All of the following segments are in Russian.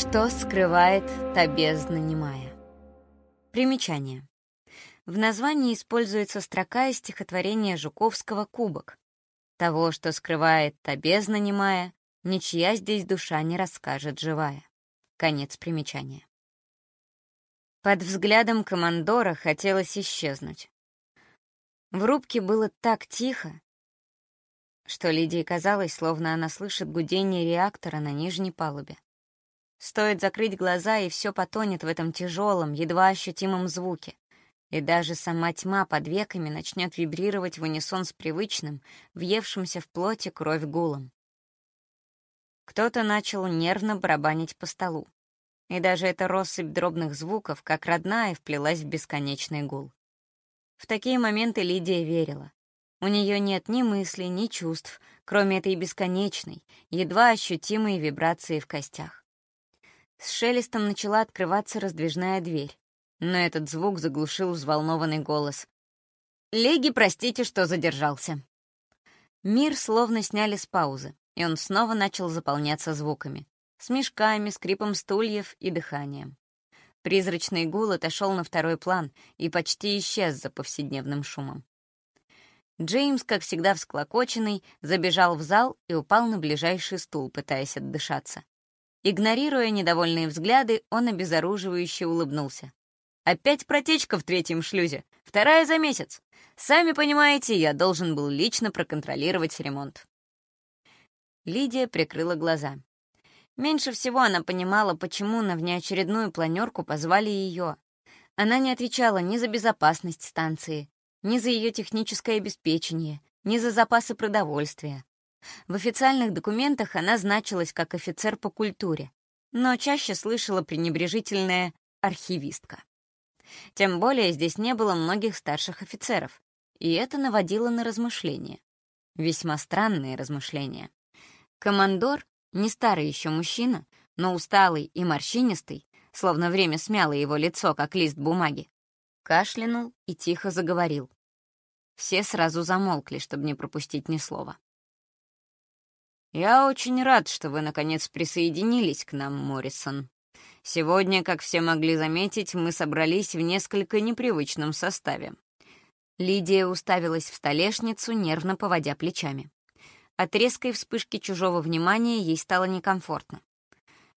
Что скрывает та бездна немая? Примечание. В названии используется строка из стихотворения Жуковского «Кубок». Того, что скрывает та бездна немая, ничья здесь душа не расскажет живая. Конец примечания. Под взглядом командора хотелось исчезнуть. В рубке было так тихо, что Лидии казалось, словно она слышит гудение реактора на нижней палубе. Стоит закрыть глаза, и все потонет в этом тяжелом, едва ощутимом звуке. И даже сама тьма под веками начнет вибрировать в унисон с привычным, въевшимся в плоти кровь гулом. Кто-то начал нервно барабанить по столу. И даже эта россыпь дробных звуков, как родная, вплелась в бесконечный гул. В такие моменты Лидия верила. У нее нет ни мыслей, ни чувств, кроме этой бесконечной, едва ощутимой вибрации в костях. С шелестом начала открываться раздвижная дверь, но этот звук заглушил взволнованный голос. «Леги, простите, что задержался». Мир словно сняли с паузы, и он снова начал заполняться звуками. Смешками, скрипом стульев и дыханием. Призрачный гул отошел на второй план и почти исчез за повседневным шумом. Джеймс, как всегда всклокоченный, забежал в зал и упал на ближайший стул, пытаясь отдышаться. Игнорируя недовольные взгляды, он обезоруживающе улыбнулся. «Опять протечка в третьем шлюзе. Вторая за месяц. Сами понимаете, я должен был лично проконтролировать ремонт». Лидия прикрыла глаза. Меньше всего она понимала, почему на внеочередную планерку позвали ее. Она не отвечала ни за безопасность станции, ни за ее техническое обеспечение, ни за запасы продовольствия. В официальных документах она значилась как офицер по культуре, но чаще слышала пренебрежительное «архивистка». Тем более здесь не было многих старших офицеров, и это наводило на размышления. Весьма странные размышления. Командор, не старый еще мужчина, но усталый и морщинистый, словно время смяло его лицо, как лист бумаги, кашлянул и тихо заговорил. Все сразу замолкли, чтобы не пропустить ни слова. «Я очень рад, что вы, наконец, присоединились к нам, Моррисон. Сегодня, как все могли заметить, мы собрались в несколько непривычном составе». Лидия уставилась в столешницу, нервно поводя плечами. От резкой вспышки чужого внимания ей стало некомфортно.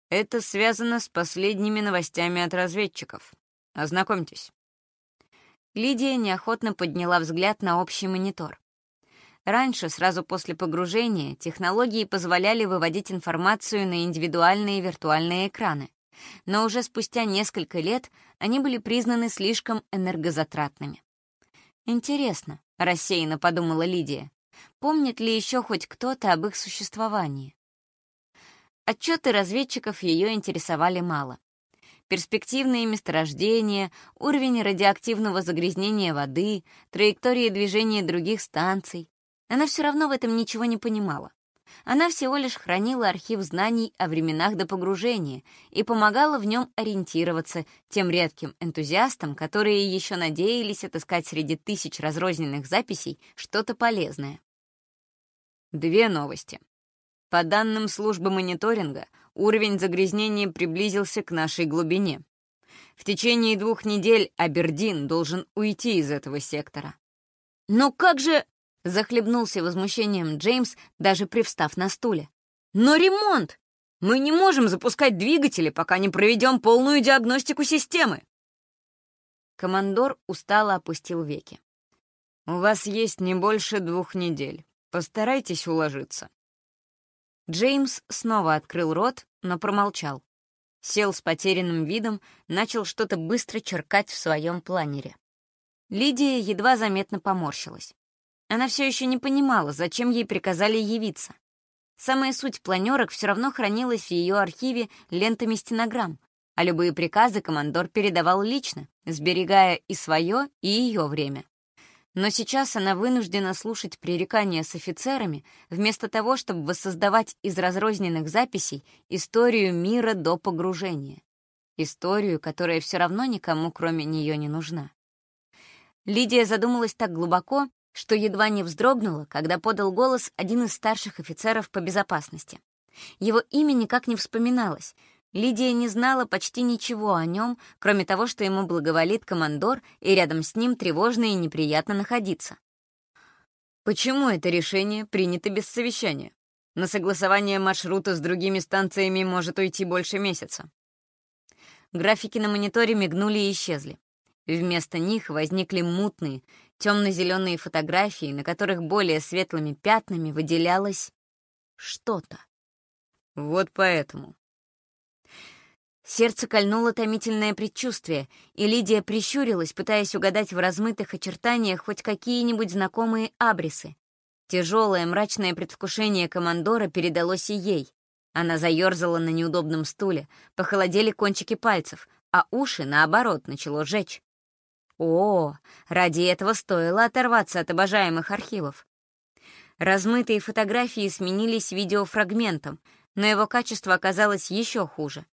«Это связано с последними новостями от разведчиков. Ознакомьтесь». Лидия неохотно подняла взгляд на общий монитор. Раньше, сразу после погружения, технологии позволяли выводить информацию на индивидуальные виртуальные экраны. Но уже спустя несколько лет они были признаны слишком энергозатратными. «Интересно», — рассеянно подумала Лидия, помнит ли еще хоть кто-то об их существовании? Отчеты разведчиков ее интересовали мало. Перспективные месторождения, уровень радиоактивного загрязнения воды, траектории движения других станций, она все равно в этом ничего не понимала. Она всего лишь хранила архив знаний о временах до погружения и помогала в нем ориентироваться тем редким энтузиастам, которые еще надеялись отыскать среди тысяч разрозненных записей что-то полезное. Две новости. По данным службы мониторинга, уровень загрязнения приблизился к нашей глубине. В течение двух недель Абердин должен уйти из этого сектора. «Но как же...» Захлебнулся возмущением Джеймс, даже привстав на стуле. «Но ремонт! Мы не можем запускать двигатели, пока не проведем полную диагностику системы!» Командор устало опустил веки. «У вас есть не больше двух недель. Постарайтесь уложиться». Джеймс снова открыл рот, но промолчал. Сел с потерянным видом, начал что-то быстро черкать в своем планере. Лидия едва заметно поморщилась. Она все еще не понимала, зачем ей приказали явиться. Самая суть планерок все равно хранилась в ее архиве лентами стенограмм, а любые приказы командор передавал лично, сберегая и свое, и ее время. Но сейчас она вынуждена слушать пререкания с офицерами, вместо того, чтобы воссоздавать из разрозненных записей историю мира до погружения. Историю, которая все равно никому, кроме нее, не нужна. Лидия задумалась так глубоко, что едва не вздрогнула, когда подал голос один из старших офицеров по безопасности. Его имя никак не вспоминалось, Лидия не знала почти ничего о нем, кроме того, что ему благоволит командор, и рядом с ним тревожно и неприятно находиться. Почему это решение принято без совещания? На согласование маршрута с другими станциями может уйти больше месяца. Графики на мониторе мигнули и исчезли. Вместо них возникли мутные, темно-зеленые фотографии, на которых более светлыми пятнами выделялось что-то. Вот поэтому. Сердце кольнуло томительное предчувствие, и Лидия прищурилась, пытаясь угадать в размытых очертаниях хоть какие-нибудь знакомые абрисы. Тяжелое мрачное предвкушение командора передалось и ей. Она заерзала на неудобном стуле, похолодели кончики пальцев, а уши, наоборот, начало жечь. О, ради этого стоило оторваться от обожаемых архивов. Размытые фотографии сменились видеофрагментом, но его качество оказалось еще хуже.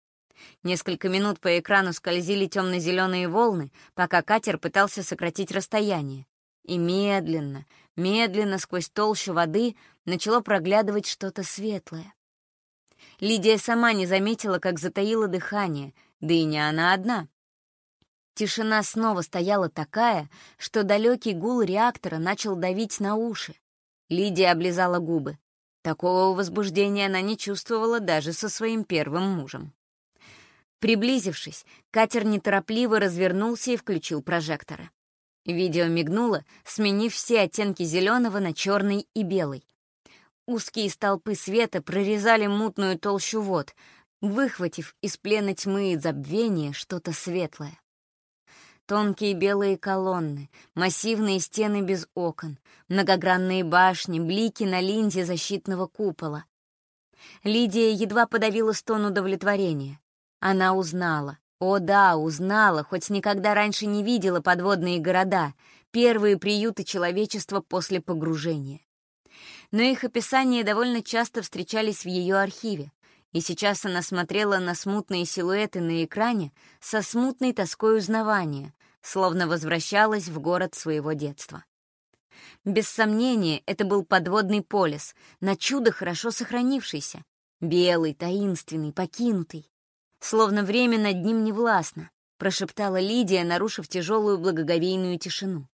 Несколько минут по экрану скользили темно-зеленые волны, пока катер пытался сократить расстояние. И медленно, медленно сквозь толщу воды начало проглядывать что-то светлое. Лидия сама не заметила, как затаила дыхание, да и не она одна. Тишина снова стояла такая, что далекий гул реактора начал давить на уши. Лидия облизала губы. Такого возбуждения она не чувствовала даже со своим первым мужем. Приблизившись, катер неторопливо развернулся и включил прожекторы. Видео мигнуло, сменив все оттенки зеленого на черный и белый. Узкие столпы света прорезали мутную толщу вод, выхватив из плена тьмы и забвения что-то светлое. Тонкие белые колонны, массивные стены без окон, многогранные башни, блики на линзе защитного купола. Лидия едва подавила стон удовлетворения. Она узнала. О да, узнала, хоть никогда раньше не видела подводные города, первые приюты человечества после погружения но их описания довольно часто встречались в ее архиве, и сейчас она смотрела на смутные силуэты на экране со смутной тоской узнавания, словно возвращалась в город своего детства. Без сомнения, это был подводный полис, на чудо хорошо сохранившийся, белый, таинственный, покинутый. Словно время над ним не властно, прошептала Лидия, нарушив тяжелую благоговейную тишину.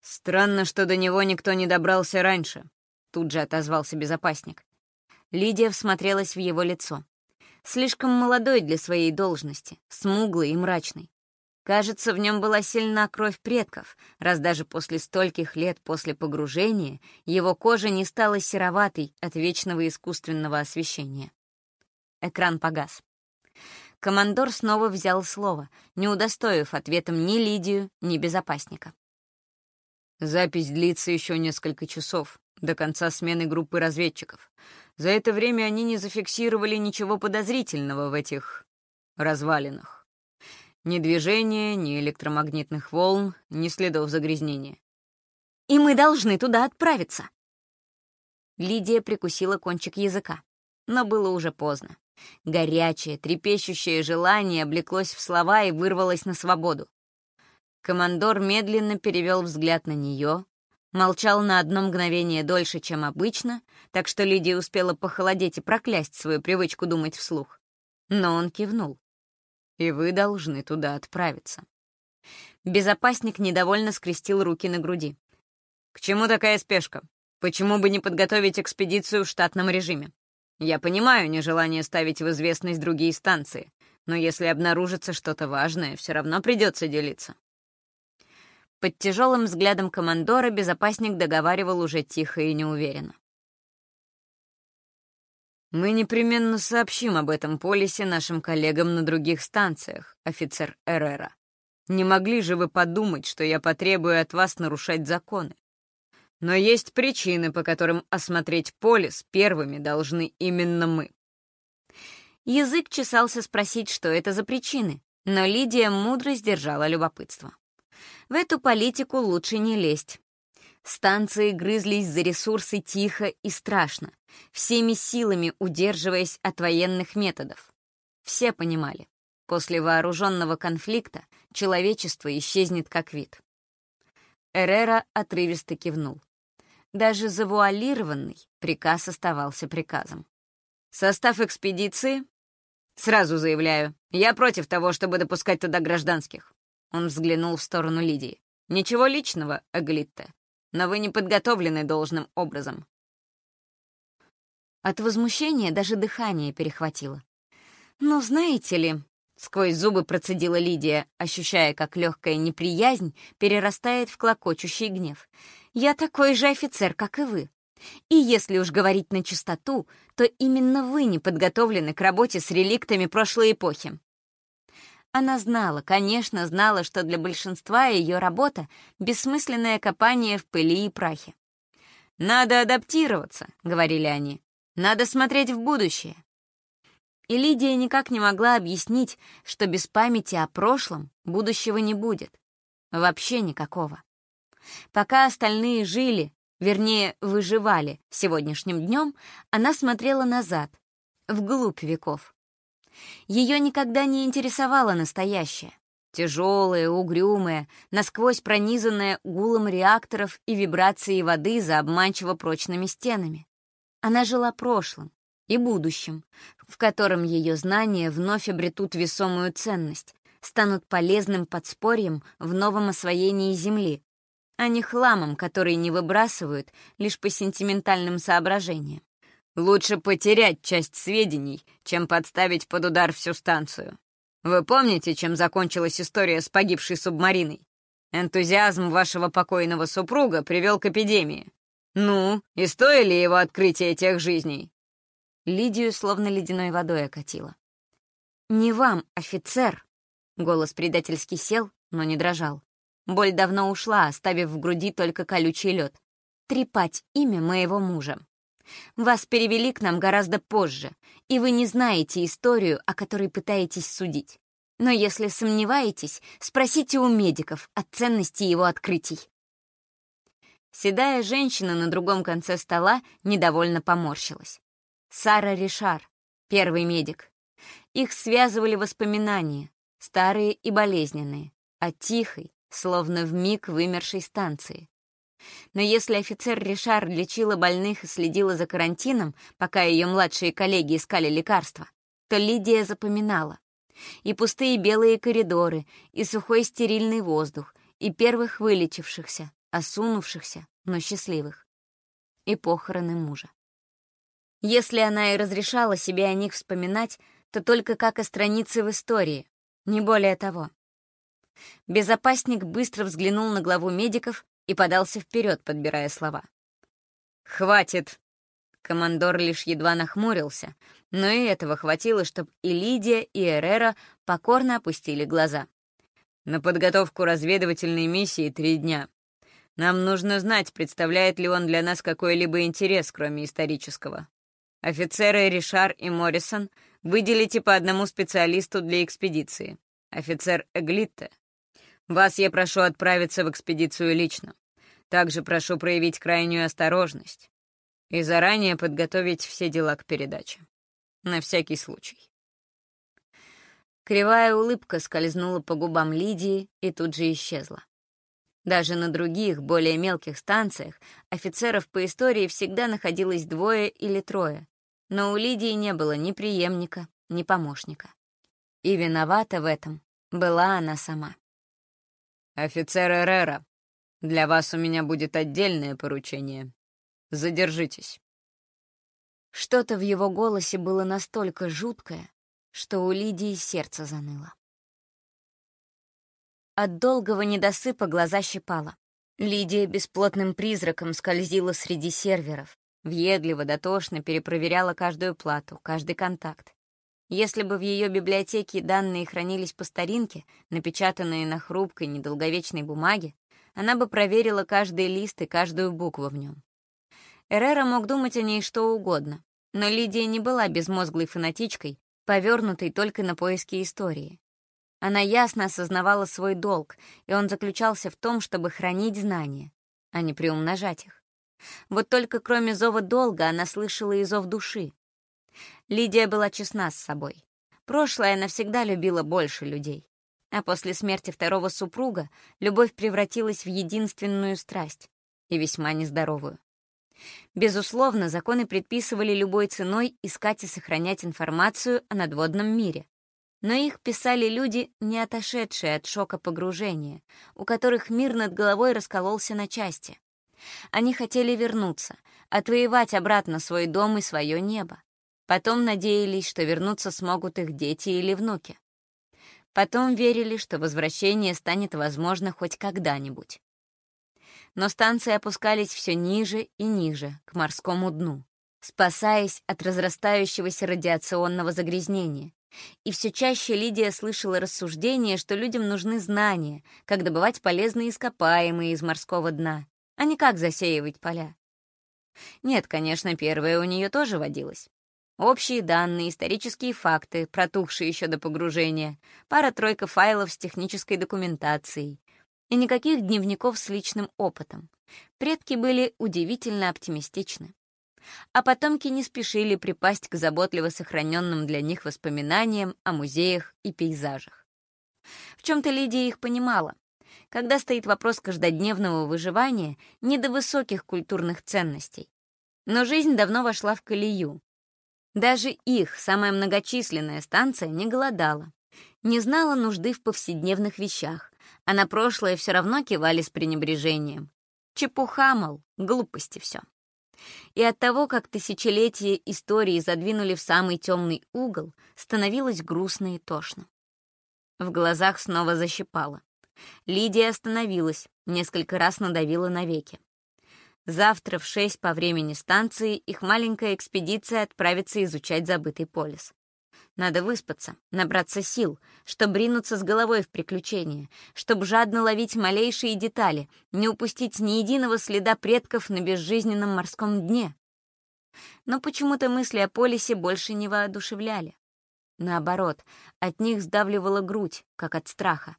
«Странно, что до него никто не добрался раньше», — тут же отозвался безопасник. Лидия всмотрелась в его лицо. Слишком молодой для своей должности, смуглый и мрачный. Кажется, в нем была сильна кровь предков, раз даже после стольких лет после погружения его кожа не стала сероватой от вечного искусственного освещения. Экран погас. Командор снова взял слово, не удостоив ответом ни Лидию, ни безопасника. Запись длится еще несколько часов, до конца смены группы разведчиков. За это время они не зафиксировали ничего подозрительного в этих развалинах. Ни движения, ни электромагнитных волн, ни следов загрязнения. «И мы должны туда отправиться!» Лидия прикусила кончик языка, но было уже поздно. Горячее, трепещущее желание облеклось в слова и вырвалось на свободу. Командор медленно перевел взгляд на нее, молчал на одно мгновение дольше, чем обычно, так что Лидия успела похолодеть и проклясть свою привычку думать вслух. Но он кивнул. «И вы должны туда отправиться». Безопасник недовольно скрестил руки на груди. «К чему такая спешка? Почему бы не подготовить экспедицию в штатном режиме? Я понимаю нежелание ставить в известность другие станции, но если обнаружится что-то важное, все равно придется делиться». Под тяжелым взглядом командора безопасник договаривал уже тихо и неуверенно. «Мы непременно сообщим об этом полисе нашим коллегам на других станциях, офицер Эррера. Не могли же вы подумать, что я потребую от вас нарушать законы? Но есть причины, по которым осмотреть полис первыми должны именно мы». Язык чесался спросить, что это за причины, но Лидия мудро сдержала любопытство. В эту политику лучше не лезть. Станции грызлись за ресурсы тихо и страшно, всеми силами удерживаясь от военных методов. Все понимали, после вооруженного конфликта человечество исчезнет как вид. Эрера отрывисто кивнул. Даже завуалированный приказ оставался приказом. Состав экспедиции Сразу заявляю, я против того, чтобы допускать туда гражданских. Он взглянул в сторону Лидии. Ничего личного, Аглитта, но вы не подготовлены должным образом. От возмущения даже дыхание перехватило. «Ну, знаете ли...» — сквозь зубы процедила Лидия, ощущая, как легкая неприязнь перерастает в клокочущий гнев. «Я такой же офицер, как и вы. И если уж говорить на чистоту, то именно вы не подготовлены к работе с реликтами прошлой эпохи. Она знала, конечно, знала, что для большинства ее работа — бессмысленное копание в пыли и прахе. «Надо адаптироваться», — говорили они. «Надо смотреть в будущее». И Лидия никак не могла объяснить, что без памяти о прошлом будущего не будет. Вообще никакого. Пока остальные жили, вернее, выживали сегодняшним днем, она смотрела назад, вглубь веков. Ее никогда не интересовало настоящее. Тяжелое, угрюмое, насквозь пронизанное гулом реакторов и вибрацией воды за обманчиво прочными стенами. Она жила прошлым и будущим, в котором ее знания вновь обретут весомую ценность, станут полезным подспорьем в новом освоении Земли, а не хламом, который не выбрасывают лишь по сентиментальным соображениям. Лучше потерять часть сведений, чем подставить под удар всю станцию. Вы помните, чем закончилась история с погибшей субмариной? Энтузиазм вашего покойного супруга привел к эпидемии. Ну, и стоили его открытие тех жизней? Лидию словно ледяной водой окатило. «Не вам, офицер!» Голос предательски сел, но не дрожал. Боль давно ушла, оставив в груди только колючий лед. Трепать имя моего мужа. Вас перевели к нам гораздо позже, и вы не знаете историю, о которой пытаетесь судить. Но если сомневаетесь, спросите у медиков о ценности его открытий. Седая женщина на другом конце стола недовольно поморщилась. Сара Ришар, первый медик. Их связывали воспоминания, старые и болезненные, о тихой, словно в миг вымершей станции. Но если офицер Ришар лечила больных и следила за карантином, пока ее младшие коллеги искали лекарства, то Лидия запоминала. И пустые белые коридоры, и сухой стерильный воздух, и первых вылечившихся, осунувшихся, но счастливых. И похороны мужа. Если она и разрешала себе о них вспоминать, то только как о странице в истории, не более того. Безопасник быстро взглянул на главу медиков и подался вперед, подбирая слова. «Хватит!» Командор лишь едва нахмурился, но и этого хватило, чтобы и Лидия, и Эрера покорно опустили глаза. «На подготовку разведывательной миссии три дня. Нам нужно знать, представляет ли он для нас какой-либо интерес, кроме исторического. Офицеры Ришар и Моррисон выделите по одному специалисту для экспедиции. Офицер Эглитте вас я прошу отправиться в экспедицию лично. Также прошу проявить крайнюю осторожность и заранее подготовить все дела к передаче. На всякий случай. Кривая улыбка скользнула по губам Лидии и тут же исчезла. Даже на других, более мелких станциях офицеров по истории всегда находилось двое или трое, но у Лидии не было ни преемника, ни помощника. И виновата в этом была она сама. «Офицер Эррера, для вас у меня будет отдельное поручение. Задержитесь». Что-то в его голосе было настолько жуткое, что у Лидии сердце заныло. От долгого недосыпа глаза щипала. Лидия бесплотным призраком скользила среди серверов, въедливо, дотошно перепроверяла каждую плату, каждый контакт. Если бы в ее библиотеке данные хранились по старинке, напечатанные на хрупкой, недолговечной бумаге, она бы проверила каждый лист и каждую букву в нем. Эррера мог думать о ней что угодно, но Лидия не была безмозглой фанатичкой, повернутой только на поиски истории. Она ясно осознавала свой долг, и он заключался в том, чтобы хранить знания, а не приумножать их. Вот только кроме зова долга она слышала и зов души, Лидия была честна с собой. Прошлое она всегда любила больше людей. А после смерти второго супруга любовь превратилась в единственную страсть и весьма нездоровую. Безусловно, законы предписывали любой ценой искать и сохранять информацию о надводном мире. Но их писали люди, не отошедшие от шока погружения, у которых мир над головой раскололся на части. Они хотели вернуться, отвоевать обратно свой дом и свое небо. Потом надеялись, что вернуться смогут их дети или внуки. Потом верили, что возвращение станет возможно хоть когда-нибудь. Но станции опускались все ниже и ниже, к морскому дну, спасаясь от разрастающегося радиационного загрязнения. И все чаще Лидия слышала рассуждение, что людям нужны знания, как добывать полезные ископаемые из морского дна, а не как засеивать поля. Нет, конечно, первое у нее тоже водилось. Общие данные, исторические факты, протухшие еще до погружения, пара-тройка файлов с технической документацией. И никаких дневников с личным опытом. Предки были удивительно оптимистичны. А потомки не спешили припасть к заботливо сохраненным для них воспоминаниям о музеях и пейзажах. В чем-то Лидия их понимала. Когда стоит вопрос каждодневного выживания, не до высоких культурных ценностей. Но жизнь давно вошла в колею, даже их, самая многочисленная станция, не голодала. Не знала нужды в повседневных вещах, а на прошлое все равно кивали с пренебрежением. Чепуха, мол, глупости все. И от того, как тысячелетия истории задвинули в самый темный угол, становилось грустно и тошно. В глазах снова защипало. Лидия остановилась, несколько раз надавила на веки. Завтра в шесть по времени станции их маленькая экспедиция отправится изучать забытый полис. Надо выспаться, набраться сил, чтобы ринуться с головой в приключения, чтобы жадно ловить малейшие детали, не упустить ни единого следа предков на безжизненном морском дне. Но почему-то мысли о полисе больше не воодушевляли. Наоборот, от них сдавливала грудь, как от страха.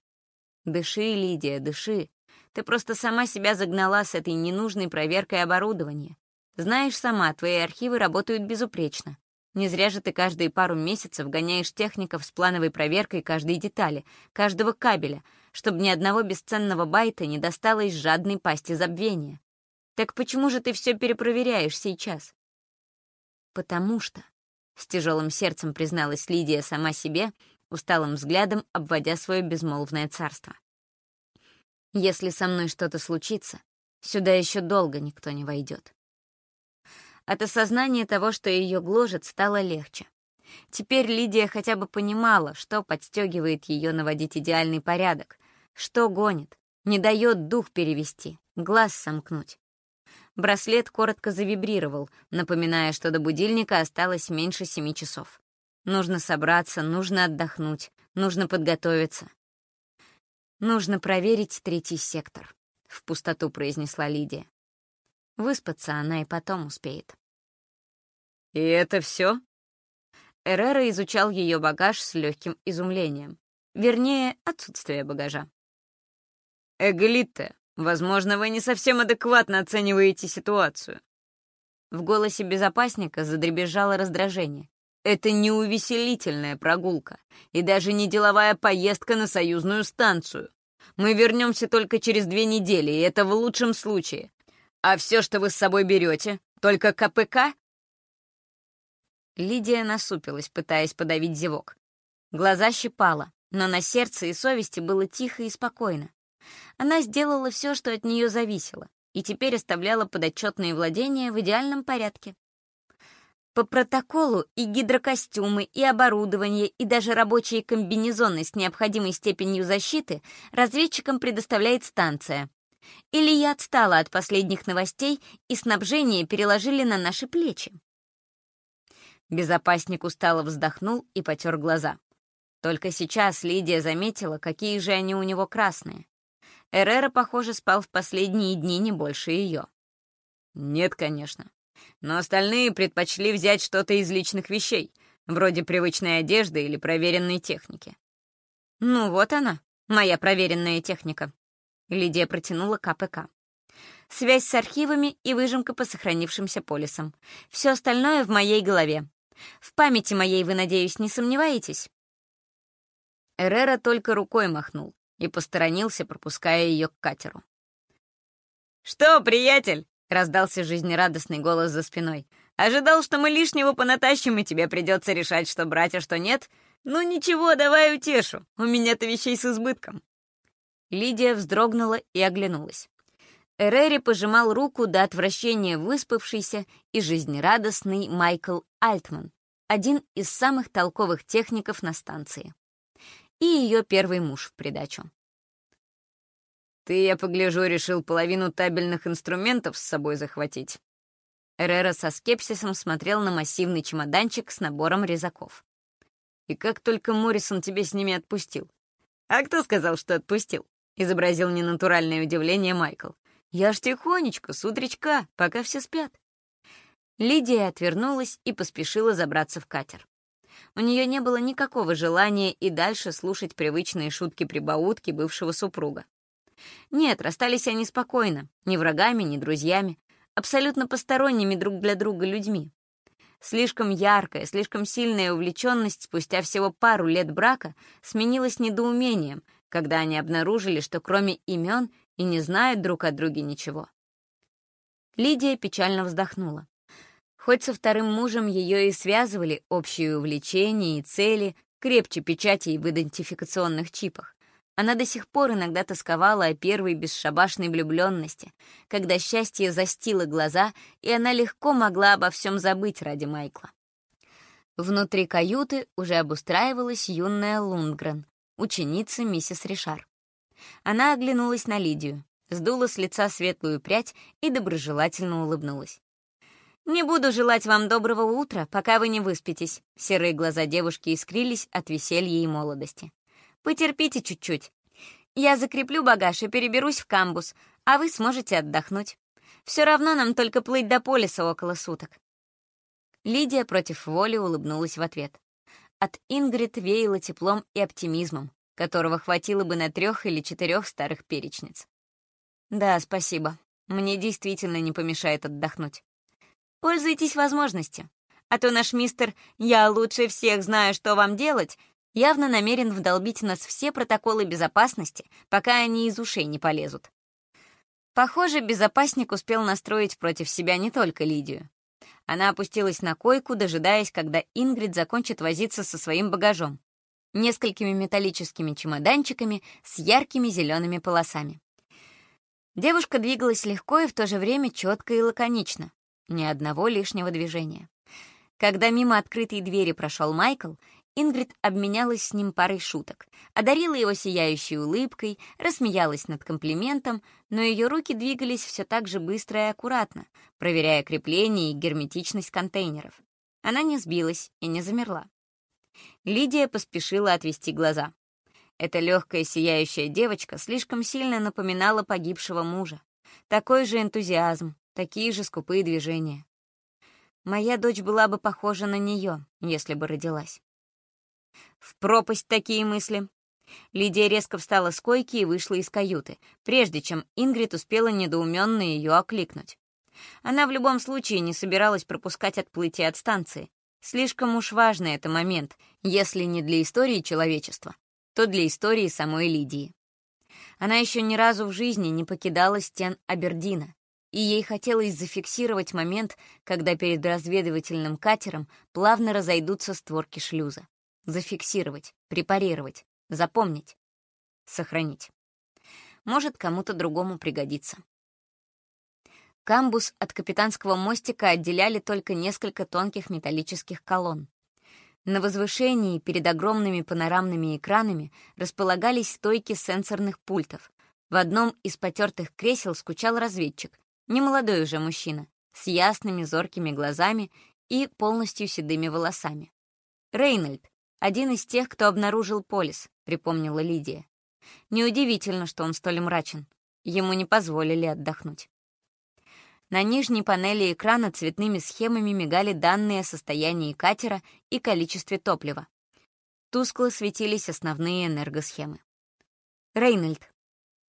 «Дыши, Лидия, дыши. Ты просто сама себя загнала с этой ненужной проверкой оборудования. Знаешь сама, твои архивы работают безупречно. Не зря же ты каждые пару месяцев гоняешь техников с плановой проверкой каждой детали, каждого кабеля, чтобы ни одного бесценного байта не досталось жадной пасти забвения. Так почему же ты все перепроверяешь сейчас? Потому что, — с тяжелым сердцем призналась Лидия сама себе, усталым взглядом обводя свое безмолвное царство. Если со мной что-то случится, сюда еще долго никто не войдет. От осознания того, что ее гложет, стало легче. Теперь Лидия хотя бы понимала, что подстегивает ее наводить идеальный порядок, что гонит, не дает дух перевести, глаз сомкнуть. Браслет коротко завибрировал, напоминая, что до будильника осталось меньше семи часов. Нужно собраться, нужно отдохнуть, нужно подготовиться. «Нужно проверить третий сектор», — в пустоту произнесла Лидия. Выспаться она и потом успеет. «И это все? Эррера изучал ее багаж с легким изумлением. Вернее, отсутствие багажа. «Эглитте, возможно, вы не совсем адекватно оцениваете ситуацию». В голосе безопасника задребезжало раздражение. Это не увеселительная прогулка и даже не деловая поездка на союзную станцию. Мы вернемся только через две недели, и это в лучшем случае. А все, что вы с собой берете, только КПК?» Лидия насупилась, пытаясь подавить зевок. Глаза щипала, но на сердце и совести было тихо и спокойно. Она сделала все, что от нее зависело, и теперь оставляла подотчетные владения в идеальном порядке. По протоколу и гидрокостюмы, и оборудование, и даже рабочие комбинезоны с необходимой степенью защиты разведчикам предоставляет станция. Или я отстала от последних новостей, и снабжение переложили на наши плечи. Безопасник устало вздохнул и потер глаза. Только сейчас Лидия заметила, какие же они у него красные. Эррера, похоже, спал в последние дни не больше ее. «Нет, конечно но остальные предпочли взять что-то из личных вещей, вроде привычной одежды или проверенной техники. «Ну вот она, моя проверенная техника», — Лидия протянула КПК. «Связь с архивами и выжимка по сохранившимся полисам. Все остальное в моей голове. В памяти моей вы, надеюсь, не сомневаетесь?» Эррера только рукой махнул и посторонился, пропуская ее к катеру. «Что, приятель, Раздался жизнерадостный голос за спиной. «Ожидал, что мы лишнего понатащим, и тебе придется решать, что брать, а что нет? Ну ничего, давай утешу. У меня-то вещей с избытком». Лидия вздрогнула и оглянулась. Эрери пожимал руку до отвращения выспавшийся и жизнерадостный Майкл Альтман, один из самых толковых техников на станции. И ее первый муж в придачу. «Ты, я погляжу, решил половину табельных инструментов с собой захватить». Эрера со скепсисом смотрел на массивный чемоданчик с набором резаков. «И как только Моррисон тебе с ними отпустил?» «А кто сказал, что отпустил?» — изобразил ненатуральное удивление Майкл. «Я ж тихонечко, с утречка, пока все спят». Лидия отвернулась и поспешила забраться в катер. У нее не было никакого желания и дальше слушать привычные шутки-прибаутки бывшего супруга. Нет, расстались они спокойно, ни врагами, ни друзьями, абсолютно посторонними друг для друга людьми. Слишком яркая, слишком сильная увлеченность спустя всего пару лет брака сменилась недоумением, когда они обнаружили, что кроме имен и не знают друг о друге ничего. Лидия печально вздохнула. Хоть со вторым мужем ее и связывали общие увлечения и цели, крепче печатей в идентификационных чипах, она до сих пор иногда тосковала о первой бесшабашной влюбленности, когда счастье застило глаза, и она легко могла обо всем забыть ради Майкла. Внутри каюты уже обустраивалась юная Лундгрен, ученица миссис Ришар. Она оглянулась на Лидию, сдула с лица светлую прядь и доброжелательно улыбнулась. «Не буду желать вам доброго утра, пока вы не выспитесь», серые глаза девушки искрились от веселья и молодости. Потерпите чуть-чуть. Я закреплю багаж и переберусь в камбус, а вы сможете отдохнуть. Все равно нам только плыть до полиса около суток». Лидия против воли улыбнулась в ответ. От Ингрид веяло теплом и оптимизмом, которого хватило бы на трех или четырех старых перечниц. «Да, спасибо. Мне действительно не помешает отдохнуть. Пользуйтесь возможностью. А то наш мистер «Я лучше всех знаю, что вам делать» явно намерен вдолбить в нас все протоколы безопасности, пока они из ушей не полезут. Похоже, безопасник успел настроить против себя не только Лидию. Она опустилась на койку, дожидаясь, когда Ингрид закончит возиться со своим багажом. Несколькими металлическими чемоданчиками с яркими зелеными полосами. Девушка двигалась легко и в то же время четко и лаконично. Ни одного лишнего движения. Когда мимо открытой двери прошел Майкл, Ингрид обменялась с ним парой шуток, одарила его сияющей улыбкой, рассмеялась над комплиментом, но ее руки двигались все так же быстро и аккуратно, проверяя крепление и герметичность контейнеров. Она не сбилась и не замерла. Лидия поспешила отвести глаза. Эта легкая сияющая девочка слишком сильно напоминала погибшего мужа. Такой же энтузиазм, такие же скупые движения. Моя дочь была бы похожа на нее, если бы родилась. В пропасть такие мысли. Лидия резко встала с койки и вышла из каюты, прежде чем Ингрид успела недоуменно ее окликнуть. Она в любом случае не собиралась пропускать отплытие от станции. Слишком уж важный это момент, если не для истории человечества, то для истории самой Лидии. Она еще ни разу в жизни не покидала стен Абердина, и ей хотелось зафиксировать момент, когда перед разведывательным катером плавно разойдутся створки шлюза зафиксировать, препарировать, запомнить, сохранить. Может, кому-то другому пригодится. Камбус от капитанского мостика отделяли только несколько тонких металлических колонн. На возвышении перед огромными панорамными экранами располагались стойки сенсорных пультов. В одном из потертых кресел скучал разведчик, немолодой уже мужчина, с ясными зоркими глазами и полностью седыми волосами. Рейнольд, один из тех, кто обнаружил полис, припомнила Лидия. Неудивительно, что он столь мрачен. Ему не позволили отдохнуть. На нижней панели экрана цветными схемами мигали данные о состоянии катера и количестве топлива. Тускло светились основные энергосхемы. Рейнольд.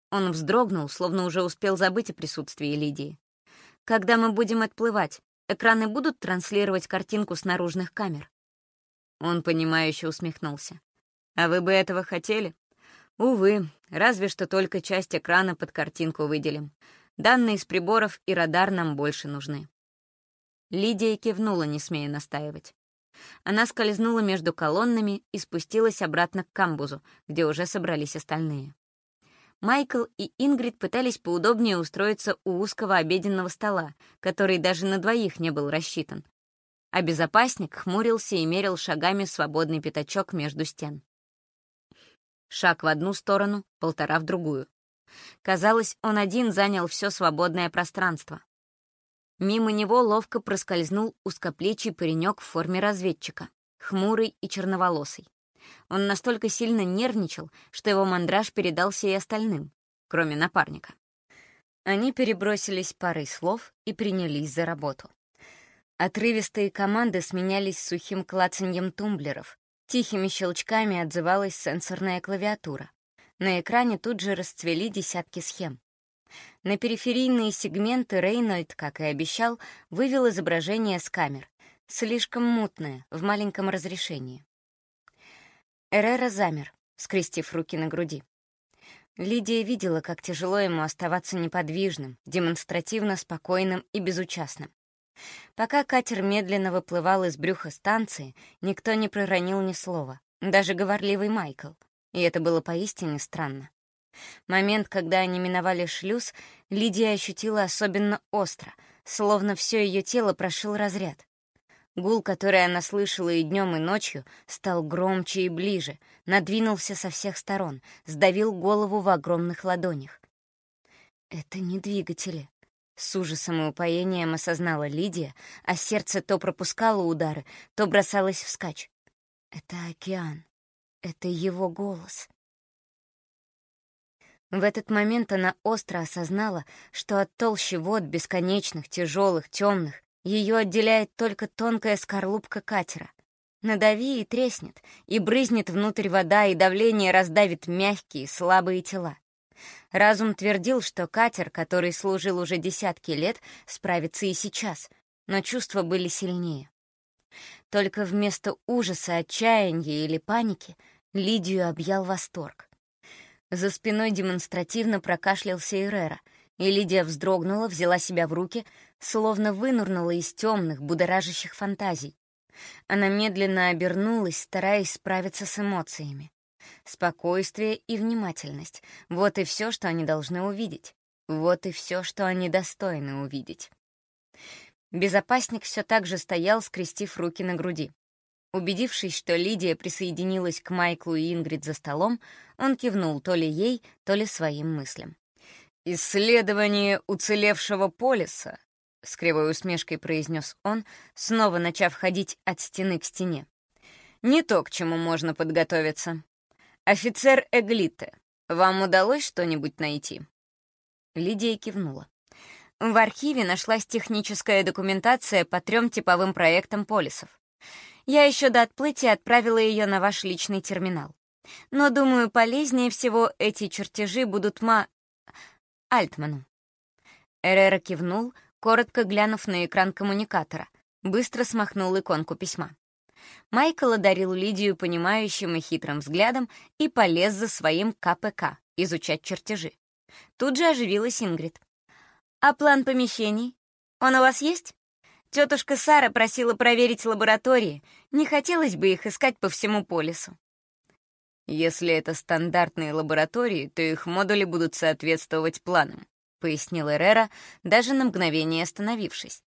Он вздрогнул, словно уже успел забыть о присутствии Лидии. «Когда мы будем отплывать, экраны будут транслировать картинку с наружных камер?» Он, понимающе усмехнулся. «А вы бы этого хотели?» «Увы, разве что только часть экрана под картинку выделим. Данные с приборов и радар нам больше нужны. Лидия кивнула, не смея настаивать. Она скользнула между колоннами и спустилась обратно к камбузу, где уже собрались остальные. Майкл и Ингрид пытались поудобнее устроиться у узкого обеденного стола, который даже на двоих не был рассчитан. А безопасник хмурился и мерил шагами свободный пятачок между стен. Шаг в одну сторону, полтора в другую. Казалось, он один занял все свободное пространство. Мимо него ловко проскользнул узкоплечий паренек в форме разведчика, хмурый и черноволосый. Он настолько сильно нервничал, что его мандраж передался и остальным, кроме напарника. Они перебросились парой слов и принялись за работу. Отрывистые команды сменялись сухим клацаньем тумблеров, тихими щелчками отзывалась сенсорная клавиатура. На экране тут же расцвели десятки схем. На периферийные сегменты Рейнольд, как и обещал, вывел изображение с камер, слишком мутное, в маленьком разрешении. Эрера замер, скрестив руки на груди. Лидия видела, как тяжело ему оставаться неподвижным, демонстративно спокойным и безучастным. Пока катер медленно выплывал из брюха станции, никто не проронил ни слова, даже говорливый Майкл, и это было поистине странно. Момент, когда они миновали шлюз, Лидия ощутила особенно остро, словно все ее тело прошил разряд. Гул, который она слышала и днем, и ночью, стал громче и ближе, надвинулся со всех сторон, сдавил голову в огромных ладонях. «Это не двигатели», — с ужасом и упоением осознала Лидия, а сердце то пропускало удары, то бросалось вскачь. «Это океан. Это его голос». В этот момент она остро осознала, что от толщи вод бесконечных, тяжелых, темных ее отделяет только тонкая скорлупка катера. Надави и треснет, и брызнет внутрь вода, и давление раздавит мягкие, слабые тела. Разум твердил, что катер, который служил уже десятки лет, справится и сейчас, но чувства были сильнее. Только вместо ужаса, отчаяния или паники Лидию объял восторг. За спиной демонстративно прокашлялся Ирера, и Лидия вздрогнула, взяла себя в руки, словно вынурнула из темных, будоражащих фантазий. Она медленно обернулась, стараясь справиться с эмоциями. Спокойствие и внимательность — вот и все, что они должны увидеть. Вот и все, что они достойны увидеть. Безопасник все так же стоял, скрестив руки на груди. Убедившись, что Лидия присоединилась к Майклу и Ингрид за столом, он кивнул то ли ей, то ли своим мыслям. «Исследование уцелевшего полиса», — с кривой усмешкой произнес он, снова начав ходить от стены к стене. «Не то, к чему можно подготовиться. Офицер Эглите, вам удалось что-нибудь найти?» Лидия кивнула. В архиве нашлась техническая документация по трем типовым проектам полисов. Я еще до отплытия отправила ее на ваш личный терминал. Но, думаю, полезнее всего эти чертежи будут ма... Альтману. Эрера кивнул, коротко глянув на экран коммуникатора, быстро смахнул иконку письма. Майкл одарил Лидию понимающим и хитрым взглядом и полез за своим КПК изучать чертежи. Тут же оживилась Ингрид. «А план помещений? Он у вас есть?» Тетушка Сара просила проверить лаборатории. Не хотелось бы их искать по всему полису. Если это стандартные лаборатории, то их модули будут соответствовать планам, пояснил Эрера, даже на мгновение остановившись.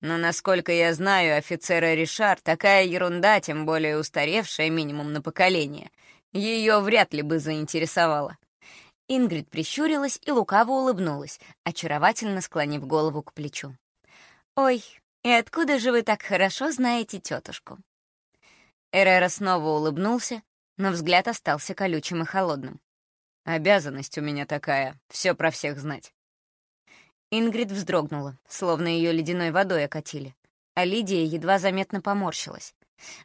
Но, насколько я знаю, офицера Ришар такая ерунда, тем более устаревшая минимум на поколение, ее вряд ли бы заинтересовала. Ингрид прищурилась и лукаво улыбнулась, очаровательно склонив голову к плечу. «Ой, «И откуда же вы так хорошо знаете тетушку?» Эрера снова улыбнулся, но взгляд остался колючим и холодным. «Обязанность у меня такая, все про всех знать». Ингрид вздрогнула, словно ее ледяной водой окатили, а Лидия едва заметно поморщилась.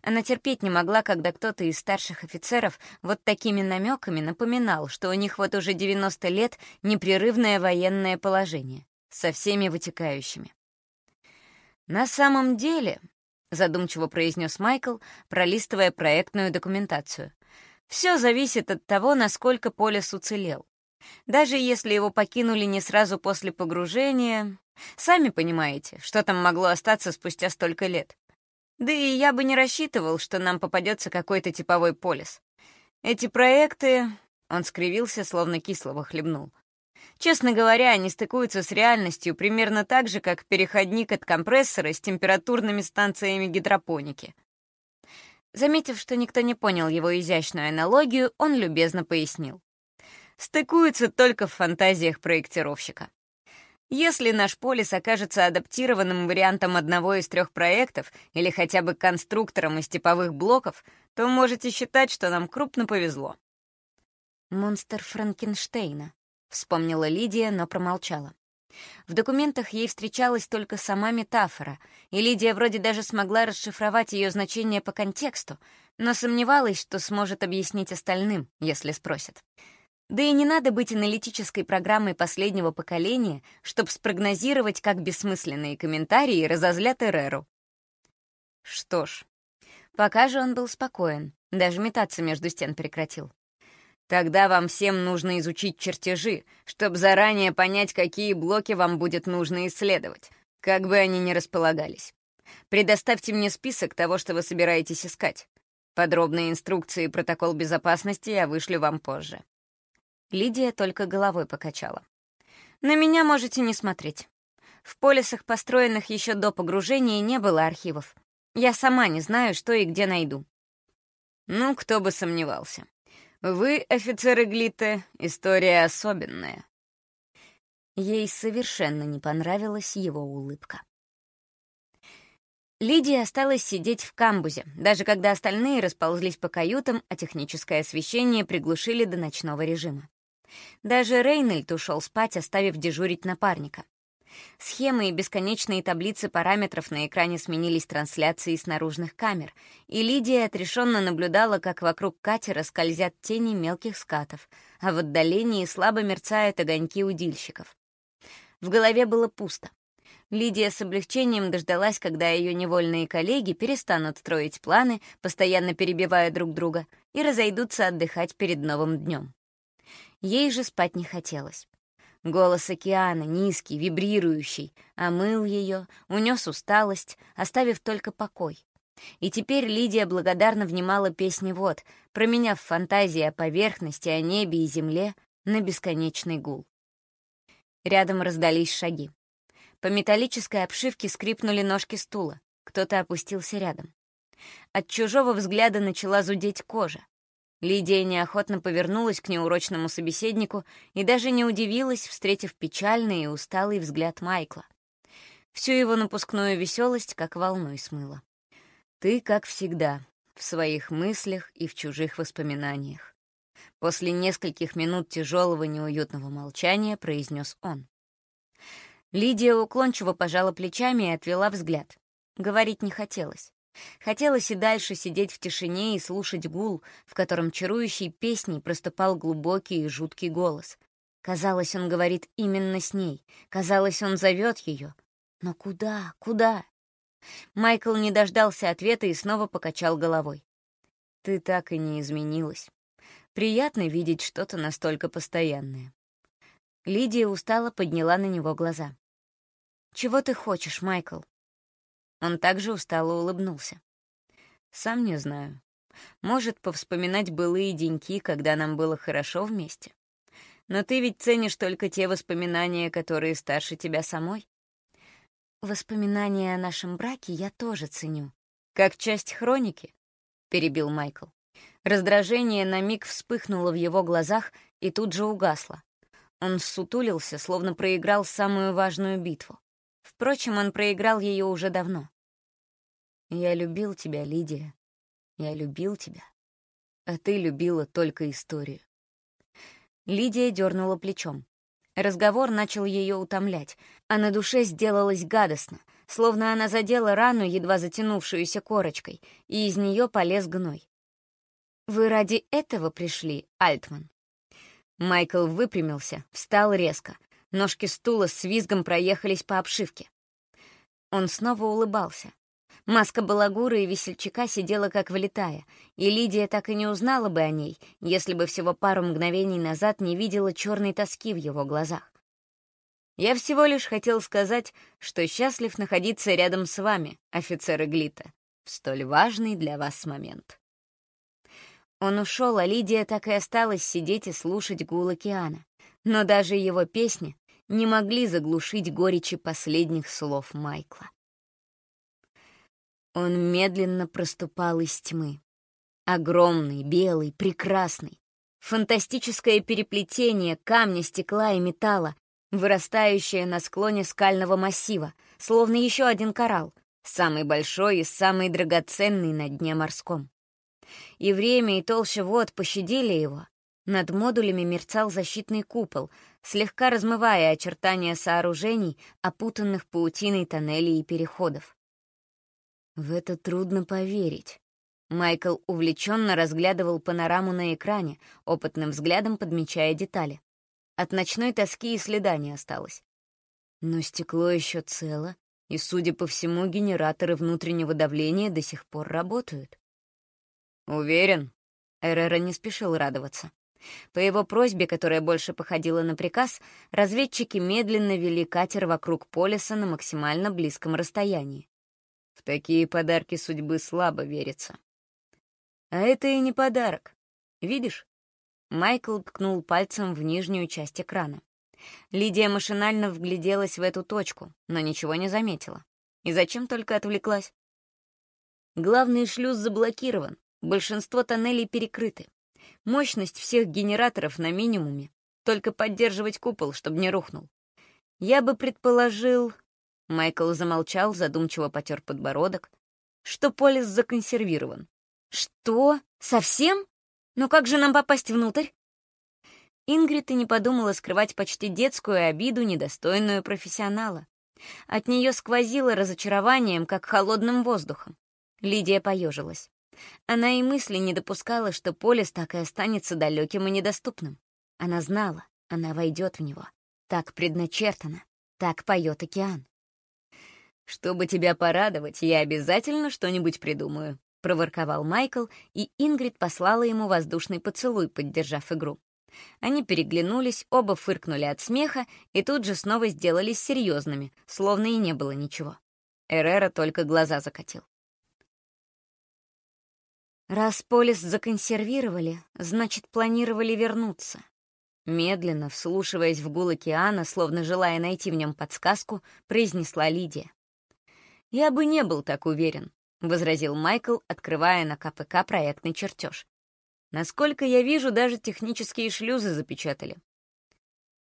Она терпеть не могла, когда кто-то из старших офицеров вот такими намеками напоминал, что у них вот уже 90 лет непрерывное военное положение, со всеми вытекающими. «На самом деле», — задумчиво произнес Майкл, пролистывая проектную документацию, «все зависит от того, насколько Полис уцелел. Даже если его покинули не сразу после погружения, сами понимаете, что там могло остаться спустя столько лет. Да и я бы не рассчитывал, что нам попадется какой-то типовой полис. Эти проекты... Он скривился, словно кислого хлебнул. Честно говоря, они стыкуются с реальностью примерно так же, как переходник от компрессора с температурными станциями гидропоники. Заметив, что никто не понял его изящную аналогию, он любезно пояснил. Стыкуются только в фантазиях проектировщика. Если наш полис окажется адаптированным вариантом одного из трех проектов или хотя бы конструктором из типовых блоков, то можете считать, что нам крупно повезло. «Монстр Франкенштейна», — вспомнила Лидия, но промолчала. В документах ей встречалась только сама метафора, и Лидия вроде даже смогла расшифровать ее значение по контексту, но сомневалась, что сможет объяснить остальным, если спросят. Да и не надо быть аналитической программой последнего поколения, чтобы спрогнозировать, как бессмысленные комментарии разозлят Эреру. Что ж, пока же он был спокоен, даже метаться между стен прекратил. Тогда вам всем нужно изучить чертежи, чтобы заранее понять, какие блоки вам будет нужно исследовать, как бы они ни располагались. Предоставьте мне список того, что вы собираетесь искать. Подробные инструкции и протокол безопасности я вышлю вам позже. Лидия только головой покачала. «На меня можете не смотреть. В полисах, построенных еще до погружения, не было архивов. Я сама не знаю, что и где найду». «Ну, кто бы сомневался. Вы, офицеры Глита, история особенная». Ей совершенно не понравилась его улыбка. Лидия осталась сидеть в камбузе, даже когда остальные расползлись по каютам, а техническое освещение приглушили до ночного режима. Даже Рейнольд ушел спать, оставив дежурить напарника. Схемы и бесконечные таблицы параметров на экране сменились трансляцией с наружных камер, и Лидия отрешенно наблюдала, как вокруг катера скользят тени мелких скатов, а в отдалении слабо мерцают огоньки удильщиков. В голове было пусто. Лидия с облегчением дождалась, когда ее невольные коллеги перестанут строить планы, постоянно перебивая друг друга, и разойдутся отдыхать перед новым днем. Ей же спать не хотелось. Голос океана, низкий, вибрирующий, омыл ее, унес усталость, оставив только покой. И теперь Лидия благодарно внимала песне вод, променяв фантазии о поверхности, о небе и земле на бесконечный гул. Рядом раздались шаги. По металлической обшивке скрипнули ножки стула. Кто-то опустился рядом. От чужого взгляда начала зудеть кожа. Лидия неохотно повернулась к неурочному собеседнику и даже не удивилась, встретив печальный и усталый взгляд Майкла. Всю его напускную веселость как волной смыло. «Ты, как всегда, в своих мыслях и в чужих воспоминаниях». После нескольких минут тяжелого неуютного молчания произнес он. Лидия уклончиво пожала плечами и отвела взгляд. Говорить не хотелось. Хотелось и дальше сидеть в тишине и слушать гул, в котором чарующей песней проступал глубокий и жуткий голос. Казалось, он говорит именно с ней. Казалось, он зовет ее. Но куда, куда? Майкл не дождался ответа и снова покачал головой. «Ты так и не изменилась. Приятно видеть что-то настолько постоянное». Лидия устало подняла на него глаза. «Чего ты хочешь, Майкл?» Он также устало улыбнулся. «Сам не знаю. Может, повспоминать былые деньки, когда нам было хорошо вместе. Но ты ведь ценишь только те воспоминания, которые старше тебя самой?» «Воспоминания о нашем браке я тоже ценю. Как часть хроники», — перебил Майкл. Раздражение на миг вспыхнуло в его глазах и тут же угасло. Он сутулился, словно проиграл самую важную битву. Впрочем, он проиграл ее уже давно. Я любил тебя, Лидия. Я любил тебя. А ты любила только историю. Лидия дернула плечом. Разговор начал ее утомлять, а на душе сделалось гадостно, словно она задела рану, едва затянувшуюся корочкой, и из нее полез гной. «Вы ради этого пришли, Альтман?» Майкл выпрямился, встал резко. Ножки стула с визгом проехались по обшивке. Он снова улыбался, Маска балагура и весельчака сидела как влетая, и Лидия так и не узнала бы о ней, если бы всего пару мгновений назад не видела черной тоски в его глазах. «Я всего лишь хотел сказать, что счастлив находиться рядом с вами, офицер Иглита, в столь важный для вас момент». Он ушел, а Лидия так и осталась сидеть и слушать гул океана. Но даже его песни не могли заглушить горечи последних слов Майкла. Он медленно проступал из тьмы. Огромный, белый, прекрасный. Фантастическое переплетение камня, стекла и металла, вырастающее на склоне скального массива, словно еще один коралл, самый большой и самый драгоценный на дне морском. И время, и толще вод пощадили его. Над модулями мерцал защитный купол, слегка размывая очертания сооружений, опутанных паутиной тоннелей и переходов. В это трудно поверить. Майкл увлеченно разглядывал панораму на экране, опытным взглядом подмечая детали. От ночной тоски и следа не осталось. Но стекло еще цело, и, судя по всему, генераторы внутреннего давления до сих пор работают. «Уверен?» Эррера не спешил радоваться. По его просьбе, которая больше походила на приказ, разведчики медленно вели катер вокруг полиса на максимально близком расстоянии. В такие подарки судьбы слабо верится. А это и не подарок. Видишь? Майкл ткнул пальцем в нижнюю часть экрана. Лидия машинально вгляделась в эту точку, но ничего не заметила. И зачем только отвлеклась? Главный шлюз заблокирован, большинство тоннелей перекрыты. Мощность всех генераторов на минимуме, только поддерживать купол, чтобы не рухнул. Я бы предположил, Майкл замолчал, задумчиво потер подбородок. «Что полис законсервирован?» «Что? Совсем? Ну как же нам попасть внутрь?» Ингрид и не подумала скрывать почти детскую обиду, недостойную профессионала. От нее сквозило разочарованием, как холодным воздухом. Лидия поежилась. Она и мысли не допускала, что полис так и останется далеким и недоступным. Она знала, она войдет в него. Так предначертано, так поет океан. «Чтобы тебя порадовать, я обязательно что-нибудь придумаю», — проворковал Майкл, и Ингрид послала ему воздушный поцелуй, поддержав игру. Они переглянулись, оба фыркнули от смеха и тут же снова сделались серьезными, словно и не было ничего. Эрера только глаза закатил. «Раз полис законсервировали, значит, планировали вернуться». Медленно, вслушиваясь в гул океана, словно желая найти в нем подсказку, произнесла Лидия. «Я бы не был так уверен», — возразил Майкл, открывая на КПК проектный чертеж. «Насколько я вижу, даже технические шлюзы запечатали».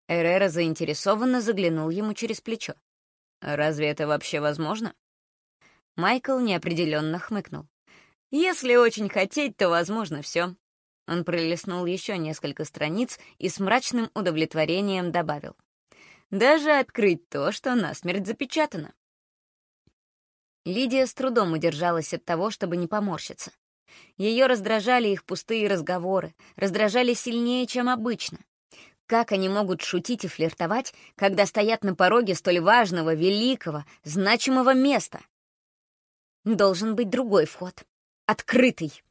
Эрера заинтересованно заглянул ему через плечо. «Разве это вообще возможно?» Майкл неопределенно хмыкнул. «Если очень хотеть, то возможно все». Он пролистнул еще несколько страниц и с мрачным удовлетворением добавил. «Даже открыть то, что насмерть запечатано». Лидия с трудом удержалась от того, чтобы не поморщиться. Ее раздражали их пустые разговоры, раздражали сильнее, чем обычно. Как они могут шутить и флиртовать, когда стоят на пороге столь важного, великого, значимого места? Должен быть другой вход. Открытый.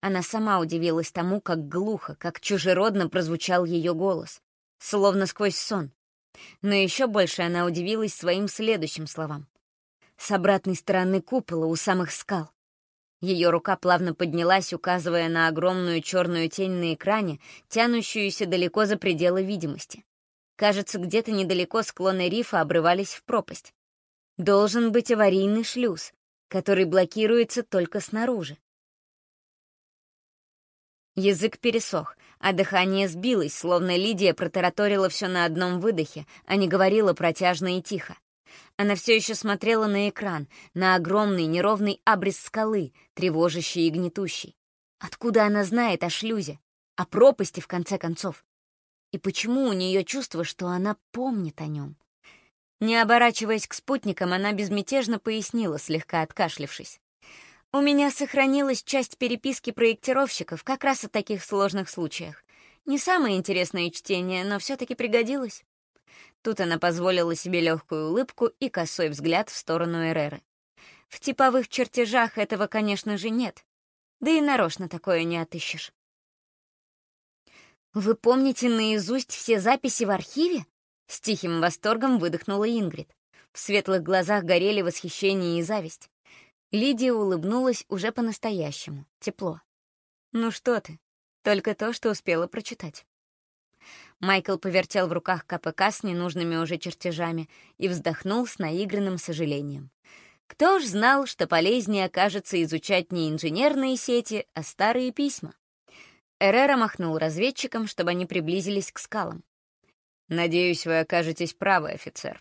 Она сама удивилась тому, как глухо, как чужеродно прозвучал ее голос, словно сквозь сон. Но еще больше она удивилась своим следующим словам с обратной стороны купола у самых скал. Ее рука плавно поднялась, указывая на огромную черную тень на экране, тянущуюся далеко за пределы видимости. Кажется, где-то недалеко склоны рифа обрывались в пропасть. Должен быть аварийный шлюз, который блокируется только снаружи. Язык пересох, а дыхание сбилось, словно Лидия протараторила все на одном выдохе, а не говорила протяжно и тихо. Она все еще смотрела на экран, на огромный неровный абрис скалы, тревожащий и гнетущий. Откуда она знает о шлюзе, о пропасти, в конце концов? И почему у нее чувство, что она помнит о нем? Не оборачиваясь к спутникам, она безмятежно пояснила, слегка откашлившись. «У меня сохранилась часть переписки проектировщиков как раз о таких сложных случаях. Не самое интересное чтение, но все-таки пригодилось». Тут она позволила себе легкую улыбку и косой взгляд в сторону Эреры. В типовых чертежах этого, конечно же, нет. Да и нарочно такое не отыщешь. «Вы помните наизусть все записи в архиве?» С тихим восторгом выдохнула Ингрид. В светлых глазах горели восхищение и зависть. Лидия улыбнулась уже по-настоящему, тепло. «Ну что ты, только то, что успела прочитать». Майкл повертел в руках КПК с ненужными уже чертежами и вздохнул с наигранным сожалением. Кто ж знал, что полезнее окажется изучать не инженерные сети, а старые письма? Эррера махнул разведчикам, чтобы они приблизились к скалам. «Надеюсь, вы окажетесь правы, офицер.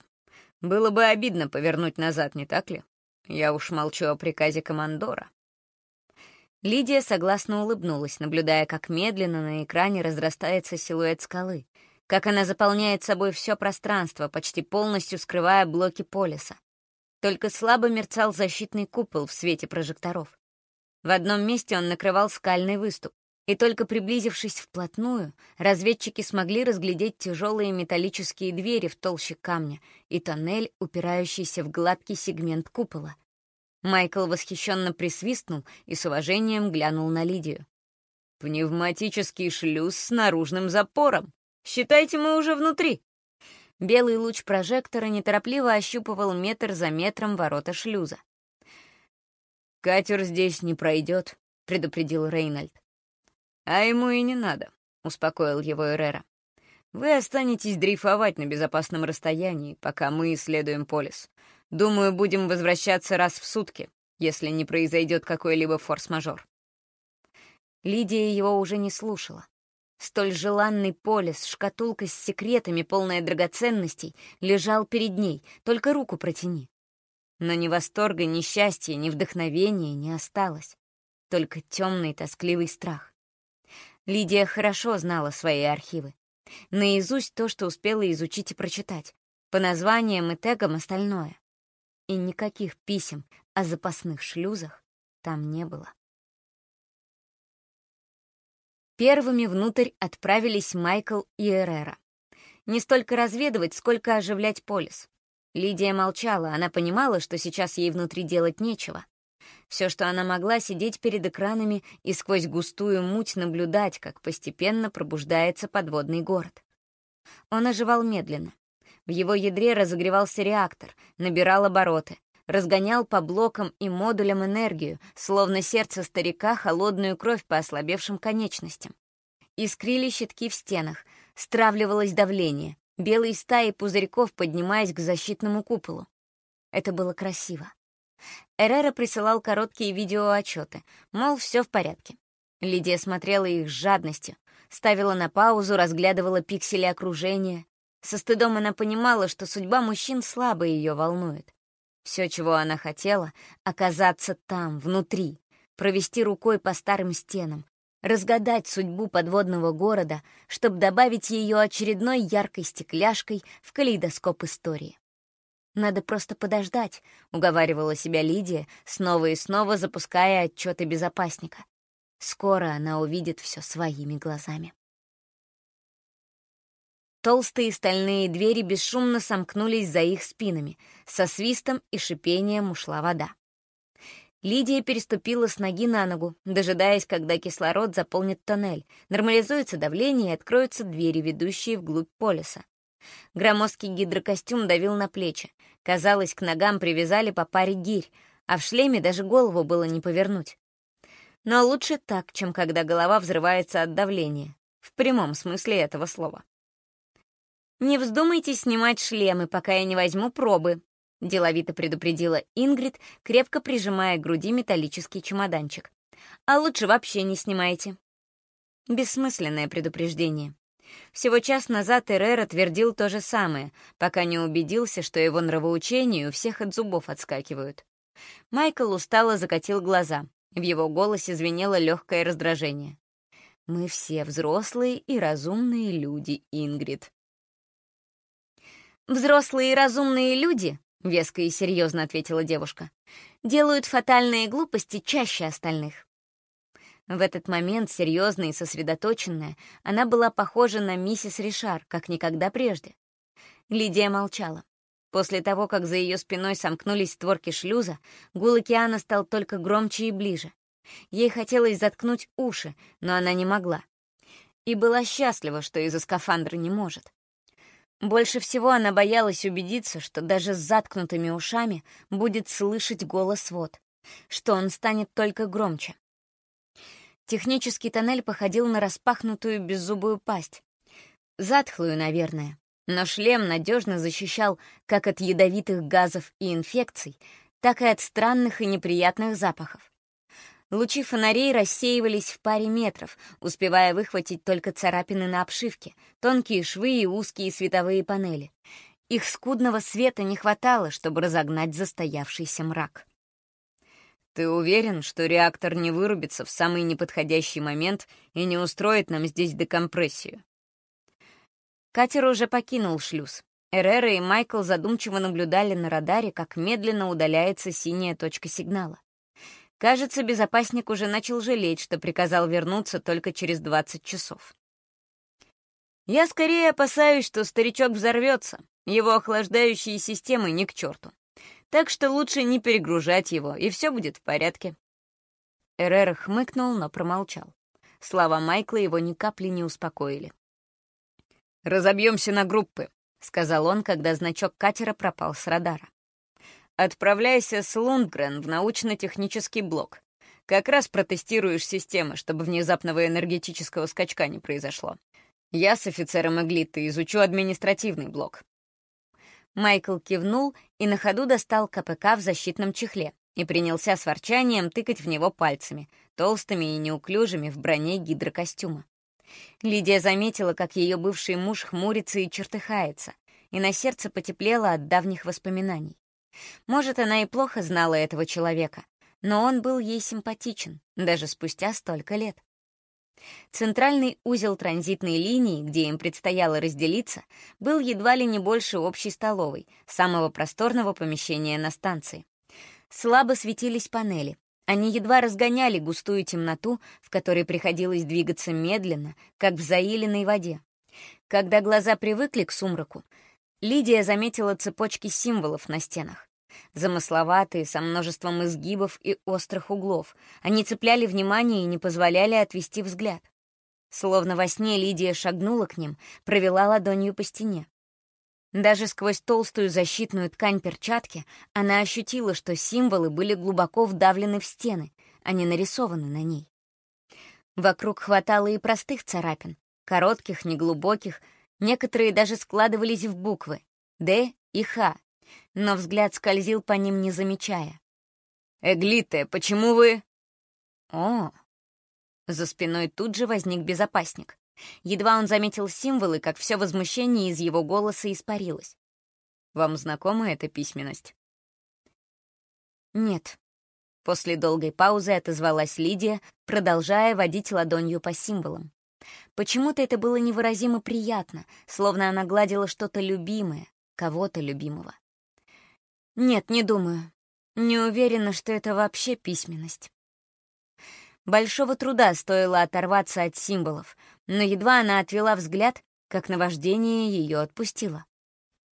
Было бы обидно повернуть назад, не так ли? Я уж молчу о приказе командора». Лидия согласно улыбнулась, наблюдая, как медленно на экране разрастается силуэт скалы, как она заполняет собой все пространство, почти полностью скрывая блоки полиса. Только слабо мерцал защитный купол в свете прожекторов. В одном месте он накрывал скальный выступ, и только приблизившись вплотную, разведчики смогли разглядеть тяжелые металлические двери в толще камня и тоннель, упирающийся в гладкий сегмент купола — Майкл восхищенно присвистнул и с уважением глянул на Лидию. «Пневматический шлюз с наружным запором. Считайте, мы уже внутри». Белый луч прожектора неторопливо ощупывал метр за метром ворота шлюза. «Катер здесь не пройдет», — предупредил Рейнольд. «А ему и не надо», — успокоил его Эрера. «Вы останетесь дрейфовать на безопасном расстоянии, пока мы исследуем полис. Думаю, будем возвращаться раз в сутки, если не произойдет какой-либо форс-мажор. Лидия его уже не слушала. Столь желанный полис, шкатулка с секретами, полная драгоценностей, лежал перед ней, только руку протяни. Но ни восторга, ни счастья, ни вдохновения не осталось. Только темный, тоскливый страх. Лидия хорошо знала свои архивы. Наизусть то, что успела изучить и прочитать. По названиям и тегам остальное и никаких писем о запасных шлюзах там не было. Первыми внутрь отправились Майкл и Эрера. Не столько разведывать, сколько оживлять полис. Лидия молчала, она понимала, что сейчас ей внутри делать нечего. Все, что она могла, сидеть перед экранами и сквозь густую муть наблюдать, как постепенно пробуждается подводный город. Он оживал медленно. В его ядре разогревался реактор, набирал обороты, разгонял по блокам и модулям энергию, словно сердце старика холодную кровь по ослабевшим конечностям. Искрили щитки в стенах, стравливалось давление, белые стаи пузырьков поднимаясь к защитному куполу. Это было красиво. Эрера присылал короткие видеоотчеты, мол, все в порядке. Лидия смотрела их с жадностью, ставила на паузу, разглядывала пиксели окружения, со стыдом она понимала, что судьба мужчин слабо ее волнует. Все, чего она хотела — оказаться там, внутри, провести рукой по старым стенам, разгадать судьбу подводного города, чтобы добавить ее очередной яркой стекляшкой в калейдоскоп истории. «Надо просто подождать», — уговаривала себя Лидия, снова и снова запуская отчеты безопасника. «Скоро она увидит все своими глазами». Толстые стальные двери бесшумно сомкнулись за их спинами. Со свистом и шипением ушла вода. Лидия переступила с ноги на ногу, дожидаясь, когда кислород заполнит тоннель, нормализуется давление и откроются двери, ведущие вглубь полиса. Громоздкий гидрокостюм давил на плечи. Казалось, к ногам привязали по паре гирь, а в шлеме даже голову было не повернуть. Но лучше так, чем когда голова взрывается от давления. В прямом смысле этого слова. «Не вздумайте снимать шлемы, пока я не возьму пробы», — деловито предупредила Ингрид, крепко прижимая к груди металлический чемоданчик. «А лучше вообще не снимайте». Бессмысленное предупреждение. Всего час назад Эрера твердил то же самое, пока не убедился, что его нравоучения у всех от зубов отскакивают. Майкл устало закатил глаза. В его голосе звенело легкое раздражение. «Мы все взрослые и разумные люди, Ингрид. «Взрослые и разумные люди», — веско и серьезно ответила девушка, «делают фатальные глупости чаще остальных». В этот момент, серьезная и сосредоточенная, она была похожа на миссис Ришар, как никогда прежде. Лидия молчала. После того, как за ее спиной сомкнулись створки шлюза, гул океана стал только громче и ближе. Ей хотелось заткнуть уши, но она не могла. И была счастлива, что из-за скафандра не может. Больше всего она боялась убедиться, что даже с заткнутыми ушами будет слышать голос вод, что он станет только громче. Технический тоннель походил на распахнутую беззубую пасть. Затхлую, наверное, но шлем надежно защищал как от ядовитых газов и инфекций, так и от странных и неприятных запахов. Лучи фонарей рассеивались в паре метров, успевая выхватить только царапины на обшивке, тонкие швы и узкие световые панели. Их скудного света не хватало, чтобы разогнать застоявшийся мрак. «Ты уверен, что реактор не вырубится в самый неподходящий момент и не устроит нам здесь декомпрессию?» Катер уже покинул шлюз. Эрера и Майкл задумчиво наблюдали на радаре, как медленно удаляется синяя точка сигнала. Кажется, безопасник уже начал жалеть, что приказал вернуться только через 20 часов. Я скорее опасаюсь, что старичок взорвется. Его охлаждающие системы не к черту. Так что лучше не перегружать его, и все будет в порядке. Эрера хмыкнул, но промолчал. Слова Майкла его ни капли не успокоили. «Разобьемся на группы», — сказал он, когда значок катера пропал с радара. Отправляйся с Лундгрен в научно-технический блок. Как раз протестируешь системы, чтобы внезапного энергетического скачка не произошло. Я с офицером Эглита изучу административный блок». Майкл кивнул и на ходу достал КПК в защитном чехле и принялся с ворчанием тыкать в него пальцами, толстыми и неуклюжими в броне гидрокостюма. Лидия заметила, как ее бывший муж хмурится и чертыхается, и на сердце потеплело от давних воспоминаний. Может, она и плохо знала этого человека, но он был ей симпатичен, даже спустя столько лет. Центральный узел транзитной линии, где им предстояло разделиться, был едва ли не больше общей столовой, самого просторного помещения на станции. Слабо светились панели. Они едва разгоняли густую темноту, в которой приходилось двигаться медленно, как в заиленной воде. Когда глаза привыкли к сумраку, Лидия заметила цепочки символов на стенах. Замысловатые, со множеством изгибов и острых углов. Они цепляли внимание и не позволяли отвести взгляд. Словно во сне Лидия шагнула к ним, провела ладонью по стене. Даже сквозь толстую защитную ткань перчатки она ощутила, что символы были глубоко вдавлены в стены, а не нарисованы на ней. Вокруг хватало и простых царапин, коротких, неглубоких, некоторые даже складывались в буквы «Д» и «Х», но взгляд скользил по ним, не замечая. «Эглите, почему вы...» «О!» За спиной тут же возник безопасник. Едва он заметил символы, как все возмущение из его голоса испарилось. «Вам знакома эта письменность?» «Нет». После долгой паузы отозвалась Лидия, продолжая водить ладонью по символам. Почему-то это было невыразимо приятно, словно она гладила что-то любимое, кого-то любимого. Нет, не думаю. Не уверена, что это вообще письменность. Большого труда стоило оторваться от символов, но едва она отвела взгляд, как наваждение ее отпустило.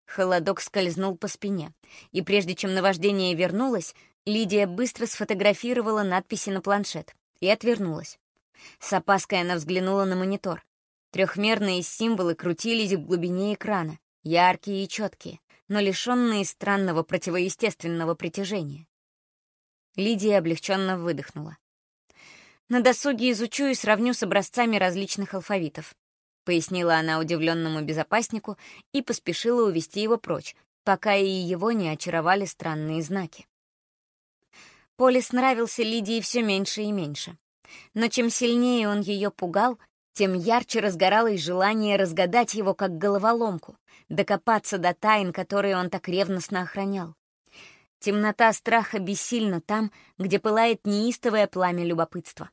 Холодок скользнул по спине, и прежде чем наваждение вернулось, Лидия быстро сфотографировала надписи на планшет и отвернулась. С опаской она взглянула на монитор. Трехмерные символы крутились в глубине экрана, яркие и четкие но лишенные странного противоестественного притяжения. Лидия облегченно выдохнула. «На досуге изучу и сравню с образцами различных алфавитов», пояснила она удивленному безопаснику и поспешила увести его прочь, пока и его не очаровали странные знаки. Полис нравился Лидии все меньше и меньше. Но чем сильнее он ее пугал, тем ярче разгоралось желание разгадать его как головоломку, докопаться до тайн, которые он так ревностно охранял. Темнота страха бессильна там, где пылает неистовое пламя любопытства.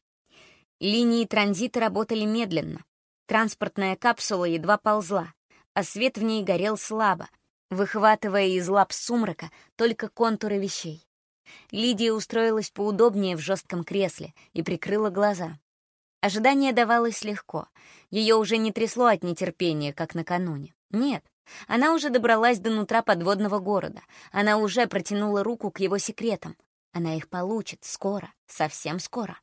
Линии транзита работали медленно. Транспортная капсула едва ползла, а свет в ней горел слабо, выхватывая из лап сумрака только контуры вещей. Лидия устроилась поудобнее в жестком кресле и прикрыла глаза. Ожидание давалось легко. Ее уже не трясло от нетерпения, как накануне. Нет, Она уже добралась до нутра подводного города. Она уже протянула руку к его секретам. Она их получит скоро, совсем скоро.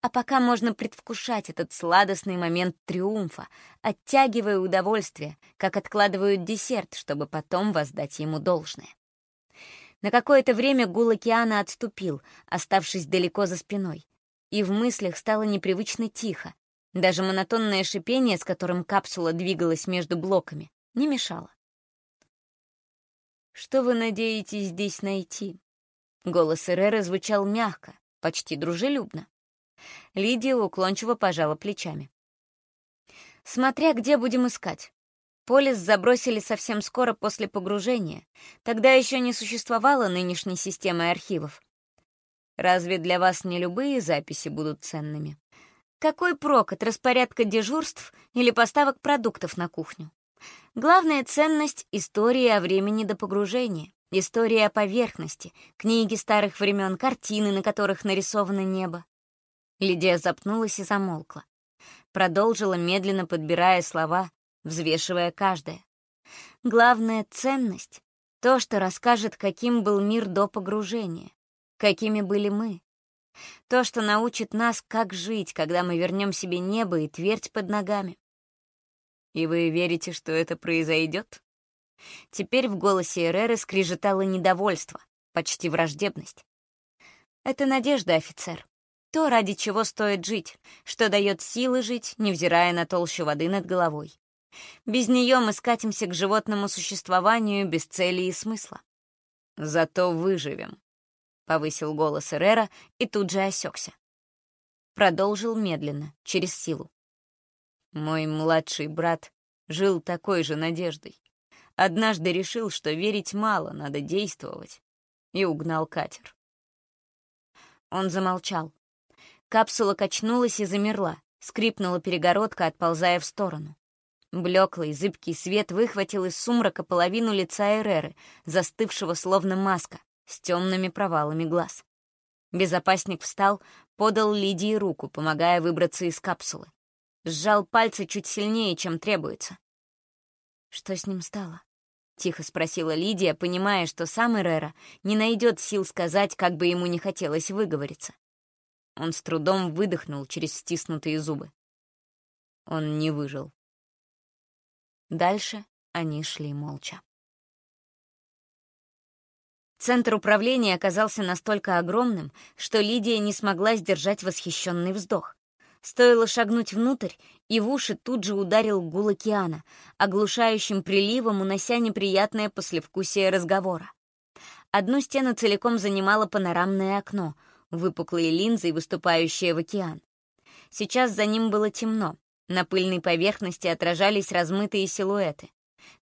А пока можно предвкушать этот сладостный момент триумфа, оттягивая удовольствие, как откладывают десерт, чтобы потом воздать ему должное. На какое-то время гул океана отступил, оставшись далеко за спиной, и в мыслях стало непривычно тихо. Даже монотонное шипение, с которым капсула двигалась между блоками, не мешало. «Что вы надеетесь здесь найти?» Голос Эреры звучал мягко, почти дружелюбно. Лидия уклончиво пожала плечами. «Смотря где будем искать. Полис забросили совсем скоро после погружения. Тогда еще не существовало нынешней системы архивов. Разве для вас не любые записи будут ценными? Какой прок от распорядка дежурств или поставок продуктов на кухню? Главная ценность — истории о времени до погружения, история о поверхности, книги старых времен, картины, на которых нарисовано небо. Лидия запнулась и замолкла. Продолжила, медленно подбирая слова, взвешивая каждое. Главная ценность — то, что расскажет, каким был мир до погружения, какими были мы. То, что научит нас, как жить, когда мы вернем себе небо и твердь под ногами. И вы верите, что это произойдет? Теперь в голосе Эреры скрежетало недовольство, почти враждебность. Это надежда, офицер то, ради чего стоит жить, что дает силы жить, невзирая на толщу воды над головой. Без нее мы скатимся к животному существованию без цели и смысла. «Зато выживем», — повысил голос Эрера и тут же осекся. Продолжил медленно, через силу. «Мой младший брат жил такой же надеждой. Однажды решил, что верить мало, надо действовать, и угнал катер». Он замолчал, Капсула качнулась и замерла, скрипнула перегородка, отползая в сторону. Блеклый, зыбкий свет выхватил из сумрака половину лица Эреры, застывшего словно маска, с темными провалами глаз. Безопасник встал, подал Лидии руку, помогая выбраться из капсулы. Сжал пальцы чуть сильнее, чем требуется. «Что с ним стало?» — тихо спросила Лидия, понимая, что сам Эрера не найдет сил сказать, как бы ему не хотелось выговориться. Он с трудом выдохнул через стиснутые зубы. Он не выжил. Дальше они шли молча. Центр управления оказался настолько огромным, что Лидия не смогла сдержать восхищенный вздох. Стоило шагнуть внутрь, и в уши тут же ударил гул океана, оглушающим приливом унося неприятное послевкусие разговора. Одну стену целиком занимало панорамное окно — выпуклые линзы, выступающие в океан. Сейчас за ним было темно, на пыльной поверхности отражались размытые силуэты.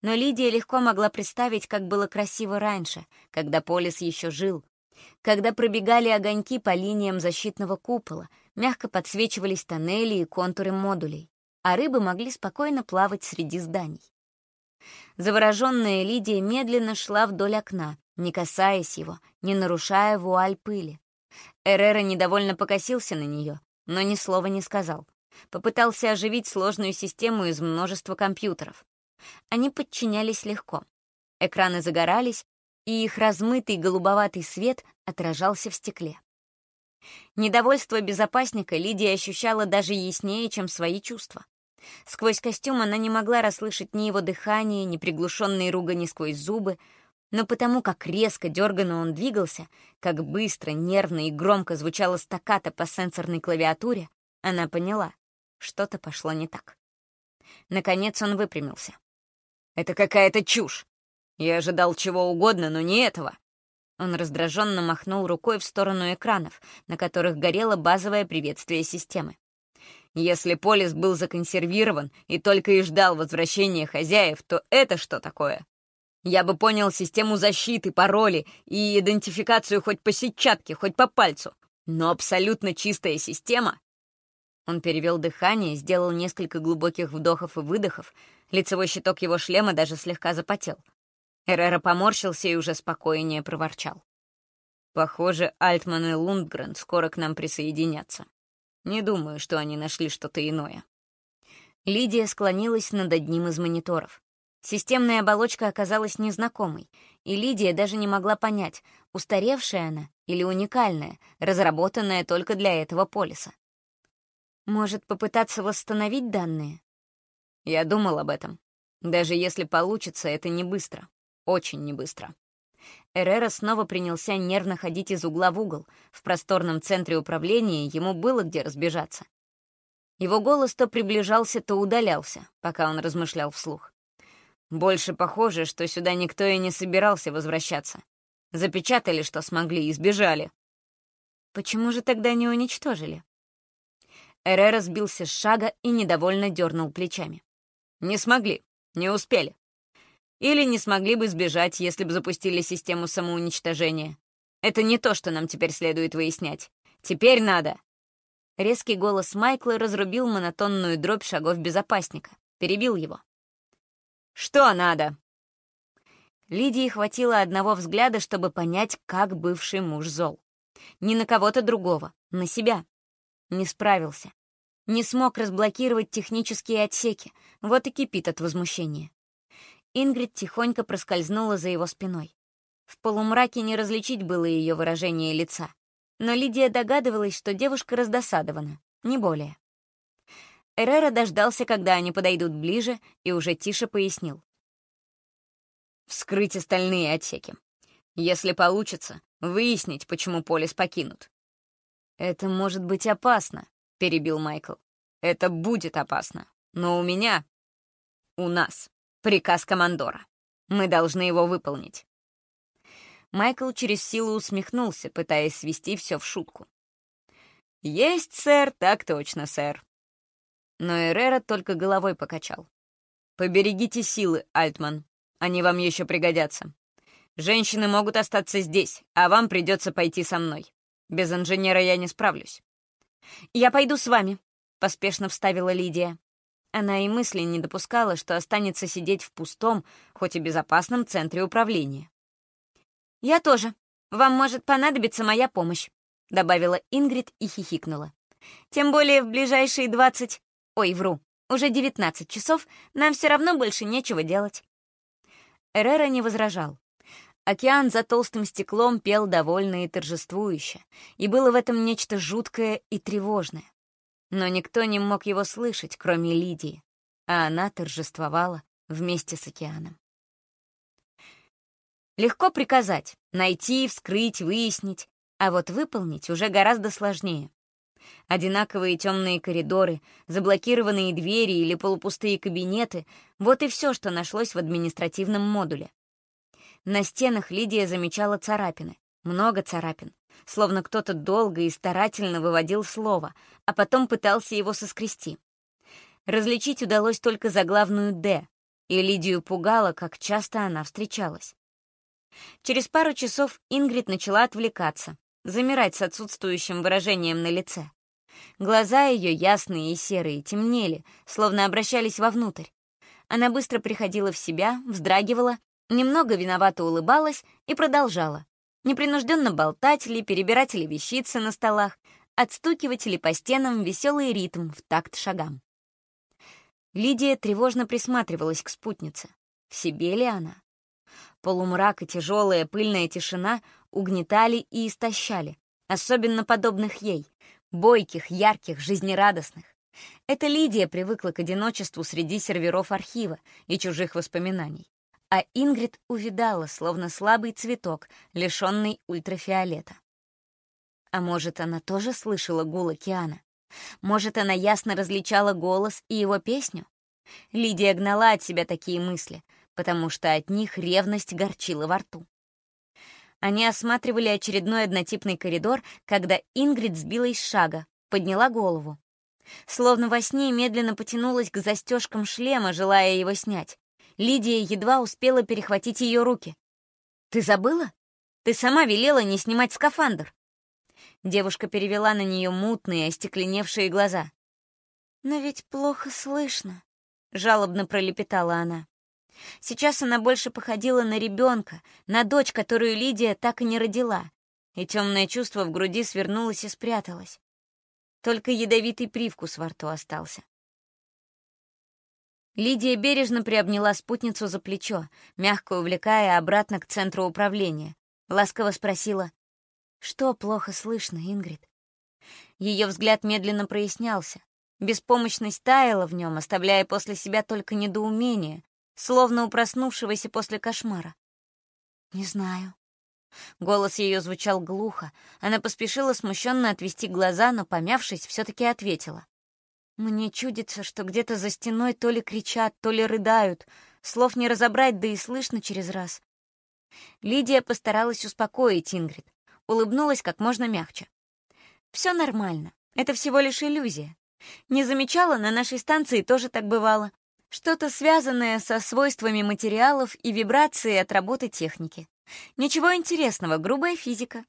Но Лидия легко могла представить, как было красиво раньше, когда Полис еще жил. Когда пробегали огоньки по линиям защитного купола, мягко подсвечивались тоннели и контуры модулей, а рыбы могли спокойно плавать среди зданий. Завороженная Лидия медленно шла вдоль окна, не касаясь его, не нарушая вуаль пыли. Эррера недовольно покосился на нее, но ни слова не сказал. Попытался оживить сложную систему из множества компьютеров. Они подчинялись легко. Экраны загорались, и их размытый голубоватый свет отражался в стекле. Недовольство безопасника Лидия ощущала даже яснее, чем свои чувства. Сквозь костюм она не могла расслышать ни его дыхание, ни приглушенные ругани сквозь зубы, но потому как резко, дерганно он двигался, как быстро, нервно и громко звучала стаката по сенсорной клавиатуре, она поняла, что-то пошло не так. Наконец он выпрямился. «Это какая-то чушь! Я ожидал чего угодно, но не этого!» Он раздраженно махнул рукой в сторону экранов, на которых горело базовое приветствие системы. Если полис был законсервирован и только и ждал возвращения хозяев, то это что такое? Я бы понял систему защиты, пароли и идентификацию хоть по сетчатке, хоть по пальцу. Но абсолютно чистая система... Он перевел дыхание, сделал несколько глубоких вдохов и выдохов. Лицевой щиток его шлема даже слегка запотел. Эрера поморщился и уже спокойнее проворчал. Похоже, Альтман и Лундгрен скоро к нам присоединятся. Не думаю, что они нашли что-то иное. Лидия склонилась над одним из мониторов. Системная оболочка оказалась незнакомой, и Лидия даже не могла понять, устаревшая она или уникальная, разработанная только для этого полиса. Может, попытаться восстановить данные? Я думал об этом. Даже если получится, это не быстро. Очень не быстро. Эррера снова принялся нервно ходить из угла в угол. В просторном центре управления ему было где разбежаться. Его голос то приближался, то удалялся, пока он размышлял вслух. Больше похоже, что сюда никто и не собирался возвращаться. Запечатали, что смогли, и сбежали. Почему же тогда не уничтожили? Эрера сбился с шага и недовольно дернул плечами. «Не смогли, не успели. Или не смогли бы сбежать, если бы запустили систему самоуничтожения. Это не то, что нам теперь следует выяснять. Теперь надо!» Резкий голос Майкла разрубил монотонную дробь шагов безопасника, перебил его. «Что надо?» Лидии хватило одного взгляда, чтобы понять, как бывший муж зол. Не на кого-то другого, на себя. Не справился. Не смог разблокировать технические отсеки, вот и кипит от возмущения. Ингрид тихонько проскользнула за его спиной. В полумраке не различить было ее выражение лица, но Лидия догадывалась, что девушка раздосадована, не более. Эррера дождался, когда они подойдут ближе, и уже тише пояснил. «Вскрыть остальные отсеки. Если получится, выяснить, почему Полис покинут. «Это может быть опасно», — перебил Майкл. «Это будет опасно. Но у меня... У нас приказ командора. Мы должны его выполнить». Майкл через силу усмехнулся, пытаясь свести все в шутку. «Есть, сэр, так точно, сэр». Но Эррера только головой покачал. «Поберегите силы, Альтман. Они вам еще пригодятся. Женщины могут остаться здесь, а вам придется пойти со мной. Без инженера я не справлюсь». «Я пойду с вами», — поспешно вставила Лидия. Она и мысли не допускала, что останется сидеть в пустом, хоть и безопасном центре управления. «Я тоже. Вам может понадобиться моя помощь», — добавила Ингрид и хихикнула. «Тем более в ближайшие двадцать... Ой, вру, уже девятнадцать часов нам все равно больше нечего делать». Эррера не возражал. Океан за толстым стеклом пел довольно и торжествующе, и было в этом нечто жуткое и тревожное. Но никто не мог его слышать, кроме Лидии, а она торжествовала вместе с океаном. Легко приказать, найти, вскрыть, выяснить, а вот выполнить уже гораздо сложнее. Одинаковые темные коридоры, заблокированные двери или полупустые кабинеты — вот и все, что нашлось в административном модуле. На стенах Лидия замечала царапины, много царапин, словно кто-то долго и старательно выводил слово, а потом пытался его соскрести. Различить удалось только заглавную «Д», и Лидию пугало, как часто она встречалась. Через пару часов Ингрид начала отвлекаться, замирать с отсутствующим выражением на лице. Глаза ее, ясные и серые, темнели, словно обращались вовнутрь. Она быстро приходила в себя, вздрагивала Немного виновато улыбалась и продолжала. Непринужденно болтать ли, перебирать ли вещицы на столах, отстукивать ли по стенам веселый ритм в такт шагам. Лидия тревожно присматривалась к спутнице. В себе ли она? Полумрак и тяжелая пыльная тишина угнетали и истощали, особенно подобных ей, бойких, ярких, жизнерадостных. Эта Лидия привыкла к одиночеству среди серверов архива и чужих воспоминаний а Ингрид увидала, словно слабый цветок, лишенный ультрафиолета. А может, она тоже слышала гул океана? Может, она ясно различала голос и его песню? Лидия гнала от себя такие мысли, потому что от них ревность горчила во рту. Они осматривали очередной однотипный коридор, когда Ингрид сбилась с шага, подняла голову. Словно во сне медленно потянулась к застежкам шлема, желая его снять. Лидия едва успела перехватить ее руки. «Ты забыла? Ты сама велела не снимать скафандр». Девушка перевела на нее мутные, остекленевшие глаза. «Но ведь плохо слышно», — жалобно пролепетала она. Сейчас она больше походила на ребенка, на дочь, которую Лидия так и не родила, и темное чувство в груди свернулось и спряталось. Только ядовитый привкус во рту остался. Лидия бережно приобняла спутницу за плечо, мягко увлекая обратно к центру управления. Ласково спросила, «Что плохо слышно, Ингрид?» Ее взгляд медленно прояснялся. Беспомощность таяла в нем, оставляя после себя только недоумение, словно у проснувшегося после кошмара. «Не знаю». Голос ее звучал глухо. Она поспешила смущенно отвести глаза, но, помявшись, все-таки ответила. «Мне чудится, что где-то за стеной то ли кричат, то ли рыдают. Слов не разобрать, да и слышно через раз». Лидия постаралась успокоить Ингрид, улыбнулась как можно мягче. «Все нормально. Это всего лишь иллюзия. Не замечала, на нашей станции тоже так бывало. Что-то связанное со свойствами материалов и вибрацией от работы техники. Ничего интересного, грубая физика.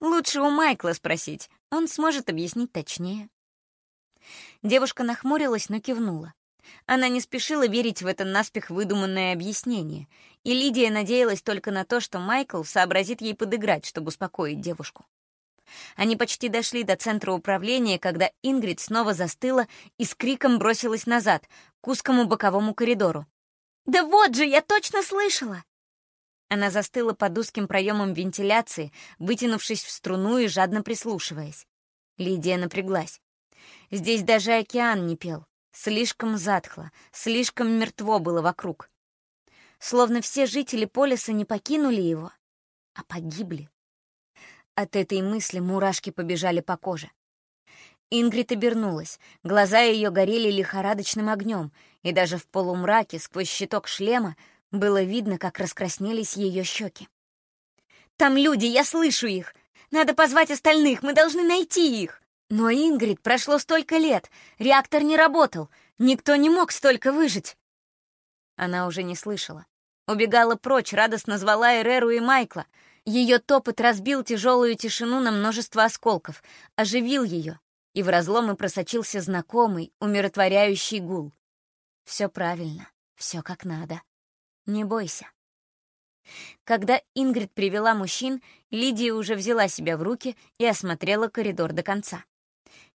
Лучше у Майкла спросить, он сможет объяснить точнее. Девушка нахмурилась, но кивнула. Она не спешила верить в это наспех выдуманное объяснение, и Лидия надеялась только на то, что Майкл сообразит ей подыграть, чтобы успокоить девушку. Они почти дошли до центра управления, когда Ингрид снова застыла и с криком бросилась назад, к узкому боковому коридору. «Да вот же, я точно слышала!» Она застыла под узким проемом вентиляции, вытянувшись в струну и жадно прислушиваясь. Лидия напряглась. Здесь даже океан не пел. Слишком затхло, слишком мертво было вокруг. Словно все жители полиса не покинули его, а погибли. От этой мысли мурашки побежали по коже. Ингрид обернулась. Глаза ее горели лихорадочным огнем, и даже в полумраке, сквозь щиток шлема, было видно, как раскраснелись ее щеки. «Там люди, я слышу их! Надо позвать остальных, мы должны найти их!» Но Ингрид прошло столько лет, реактор не работал, никто не мог столько выжить. Она уже не слышала. Убегала прочь, радостно звала Эреру и Майкла — ее топот разбил тяжелую тишину на множество осколков, оживил ее, и в разломы просочился знакомый, умиротворяющий гул. Все правильно, все как надо. Не бойся. Когда Ингрид привела мужчин, Лидия уже взяла себя в руки и осмотрела коридор до конца.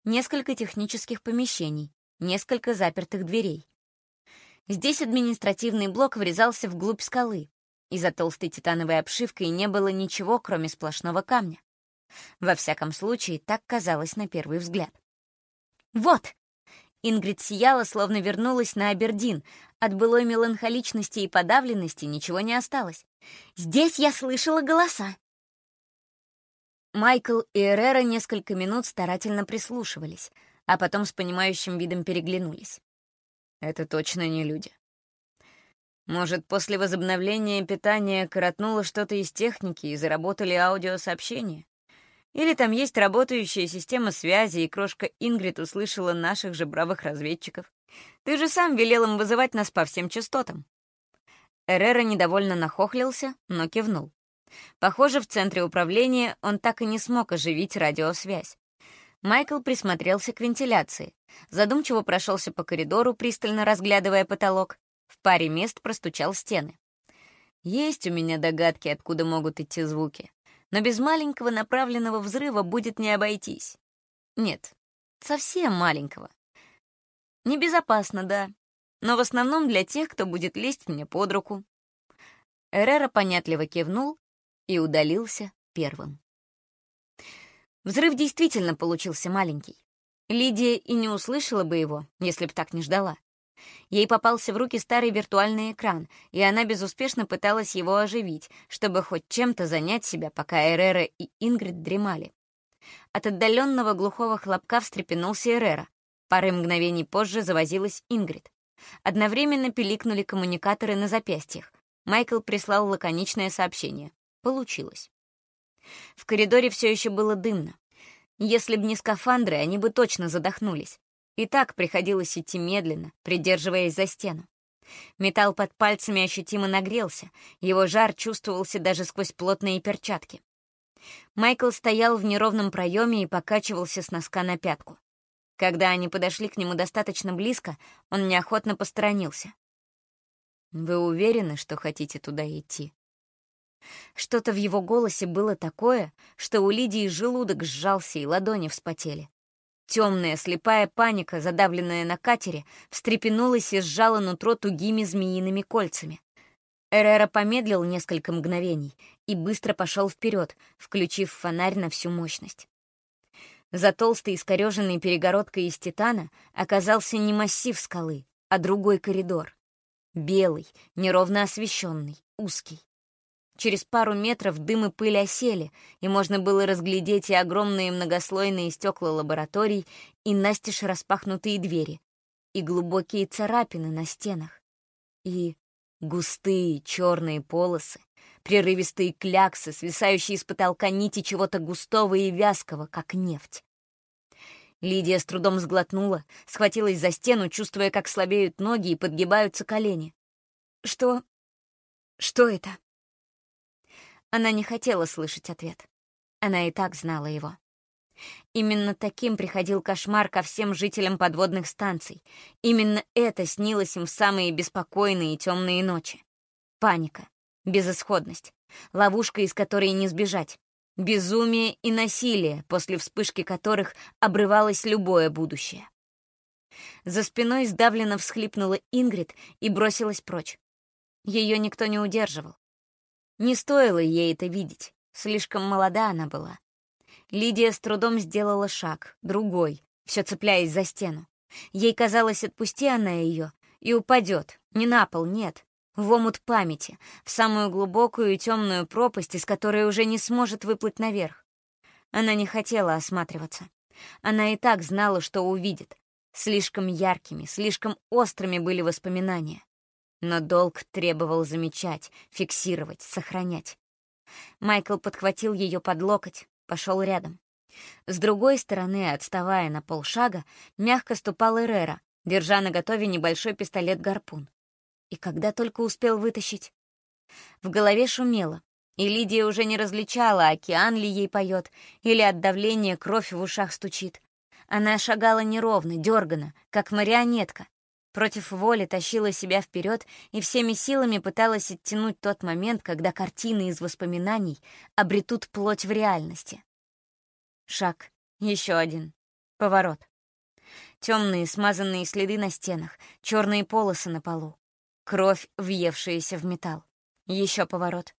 Несколько технических помещений, несколько запертых дверей. Здесь административный блок врезался вглубь скалы, и за толстой титановой обшивкой не было ничего, кроме сплошного камня. Во всяком случае, так казалось на первый взгляд. «Вот!» Ингрид сияла, словно вернулась на Абердин. От былой меланхоличности и подавленности ничего не осталось. «Здесь я слышала голоса!» Майкл и Эррера несколько минут старательно прислушивались, а потом с понимающим видом переглянулись. «Это точно не люди», может, после возобновления питания коротнуло что-то из техники и заработали аудиосообщения? Или там есть работающая система связи, и крошка Ингрид услышала наших же бравых разведчиков? Ты же сам велел им вызывать нас по всем частотам. Эррера недовольно нахохлился, но кивнул. Похоже, в центре управления он так и не смог оживить радиосвязь. Майкл присмотрелся к вентиляции, задумчиво прошелся по коридору, пристально разглядывая потолок, в паре мест простучал стены. Есть у меня догадки, откуда могут идти звуки, но без маленького направленного взрыва будет не обойтись. Нет, совсем маленького. Небезопасно, да, но в основном для тех, кто будет лезть мне под руку. Эрера понятливо кивнул и удалился первым. Взрыв действительно получился маленький. Лидия и не услышала бы его, если б так не ждала. Ей попался в руки старый виртуальный экран, и она безуспешно пыталась его оживить, чтобы хоть чем-то занять себя, пока Эрера и Ингрид дремали. От отдаленного глухого хлопка встрепенулся Эрера. Пары мгновений позже завозилась Ингрид. Одновременно пиликнули коммуникаторы на запястьях. Майкл прислал лаконичное сообщение. Получилось. В коридоре все еще было дымно. Если б не скафандры, они бы точно задохнулись. И так приходилось идти медленно, придерживаясь за стену. Металл под пальцами ощутимо нагрелся, его жар чувствовался даже сквозь плотные перчатки. Майкл стоял в неровном проеме и покачивался с носка на пятку. Когда они подошли к нему достаточно близко, он неохотно посторонился. «Вы уверены, что хотите туда идти?» Что-то в его голосе было такое, что у Лидии желудок сжался и ладони вспотели. Темная, слепая паника, задавленная на катере, встрепенулась и сжала нутро тугими змеиными кольцами. Эрера помедлил несколько мгновений и быстро пошел вперед, включив фонарь на всю мощность. За толстой искореженной перегородкой из титана оказался не массив скалы, а другой коридор. Белый, неровно освещенный, узкий. Через пару метров дым и пыль осели, и можно было разглядеть и огромные многослойные стекла лабораторий, и настежь распахнутые двери, и глубокие царапины на стенах, и густые черные полосы, прерывистые кляксы, свисающие с потолка нити чего-то густого и вязкого, как нефть. Лидия с трудом сглотнула, схватилась за стену, чувствуя, как слабеют ноги и подгибаются колени. «Что? Что это?» Она не хотела слышать ответ. Она и так знала его. Именно таким приходил кошмар ко всем жителям подводных станций. Именно это снилось им в самые беспокойные и темные ночи. Паника, безысходность, ловушка, из которой не сбежать, безумие и насилие, после вспышки которых обрывалось любое будущее. За спиной сдавленно всхлипнула Ингрид и бросилась прочь. Ее никто не удерживал. Не стоило ей это видеть, слишком молода она была. Лидия с трудом сделала шаг, другой, все цепляясь за стену. Ей казалось, отпусти она ее, и упадет, не на пол, нет, в омут памяти, в самую глубокую и темную пропасть, из которой уже не сможет выплыть наверх. Она не хотела осматриваться. Она и так знала, что увидит. Слишком яркими, слишком острыми были воспоминания. Но долг требовал замечать, фиксировать, сохранять. Майкл подхватил ее под локоть, пошел рядом. С другой стороны, отставая на полшага, мягко ступал Эрера, держа на готове небольшой пистолет-гарпун. И когда только успел вытащить? В голове шумело, и Лидия уже не различала, океан ли ей поет, или от давления кровь в ушах стучит. Она шагала неровно, дергано, как марионетка, Против воли тащила себя вперед и всеми силами пыталась оттянуть тот момент, когда картины из воспоминаний обретут плоть в реальности. Шаг, еще один, поворот. Темные смазанные следы на стенах, черные полосы на полу, кровь, въевшаяся в металл. Еще поворот.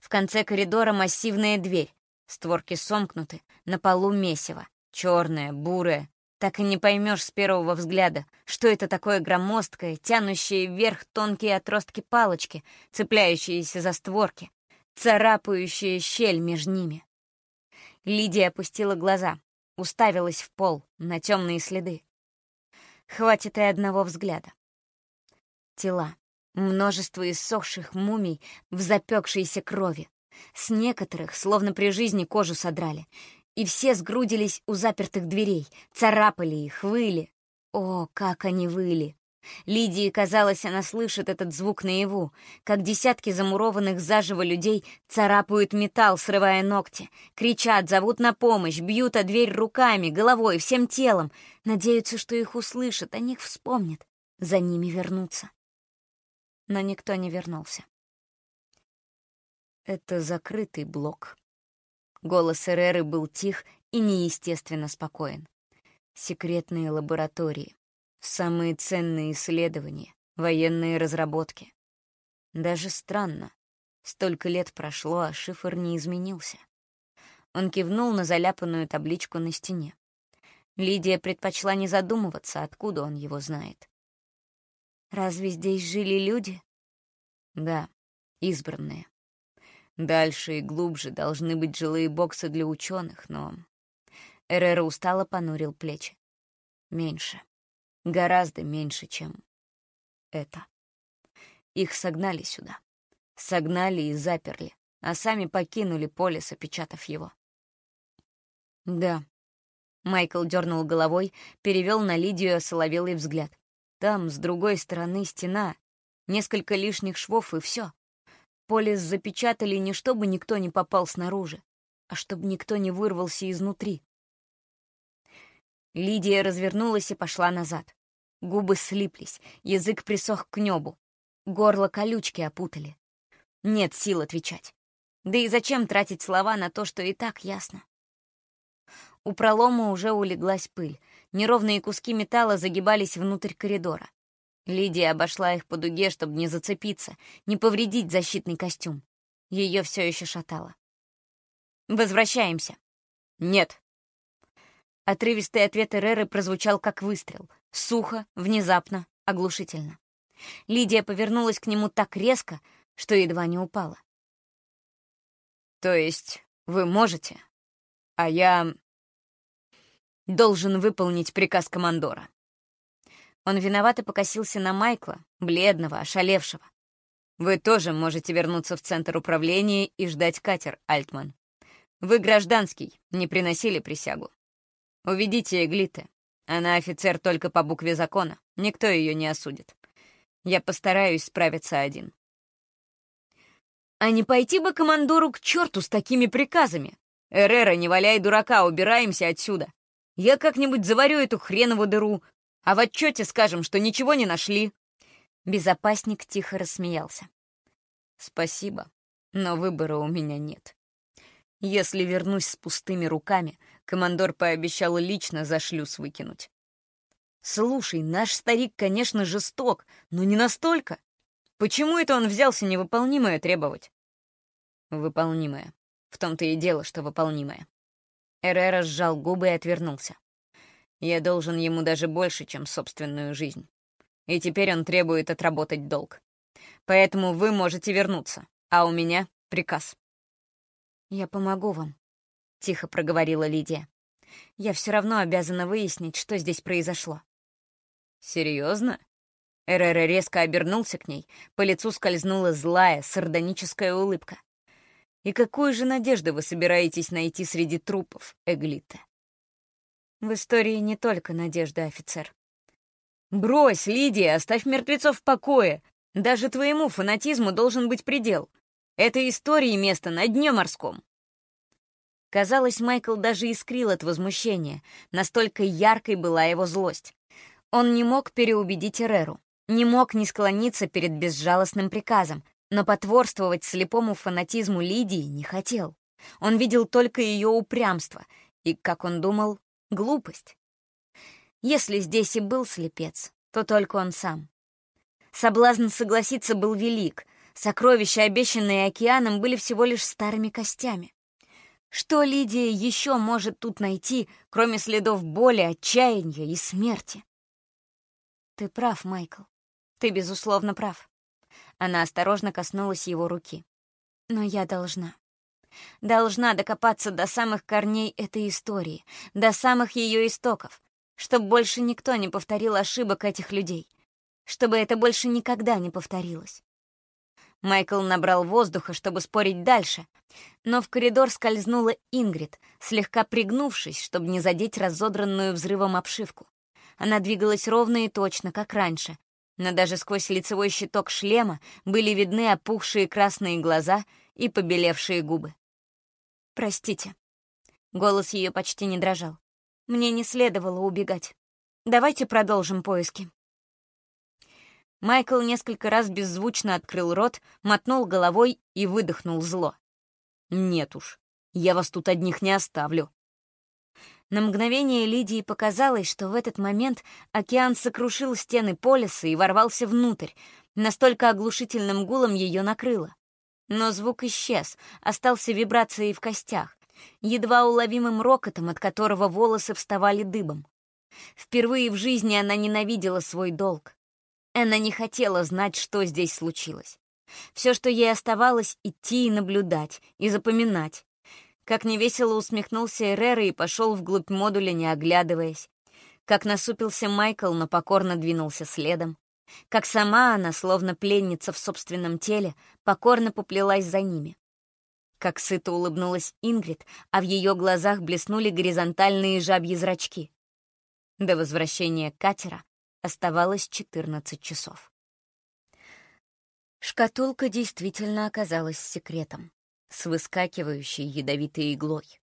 В конце коридора массивная дверь, створки сомкнуты, на полу месиво, черное, бурое, так и не поймешь с первого взгляда, что это такое громоздкое, тянущее вверх тонкие отростки палочки, цепляющиеся за створки, царапающие щель между ними. Лидия опустила глаза, уставилась в пол, на темные следы. Хватит и одного взгляда. Тела, множество иссохших мумий в запекшейся крови. С некоторых, словно при жизни, кожу содрали, и все сгрудились у запертых дверей, царапали их, выли. О, как они выли! Лидии казалось, она слышит этот звук наяву, как десятки замурованных заживо людей царапают металл, срывая ногти, кричат, зовут на помощь, бьют о дверь руками, головой, всем телом, надеются, что их услышат, о них вспомнят, за ними вернутся. Но никто не вернулся. Это закрытый блок, Голос Эреры был тих и неестественно спокоен. Секретные лаборатории, самые ценные исследования, военные разработки. Даже странно. Столько лет прошло, а шифр не изменился. Он кивнул на заляпанную табличку на стене. Лидия предпочла не задумываться, откуда он его знает. «Разве здесь жили люди?» «Да, избранные. Дальше и глубже должны быть жилые боксы для ученых, но... Эрера устало понурил плечи. Меньше. Гораздо меньше, чем это. Их согнали сюда. Согнали и заперли, а сами покинули полис, опечатав его. Да. Майкл дернул головой, перевел на Лидию осоловелый взгляд. Там, с другой стороны, стена. Несколько лишних швов, и все. Полис запечатали не чтобы никто не попал снаружи, а чтобы никто не вырвался изнутри. Лидия развернулась и пошла назад. Губы слиплись, язык присох к небу. Горло колючки опутали. Нет сил отвечать. Да и зачем тратить слова на то, что и так ясно? У пролома уже улеглась пыль. Неровные куски металла загибались внутрь коридора. Лидия обошла их по дуге, чтобы не зацепиться, не повредить защитный костюм. Ее все еще шатало. «Возвращаемся». «Нет». Отрывистый ответ Эреры прозвучал как выстрел. Сухо, внезапно, оглушительно. Лидия повернулась к нему так резко, что едва не упала. «То есть вы можете, а я должен выполнить приказ командора?» Он виновато покосился на Майкла, бледного, ошалевшего. «Вы тоже можете вернуться в центр управления и ждать катер, Альтман. Вы гражданский, не приносили присягу. Уведите Эглиты. Она офицер только по букве закона, никто ее не осудит. Я постараюсь справиться один». «А не пойти бы командору к черту с такими приказами? Эрера, не валяй дурака, убираемся отсюда. Я как-нибудь заварю эту хренову дыру, а в отчете скажем, что ничего не нашли». Безопасник тихо рассмеялся. «Спасибо, но выбора у меня нет. Если вернусь с пустыми руками, командор пообещал лично за шлюз выкинуть. Слушай, наш старик, конечно, жесток, но не настолько. Почему это он взялся невыполнимое требовать? Выполнимое. В том-то и дело, что выполнимое. Эрера сжал губы и отвернулся. Я должен ему даже больше, чем собственную жизнь. И теперь он требует отработать долг. Поэтому вы можете вернуться, а у меня приказ. «Я помогу вам», — тихо проговорила Лидия. «Я все равно обязана выяснить, что здесь произошло». «Серьезно?» Эрера резко обернулся к ней, по лицу скользнула злая, сардоническая улыбка. «И какую же надежду вы собираетесь найти среди трупов, Эглита?» В истории не только надежда, офицер. «Брось, Лидия, оставь мертвецов в покое. Даже твоему фанатизму должен быть предел. Это истории место на дне морском». Казалось, Майкл даже искрил от возмущения, настолько яркой была его злость. Он не мог переубедить Эреру, не мог не склониться перед безжалостным приказом, но потворствовать слепому фанатизму Лидии не хотел. Он видел только ее упрямство и, как он думал, Глупость. Если здесь и был слепец, то только он сам. Соблазн согласиться был велик. Сокровища, обещанные океаном, были всего лишь старыми костями. Что Лидия еще может тут найти, кроме следов боли, отчаяния и смерти? Ты прав, Майкл. Ты, безусловно, прав. Она осторожно коснулась его руки. Но я должна. Должна докопаться до самых корней этой истории, до самых ее истоков, чтобы больше никто не повторил ошибок этих людей, чтобы это больше никогда не повторилось. Майкл набрал воздуха, чтобы спорить дальше, но в коридор скользнула Ингрид, слегка пригнувшись, чтобы не задеть разодранную взрывом обшивку. Она двигалась ровно и точно, как раньше, но даже сквозь лицевой щиток шлема были видны опухшие красные глаза и побелевшие губы. «Простите». Голос ее почти не дрожал. «Мне не следовало убегать. Давайте продолжим поиски». Майкл несколько раз беззвучно открыл рот, мотнул головой и выдохнул зло. «Нет уж, я вас тут одних не оставлю». На мгновение Лидии показалось, что в этот момент океан сокрушил стены полиса и ворвался внутрь, настолько оглушительным гулом ее накрыло. Но звук исчез, остался вибрацией в костях, едва уловимым рокотом, от которого волосы вставали дыбом. Впервые в жизни она ненавидела свой долг. Она не хотела знать, что здесь случилось. Все, что ей оставалось, идти и наблюдать, и запоминать. Как невесело усмехнулся Эррера и пошел вглубь модуля, не оглядываясь. Как насупился Майкл, но покорно двинулся следом как сама она, словно пленница в собственном теле, покорно поплелась за ними. Как сыто улыбнулась Ингрид, а в ее глазах блеснули горизонтальные жабьи зрачки. До возвращения катера оставалось 14 часов. Шкатулка действительно оказалась секретом, с выскакивающей ядовитой иглой.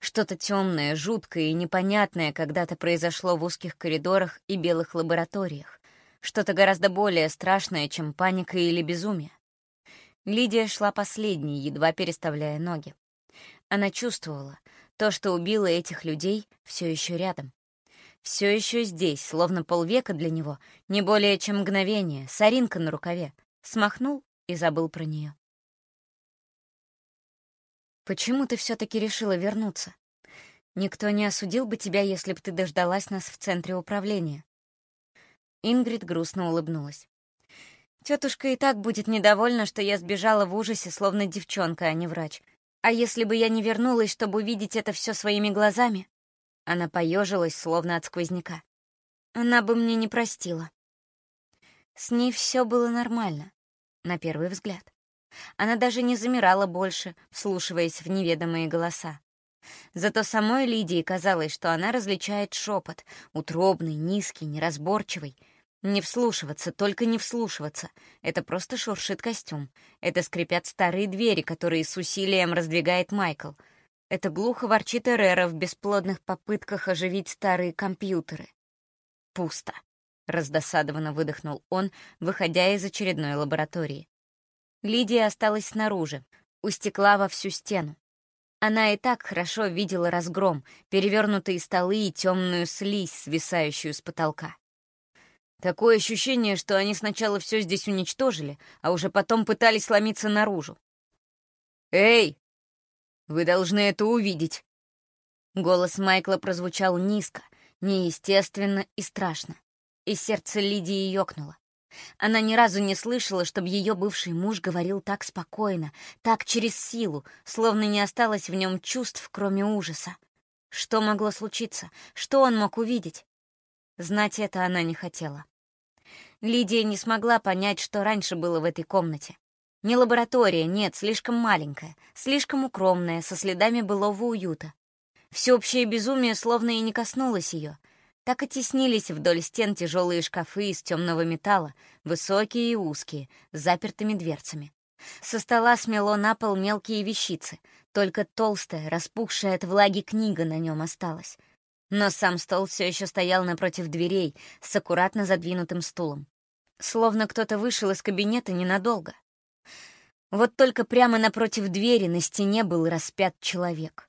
Что-то темное, жуткое и непонятное когда-то произошло в узких коридорах и белых лабораториях, что-то гораздо более страшное, чем паника или безумие. Лидия шла последней, едва переставляя ноги. Она чувствовала, То, что убило этих людей, все еще рядом. Все еще здесь, словно полвека для него, не более чем мгновение, соринка на рукаве. Смахнул и забыл про нее. «Почему ты все-таки решила вернуться? Никто не осудил бы тебя, если бы ты дождалась нас в центре управления». Ингрид грустно улыбнулась. Тетушка и так будет недовольна, что я сбежала в ужасе, словно девчонка, а не врач. А если бы я не вернулась, чтобы увидеть это все своими глазами? Она поежилась, словно от сквозняка. Она бы мне не простила. С ней все было нормально, на первый взгляд. Она даже не замирала больше, вслушиваясь в неведомые голоса. Зато самой Лидии казалось, что она различает шепот, утробный, низкий, неразборчивый — не вслушиваться, только не вслушиваться. Это просто шуршит костюм. Это скрипят старые двери, которые с усилием раздвигает Майкл. Это глухо ворчит Эрера в бесплодных попытках оживить старые компьютеры. Пусто. Раздосадованно выдохнул он, выходя из очередной лаборатории. Лидия осталась снаружи, у стекла во всю стену. Она и так хорошо видела разгром, перевернутые столы и темную слизь, свисающую с потолка. Такое ощущение, что они сначала все здесь уничтожили, а уже потом пытались сломиться наружу. «Эй! Вы должны это увидеть!» Голос Майкла прозвучал низко, неестественно и страшно. И сердце Лидии ёкнуло. Она ни разу не слышала, чтобы ее бывший муж говорил так спокойно, так через силу, словно не осталось в нем чувств, кроме ужаса. Что могло случиться? Что он мог увидеть? Знать это она не хотела. Лидия не смогла понять, что раньше было в этой комнате. Не лаборатория, нет, слишком маленькая, слишком укромная, со следами былого уюта. Всеобщее безумие словно и не коснулось ее. Так и теснились вдоль стен тяжелые шкафы из темного металла, высокие и узкие, с запертыми дверцами. Со стола смело на пол мелкие вещицы, только толстая, распухшая от влаги книга на нем осталась. Но сам стол все еще стоял напротив дверей с аккуратно задвинутым стулом словно кто-то вышел из кабинета ненадолго. Вот только прямо напротив двери на стене был распят человек.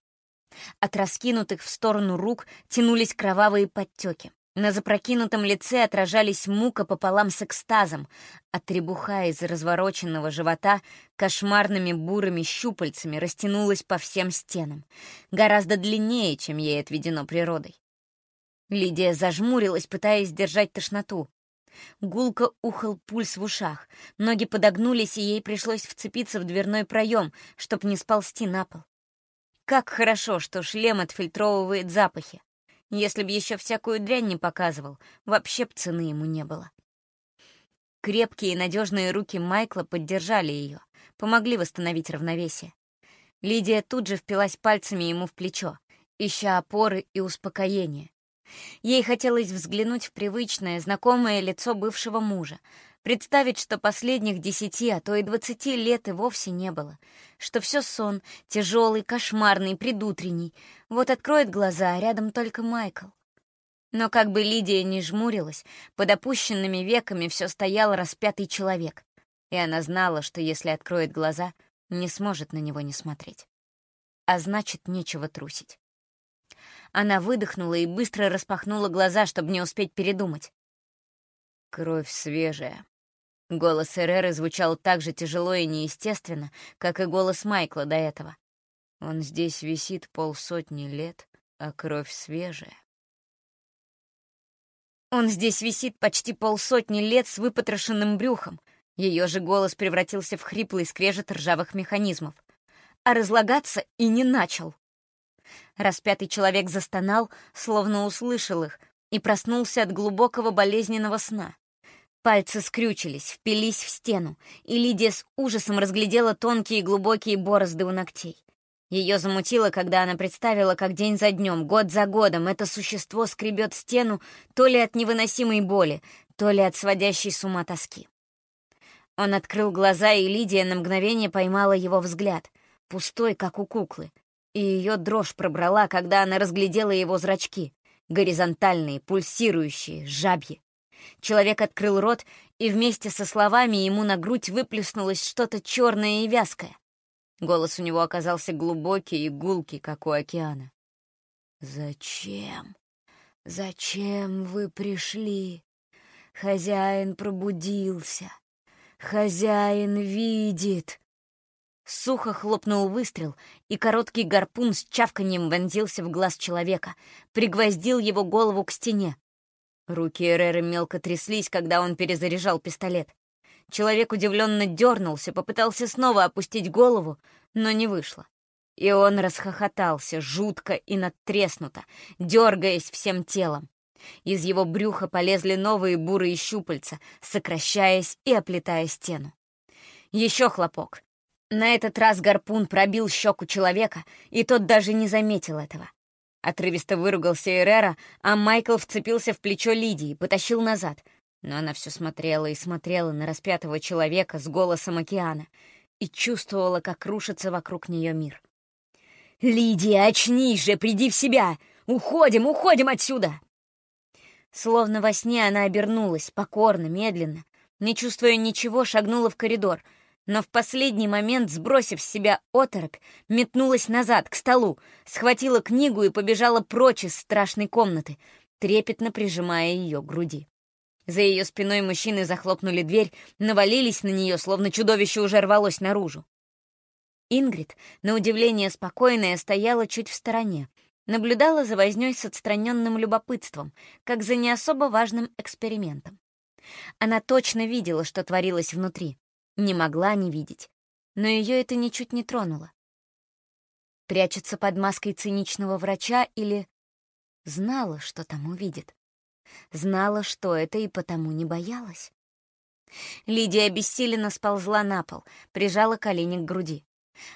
От раскинутых в сторону рук тянулись кровавые подтеки. На запрокинутом лице отражались мука пополам с экстазом, а требуха из развороченного живота кошмарными бурыми щупальцами растянулась по всем стенам, гораздо длиннее, чем ей отведено природой. Лидия зажмурилась, пытаясь сдержать тошноту. Гулко ухал пульс в ушах. Ноги подогнулись, и ей пришлось вцепиться в дверной проем, чтоб не сползти на пол. Как хорошо, что шлем отфильтровывает запахи. Если б еще всякую дрянь не показывал, вообще б цены ему не было. Крепкие и надежные руки Майкла поддержали ее, помогли восстановить равновесие. Лидия тут же впилась пальцами ему в плечо, ища опоры и успокоения. Ей хотелось взглянуть в привычное, знакомое лицо бывшего мужа, представить, что последних десяти, а то и двадцати лет и вовсе не было, что все сон, тяжелый, кошмарный, предутренний. Вот откроет глаза, а рядом только Майкл. Но как бы Лидия не жмурилась, под опущенными веками все стоял распятый человек, и она знала, что если откроет глаза, не сможет на него не смотреть. А значит, нечего трусить. Она выдохнула и быстро распахнула глаза, чтобы не успеть передумать. «Кровь свежая». Голос Эреры звучал так же тяжело и неестественно, как и голос Майкла до этого. Он здесь висит полсотни лет, а кровь свежая. Он здесь висит почти полсотни лет с выпотрошенным брюхом. Ее же голос превратился в хриплый скрежет ржавых механизмов. А разлагаться и не начал. Распятый человек застонал, словно услышал их, и проснулся от глубокого болезненного сна. Пальцы скрючились, впились в стену, и Лидия с ужасом разглядела тонкие глубокие борозды у ногтей. Ее замутило, когда она представила, как день за днем, год за годом это существо скребет стену то ли от невыносимой боли, то ли от сводящей с ума тоски. Он открыл глаза, и Лидия на мгновение поймала его взгляд, пустой, как у куклы, и ее дрожь пробрала, когда она разглядела его зрачки. Горизонтальные, пульсирующие, жабьи. Человек открыл рот, и вместе со словами ему на грудь выплеснулось что-то черное и вязкое. Голос у него оказался глубокий и гулкий, как у океана. «Зачем? Зачем вы пришли? Хозяин пробудился. Хозяин видит!» Сухо хлопнул выстрел, и короткий гарпун с чавканием вонзился в глаз человека, пригвоздил его голову к стене. Руки Эреры мелко тряслись, когда он перезаряжал пистолет. Человек удивленно дернулся, попытался снова опустить голову, но не вышло. И он расхохотался, жутко и надтреснуто, дергаясь всем телом. Из его брюха полезли новые бурые щупальца, сокращаясь и оплетая стену. Еще хлопок. На этот раз гарпун пробил щеку человека, и тот даже не заметил этого. Отрывисто выругался Эрера, а Майкл вцепился в плечо Лидии, потащил назад. Но она все смотрела и смотрела на распятого человека с голосом океана и чувствовала, как рушится вокруг нее мир. «Лидия, очнись же, приди в себя! Уходим, уходим отсюда!» Словно во сне она обернулась, покорно, медленно, не чувствуя ничего, шагнула в коридор, но в последний момент, сбросив с себя оторопь, метнулась назад, к столу, схватила книгу и побежала прочь из страшной комнаты, трепетно прижимая ее к груди. За ее спиной мужчины захлопнули дверь, навалились на нее, словно чудовище уже рвалось наружу. Ингрид, на удивление спокойная, стояла чуть в стороне, наблюдала за вознёй с отстраненным любопытством, как за не особо важным экспериментом. Она точно видела, что творилось внутри, не могла не видеть, но ее это ничуть не тронуло. Прячется под маской циничного врача или знала, что там увидит. Знала, что это, и потому не боялась. Лидия обессиленно сползла на пол, прижала колени к груди.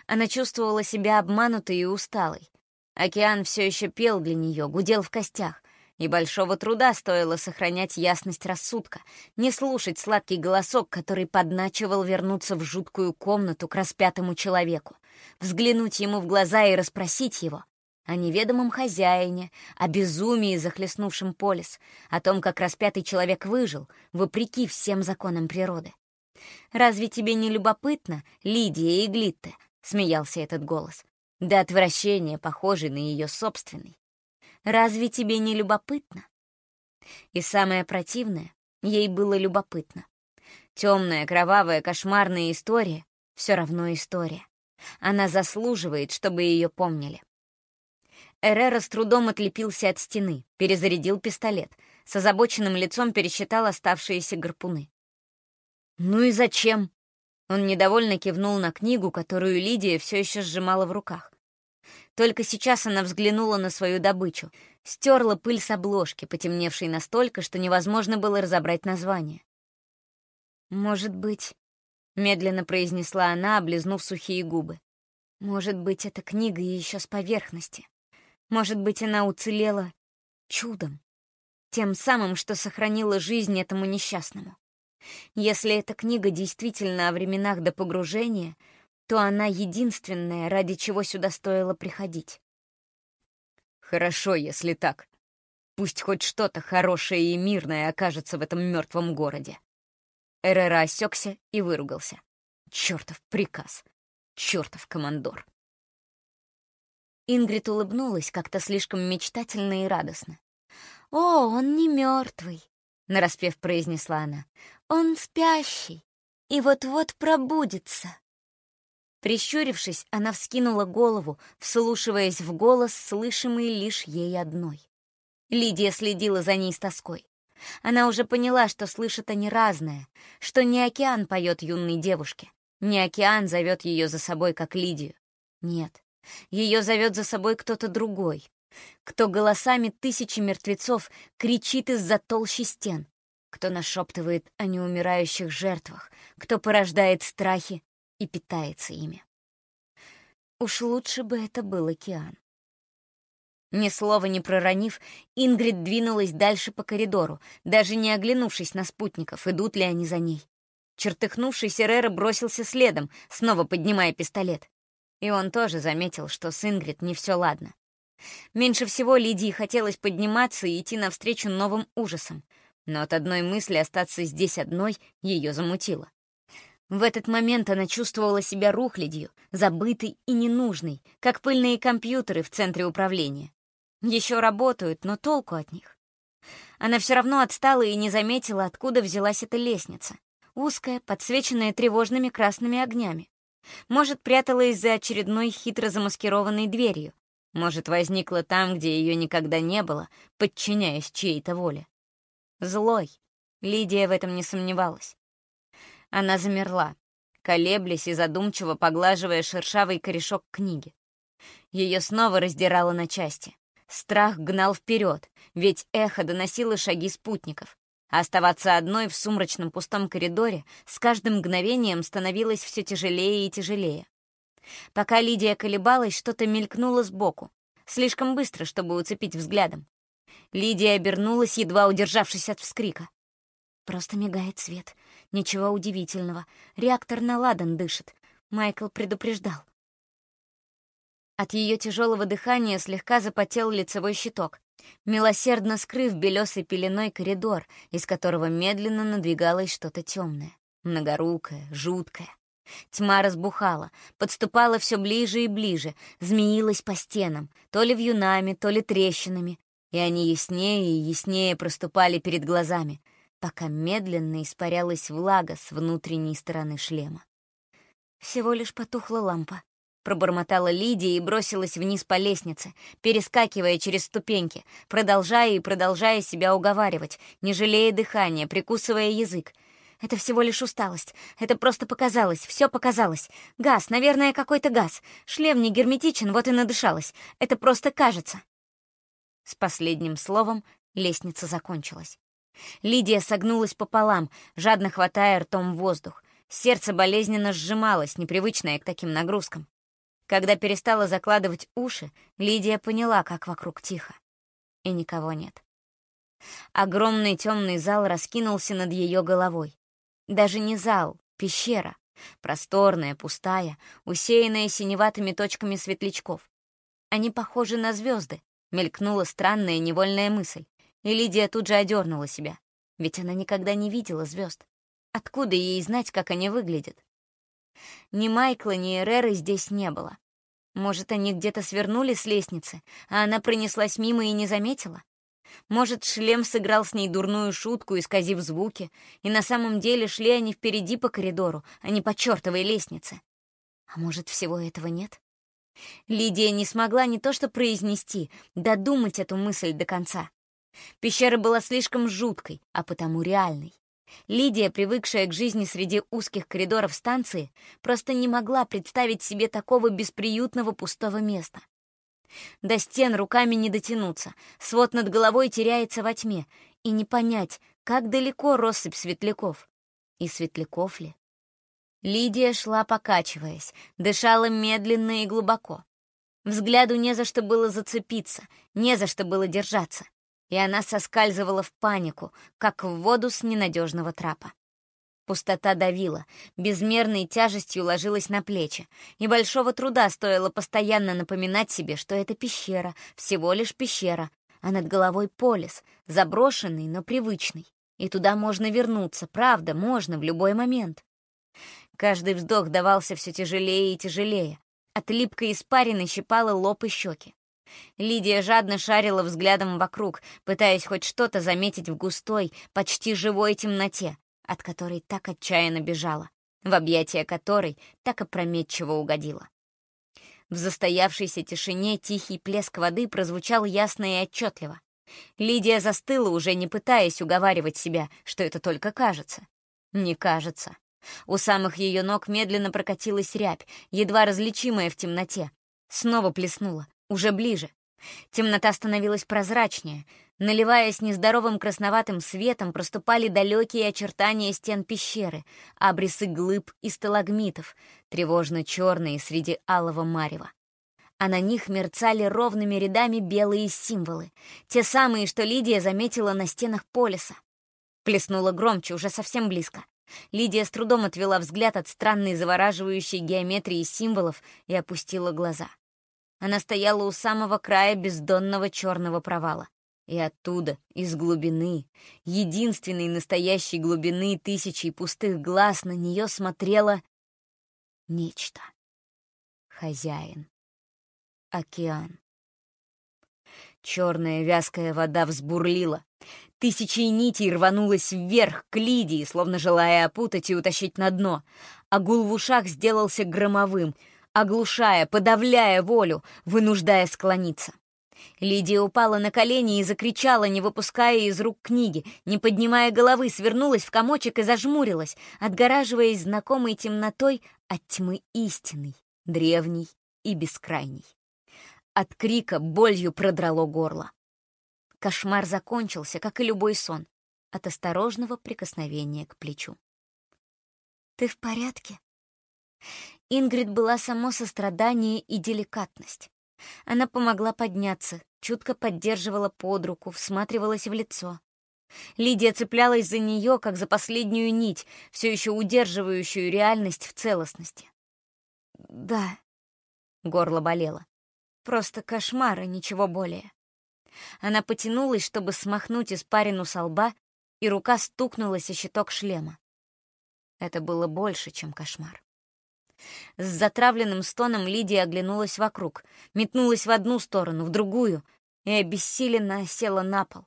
Она чувствовала себя обманутой и усталой. Океан все еще пел для нее, гудел в костях, и большого труда стоило сохранять ясность рассудка, не слушать сладкий голосок, который подначивал вернуться в жуткую комнату к распятому человеку, взглянуть ему в глаза и расспросить его о неведомом хозяине, о безумии, захлестнувшем полис, о том, как распятый человек выжил, вопреки всем законам природы. «Разве тебе не любопытно, Лидия и Глитте?» — смеялся этот голос. До отвращения, похожий на ее собственный. «Разве тебе не любопытно?» И самое противное, ей было любопытно. Темная, кровавая, кошмарная история — все равно история. Она заслуживает, чтобы ее помнили. Эрера с трудом отлепился от стены, перезарядил пистолет, с озабоченным лицом пересчитал оставшиеся гарпуны. «Ну и зачем?» Он недовольно кивнул на книгу, которую Лидия все еще сжимала в руках. Только сейчас она взглянула на свою добычу, стерла пыль с обложки, потемневшей настолько, что невозможно было разобрать название. «Может быть...» — медленно произнесла она, облизнув сухие губы. «Может быть, эта книга еще с поверхности. Может быть, она уцелела чудом, тем самым, что сохранила жизнь этому несчастному. Если эта книга действительно о временах до погружения, то она единственная, ради чего сюда стоило приходить. Хорошо, если так. Пусть хоть что-то хорошее и мирное окажется в этом мертвом городе. Эрера осекся и выругался. Чертов приказ. Чертов командор. Ингрид улыбнулась как-то слишком мечтательно и радостно. «О, он не мертвый», — нараспев произнесла она. Он спящий и вот-вот пробудится. Прищурившись, она вскинула голову, вслушиваясь в голос, слышимый лишь ей одной. Лидия следила за ней с тоской. Она уже поняла, что слышат они разное, что не океан поет юной девушке, не океан зовет ее за собой, как Лидию. Нет, ее зовет за собой кто-то другой, кто голосами тысячи мертвецов кричит из-за толщи стен, кто нашептывает о неумирающих жертвах, кто порождает страхи и питается ими. Уж лучше бы это был океан. Ни слова не проронив, Ингрид двинулась дальше по коридору, даже не оглянувшись на спутников, идут ли они за ней. Чертыхнувшись, Эрера бросился следом, снова поднимая пистолет. И он тоже заметил, что с Ингрид не все ладно. Меньше всего Лидии хотелось подниматься и идти навстречу новым ужасам — но от одной мысли остаться здесь одной ее замутило. В этот момент она чувствовала себя рухлядью, забытой и ненужной, как пыльные компьютеры в центре управления. Еще работают, но толку от них. Она все равно отстала и не заметила, откуда взялась эта лестница. Узкая, подсвеченная тревожными красными огнями. Может, пряталась за очередной хитро замаскированной дверью. Может, возникла там, где ее никогда не было, подчиняясь чьей-то воле. Злой. Лидия в этом не сомневалась. Она замерла, колеблясь и задумчиво поглаживая шершавый корешок книги. Ее снова раздирало на части. Страх гнал вперед, ведь эхо доносило шаги спутников. Оставаться одной в сумрачном пустом коридоре с каждым мгновением становилось все тяжелее и тяжелее. Пока Лидия колебалась, что-то мелькнуло сбоку, слишком быстро, чтобы уцепить взглядом. Лидия обернулась, едва удержавшись от вскрика. Просто мигает свет. Ничего удивительного. Реактор на ладан дышит. Майкл предупреждал. От ее тяжелого дыхания слегка запотел лицевой щиток, милосердно скрыв белесой пеленой коридор, из которого медленно надвигалось что-то темное, многорукое, жуткое. Тьма разбухала, подступала все ближе и ближе, змеилась по стенам, то ли вьюнами, то ли трещинами, и они яснее и яснее проступали перед глазами, пока медленно испарялась влага с внутренней стороны шлема. Всего лишь потухла лампа. Пробормотала Лидия и бросилась вниз по лестнице, перескакивая через ступеньки, продолжая и продолжая себя уговаривать, не жалея дыхания, прикусывая язык. Это всего лишь усталость. Это просто показалось, все показалось. Газ, наверное, какой-то газ. Шлем не герметичен, вот и надышалась. Это просто кажется. С последним словом лестница закончилась. Лидия согнулась пополам, жадно хватая ртом воздух. Сердце болезненно сжималось, непривычное к таким нагрузкам. Когда перестала закладывать уши, Лидия поняла, как вокруг тихо. И никого нет. Огромный темный зал раскинулся над ее головой. Даже не зал, пещера. Просторная, пустая, усеянная синеватыми точками светлячков. Они похожи на звезды, мелькнула странная невольная мысль. И Лидия тут же одернула себя. Ведь она никогда не видела звезд. Откуда ей знать, как они выглядят? Ни Майкла, ни Эреры здесь не было. Может, они где-то свернули с лестницы, а она пронеслась мимо и не заметила? Может, шлем сыграл с ней дурную шутку, исказив звуки, и на самом деле шли они впереди по коридору, а не по чертовой лестнице? А может, всего этого нет? Лидия не смогла не то что произнести, додумать эту мысль до конца. Пещера была слишком жуткой, а потому реальной. Лидия, привыкшая к жизни среди узких коридоров станции, просто не могла представить себе такого бесприютного пустого места. До стен руками не дотянуться, свод над головой теряется во тьме, и не понять, как далеко россыпь светляков. И светляков ли? Лидия шла, покачиваясь, дышала медленно и глубоко. Взгляду не за что было зацепиться, не за что было держаться и она соскальзывала в панику, как в воду с ненадежного трапа. Пустота давила, безмерной тяжестью ложилась на плечи, и большого труда стоило постоянно напоминать себе, что это пещера, всего лишь пещера, а над головой полис, заброшенный, но привычный. И туда можно вернуться, правда, можно в любой момент. Каждый вздох давался все тяжелее и тяжелее. От липкой испарины щипала лоб и щеки. Лидия жадно шарила взглядом вокруг, пытаясь хоть что-то заметить в густой, почти живой темноте, от которой так отчаянно бежала, в объятия которой так опрометчиво угодила. В застоявшейся тишине тихий плеск воды прозвучал ясно и отчетливо. Лидия застыла, уже не пытаясь уговаривать себя, что это только кажется. Не кажется. У самых ее ног медленно прокатилась рябь, едва различимая в темноте. Снова плеснула, уже ближе. Темнота становилась прозрачнее. Наливаясь нездоровым красноватым светом, проступали далекие очертания стен пещеры, абрисы глыб и сталагмитов, тревожно черные среди алого марева. А на них мерцали ровными рядами белые символы, те самые, что Лидия заметила на стенах полиса. Плеснула громче, уже совсем близко. Лидия с трудом отвела взгляд от странной завораживающей геометрии символов и опустила глаза. Она стояла у самого края бездонного черного провала. И оттуда, из глубины, единственной настоящей глубины тысячи пустых глаз на нее смотрело нечто. Хозяин. Океан. Черная вязкая вода взбурлила. Тысячи нитей рванулась вверх к Лидии, словно желая опутать и утащить на дно. А гул в ушах сделался громовым, оглушая, подавляя волю, вынуждая склониться. Лидия упала на колени и закричала, не выпуская из рук книги, не поднимая головы, свернулась в комочек и зажмурилась, отгораживаясь знакомой темнотой от тьмы истинной, древней и бескрайней. От крика болью продрало горло. Кошмар закончился, как и любой сон, от осторожного прикосновения к плечу. «Ты в порядке?» Ингрид была само сострадание и деликатность. Она помогла подняться, чутко поддерживала под руку, всматривалась в лицо. Лидия цеплялась за нее, как за последнюю нить, все еще удерживающую реальность в целостности. «Да», — горло болело. «Просто кошмар и ничего более». Она потянулась, чтобы смахнуть испарину со лба, и рука стукнулась о щиток шлема. Это было больше, чем кошмар. С затравленным стоном Лидия оглянулась вокруг, метнулась в одну сторону, в другую и обессиленно села на пол.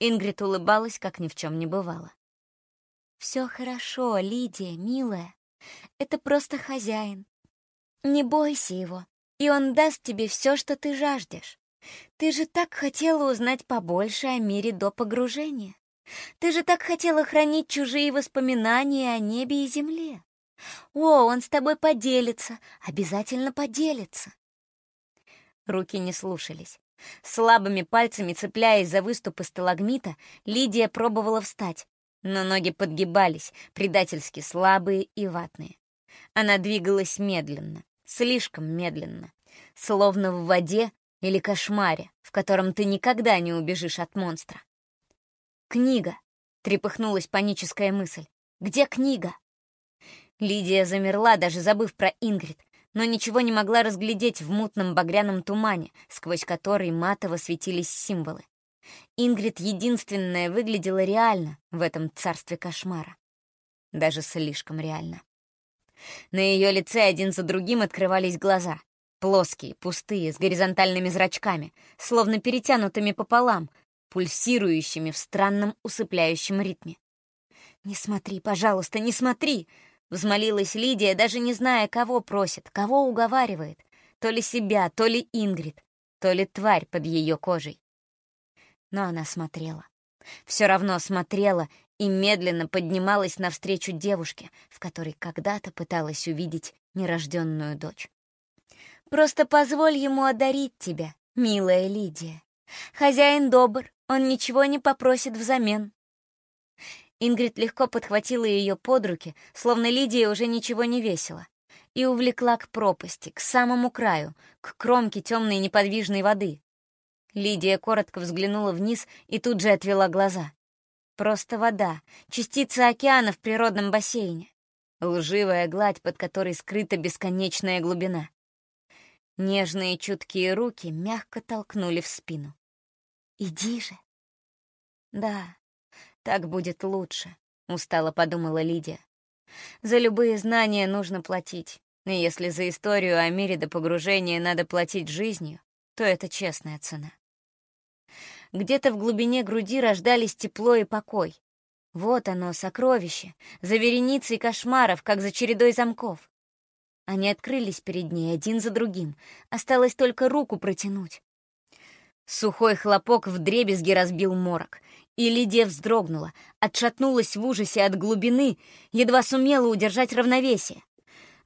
Ингрид улыбалась, как ни в чем не бывало. «Все хорошо, Лидия, милая. Это просто хозяин. Не бойся его, и он даст тебе все, что ты жаждешь. Ты же так хотела узнать побольше о мире до погружения. Ты же так хотела хранить чужие воспоминания о небе и земле. О, он с тобой поделится, обязательно поделится. Руки не слушались. Слабыми пальцами, цепляясь за выступы сталагмита, Лидия пробовала встать, но ноги подгибались, предательски слабые и ватные. Она двигалась медленно, слишком медленно, словно в воде или кошмаре, в котором ты никогда не убежишь от монстра. «Книга!» — трепыхнулась паническая мысль. «Где книга?» Лидия замерла, даже забыв про Ингрид, но ничего не могла разглядеть в мутном багряном тумане, сквозь который матово светились символы. Ингрид единственная выглядела реально в этом царстве кошмара. Даже слишком реально. На ее лице один за другим открывались глаза. Плоские, пустые, с горизонтальными зрачками, словно перетянутыми пополам, пульсирующими в странном усыпляющем ритме. «Не смотри, пожалуйста, не смотри!» Взмолилась Лидия, даже не зная, кого просит, кого уговаривает. То ли себя, то ли Ингрид, то ли тварь под ее кожей. Но она смотрела. Все равно смотрела и медленно поднималась навстречу девушке, в которой когда-то пыталась увидеть нерожденную дочь. «Просто позволь ему одарить тебя, милая Лидия. Хозяин добр, он ничего не попросит взамен. Ингрид легко подхватила ее под руки, словно Лидия уже ничего не весила, и увлекла к пропасти, к самому краю, к кромке темной неподвижной воды. Лидия коротко взглянула вниз и тут же отвела глаза. Просто вода, частица океана в природном бассейне. Лживая гладь, под которой скрыта бесконечная глубина. Нежные чуткие руки мягко толкнули в спину. «Иди же!» Да, так будет лучше, устало подумала Лидия. За любые знания нужно платить. И если за историю о мире до погружения надо платить жизнью, то это честная цена. Где-то в глубине груди рождались тепло и покой. Вот оно, сокровище, за вереницей кошмаров, как за чередой замков. Они открылись перед ней один за другим. Осталось только руку протянуть. Сухой хлопок вдребезги разбил морок, и Лидия вздрогнула, отшатнулась в ужасе от глубины, едва сумела удержать равновесие.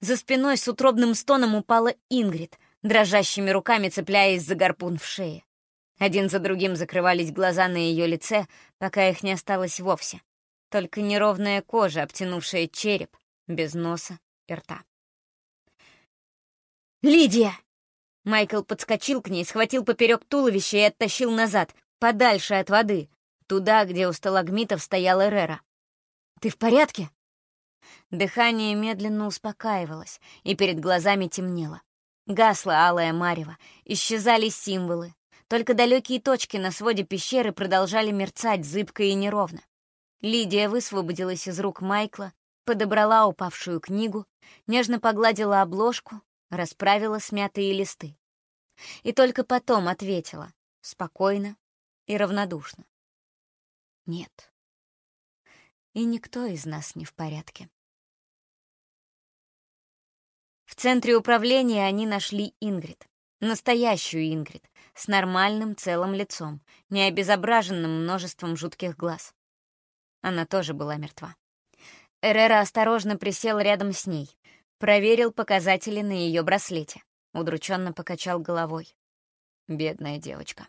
За спиной с утробным стоном упала Ингрид, дрожащими руками цепляясь за гарпун в шее. Один за другим закрывались глаза на ее лице, пока их не осталось вовсе. Только неровная кожа, обтянувшая череп, без носа и рта. «Лидия!» Майкл подскочил к ней, схватил поперек туловища и оттащил назад, подальше от воды, туда, где у сталагмитов стоял Эрера. «Ты в порядке?» Дыхание медленно успокаивалось, и перед глазами темнело. Гасла алая марево, исчезали символы. Только далекие точки на своде пещеры продолжали мерцать зыбко и неровно. Лидия высвободилась из рук Майкла, подобрала упавшую книгу, нежно погладила обложку, расправила смятые листы. И только потом ответила, спокойно и равнодушно. Нет. И никто из нас не в порядке. В центре управления они нашли Ингрид. Настоящую Ингрид, с нормальным целым лицом, не обезображенным множеством жутких глаз. Она тоже была мертва. Эрера осторожно присел рядом с ней, проверил показатели на ее браслете, удрученно покачал головой. Бедная девочка.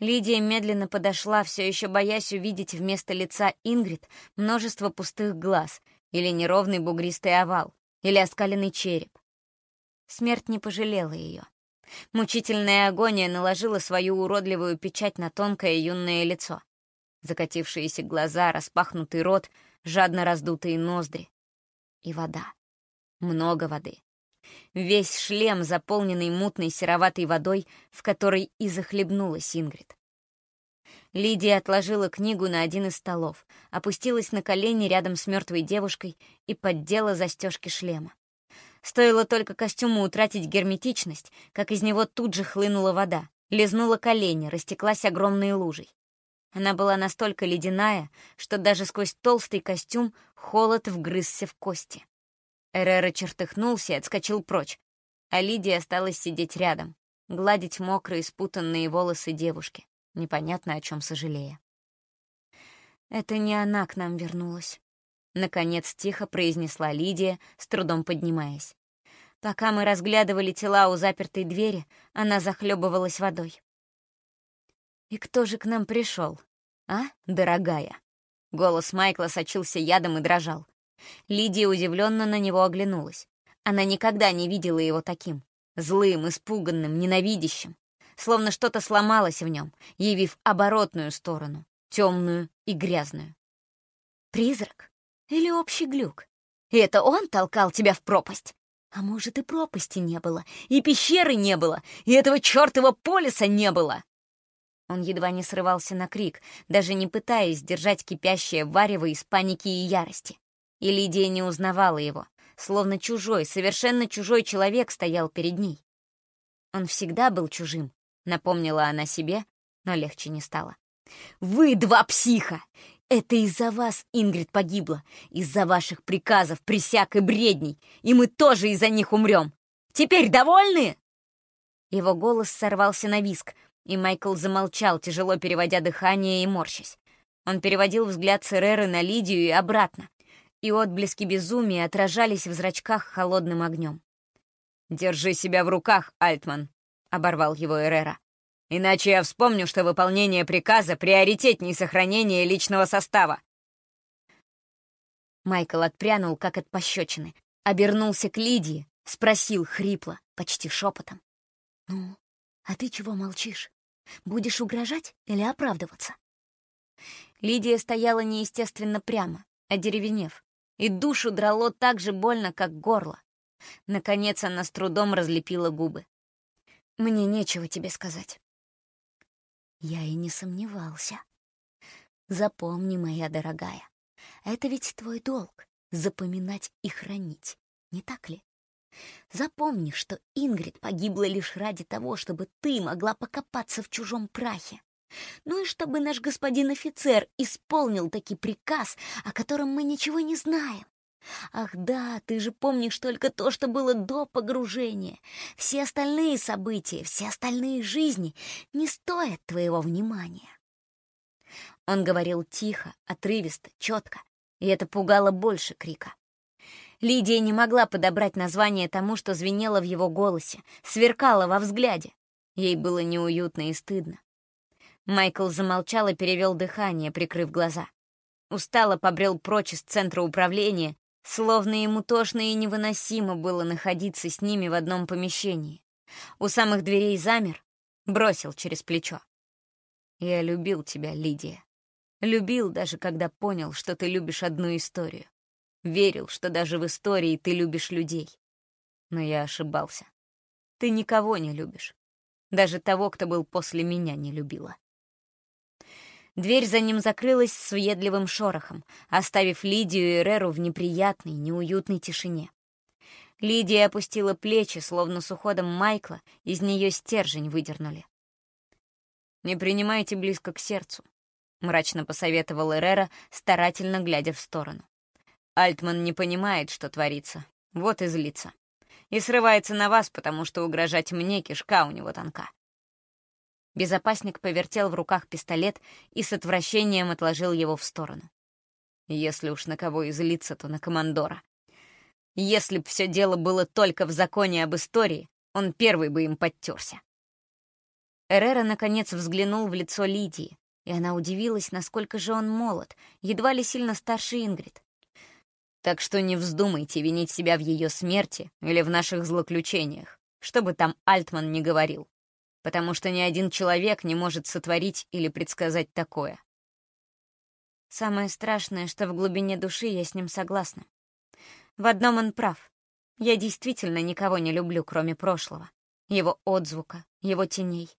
Лидия медленно подошла, все еще боясь увидеть вместо лица Ингрид множество пустых глаз или неровный бугристый овал, или оскаленный череп. Смерть не пожалела ее. Мучительная агония наложила свою уродливую печать на тонкое юное лицо. Закатившиеся глаза, распахнутый рот, жадно раздутые ноздри. И вода. Много воды. Весь шлем, заполненный мутной сероватой водой, в которой и захлебнулась Ингрид. Лидия отложила книгу на один из столов, опустилась на колени рядом с мертвой девушкой и поддела застежки шлема. Стоило только костюму утратить герметичность, как из него тут же хлынула вода, лизнула колени, растеклась огромной лужей. Она была настолько ледяная, что даже сквозь толстый костюм холод вгрызся в кости. Эрера чертыхнулся и отскочил прочь, а Лидия осталась сидеть рядом, гладить мокрые спутанные волосы девушки, непонятно о чем сожалея. «Это не она к нам вернулась», — наконец тихо произнесла Лидия, с трудом поднимаясь. Пока мы разглядывали тела у запертой двери, она захлебывалась водой. «И кто же к нам пришел, а, дорогая?» Голос Майкла сочился ядом и дрожал. Лидия удивленно на него оглянулась. Она никогда не видела его таким. Злым, испуганным, ненавидящим. Словно что-то сломалось в нем, явив оборотную сторону, темную и грязную. «Призрак? Или общий глюк? И это он толкал тебя в пропасть? А может, и пропасти не было, и пещеры не было, и этого чертова полиса не было!» Он едва не срывался на крик, даже не пытаясь сдержать кипящее варево из паники и ярости. И Лидия не узнавала его, словно чужой, совершенно чужой человек стоял перед ней. Он всегда был чужим, напомнила она себе, но легче не стало. «Вы два психа! Это из-за вас Ингрид погибла, из-за ваших приказов, присяг и бредней, и мы тоже из-за них умрем. Теперь довольны?» Его голос сорвался на виск, и Майкл замолчал, тяжело переводя дыхание и морщась. Он переводил взгляд Цереры на Лидию и обратно, и отблески безумия отражались в зрачках холодным огнем. «Держи себя в руках, Альтман», — оборвал его Эрера. «Иначе я вспомню, что выполнение приказа приоритетней сохранения личного состава». Майкл отпрянул, как от пощечины, обернулся к Лидии, спросил хрипло, почти шепотом. «Ну, а ты чего молчишь? Будешь угрожать или оправдываться?» Лидия стояла неестественно прямо, одеревенев, и душу драло так же больно, как горло. Наконец она с трудом разлепила губы. «Мне нечего тебе сказать». Я и не сомневался. Запомни, моя дорогая, это ведь твой долг — запоминать и хранить, не так ли? Запомни, что Ингрид погибла лишь ради того, чтобы ты могла покопаться в чужом прахе. Ну и чтобы наш господин офицер исполнил таки приказ, о котором мы ничего не знаем. Ах да, ты же помнишь только то, что было до погружения. Все остальные события, все остальные жизни не стоят твоего внимания. Он говорил тихо, отрывисто, четко, и это пугало больше крика. Лидия не могла подобрать название тому, что звенело в его голосе, сверкало во взгляде. Ей было неуютно и стыдно. Майкл замолчал и перевел дыхание, прикрыв глаза. Устало побрел прочь из центра управления, словно ему тошно и невыносимо было находиться с ними в одном помещении. У самых дверей замер, бросил через плечо. «Я любил тебя, Лидия. Любил, даже когда понял, что ты любишь одну историю. Верил, что даже в истории ты любишь людей. Но я ошибался. Ты никого не любишь. Даже того, кто был после меня, не любила. Дверь за ним закрылась с въедливым шорохом, оставив Лидию и Эреру в неприятной, неуютной тишине. Лидия опустила плечи, словно с уходом Майкла из нее стержень выдернули. не принимайте близко к сердцу», — мрачно посоветовал Эррера, старательно глядя в сторону. «Альтман не понимает, что творится, вот и злится. И срывается на вас, потому что угрожать мне кишка у него тонка». Безопасник повертел в руках пистолет и с отвращением отложил его в сторону. Если уж на кого и злиться, то на командора. Если б все дело было только в законе об истории, он первый бы им подтерся. Эррера, наконец, взглянул в лицо Лидии, и она удивилась, насколько же он молод, едва ли сильно старше Ингрид. Так что не вздумайте винить себя в ее смерти или в наших злоключениях, что бы там Альтман ни говорил, потому что ни один человек не может сотворить или предсказать такое. Самое страшное, что в глубине души я с ним согласна. В одном он прав. Я действительно никого не люблю, кроме прошлого. Его отзвука, его теней.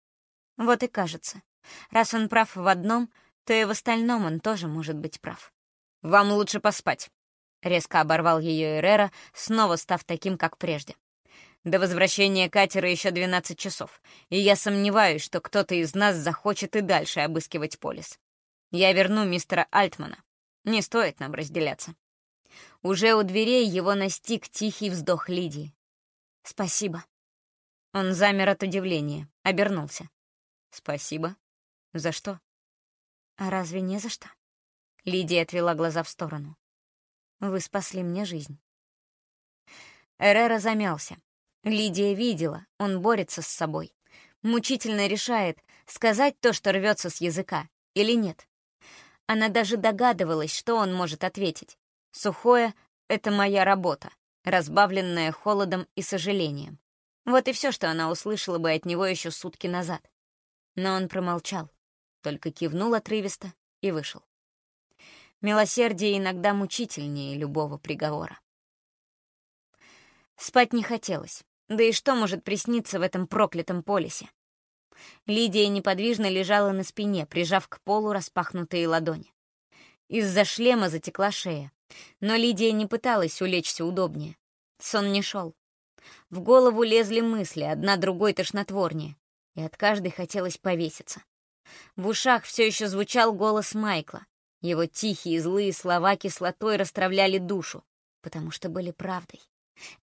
Вот и кажется. Раз он прав в одном, то и в остальном он тоже может быть прав. «Вам лучше поспать», — резко оборвал ее Эрера, снова став таким, как прежде. «До возвращения катера еще 12 часов, и я сомневаюсь, что кто-то из нас захочет и дальше обыскивать полис. Я верну мистера Альтмана. Не стоит нам разделяться». Уже у дверей его настиг тихий вздох Лидии. «Спасибо». Он замер от удивления, обернулся. «Спасибо. За что?» «А разве не за что?» Лидия отвела глаза в сторону. «Вы спасли мне жизнь». Эрера замялся. Лидия видела, он борется с собой. Мучительно решает, сказать то, что рвется с языка, или нет. Она даже догадывалась, что он может ответить. Сухое — это моя работа, разбавленная холодом и сожалением. Вот и все, что она услышала бы от него еще сутки назад. Но он промолчал, только кивнул отрывисто и вышел. Милосердие иногда мучительнее любого приговора. Спать не хотелось. Да и что может присниться в этом проклятом полисе? Лидия неподвижно лежала на спине, прижав к полу распахнутые ладони. Из-за шлема затекла шея, но Лидия не пыталась улечься удобнее. Сон не шел. В голову лезли мысли, одна другой тошнотворнее и от каждой хотелось повеситься. В ушах все еще звучал голос Майкла. Его тихие злые слова кислотой расстравляли душу, потому что были правдой.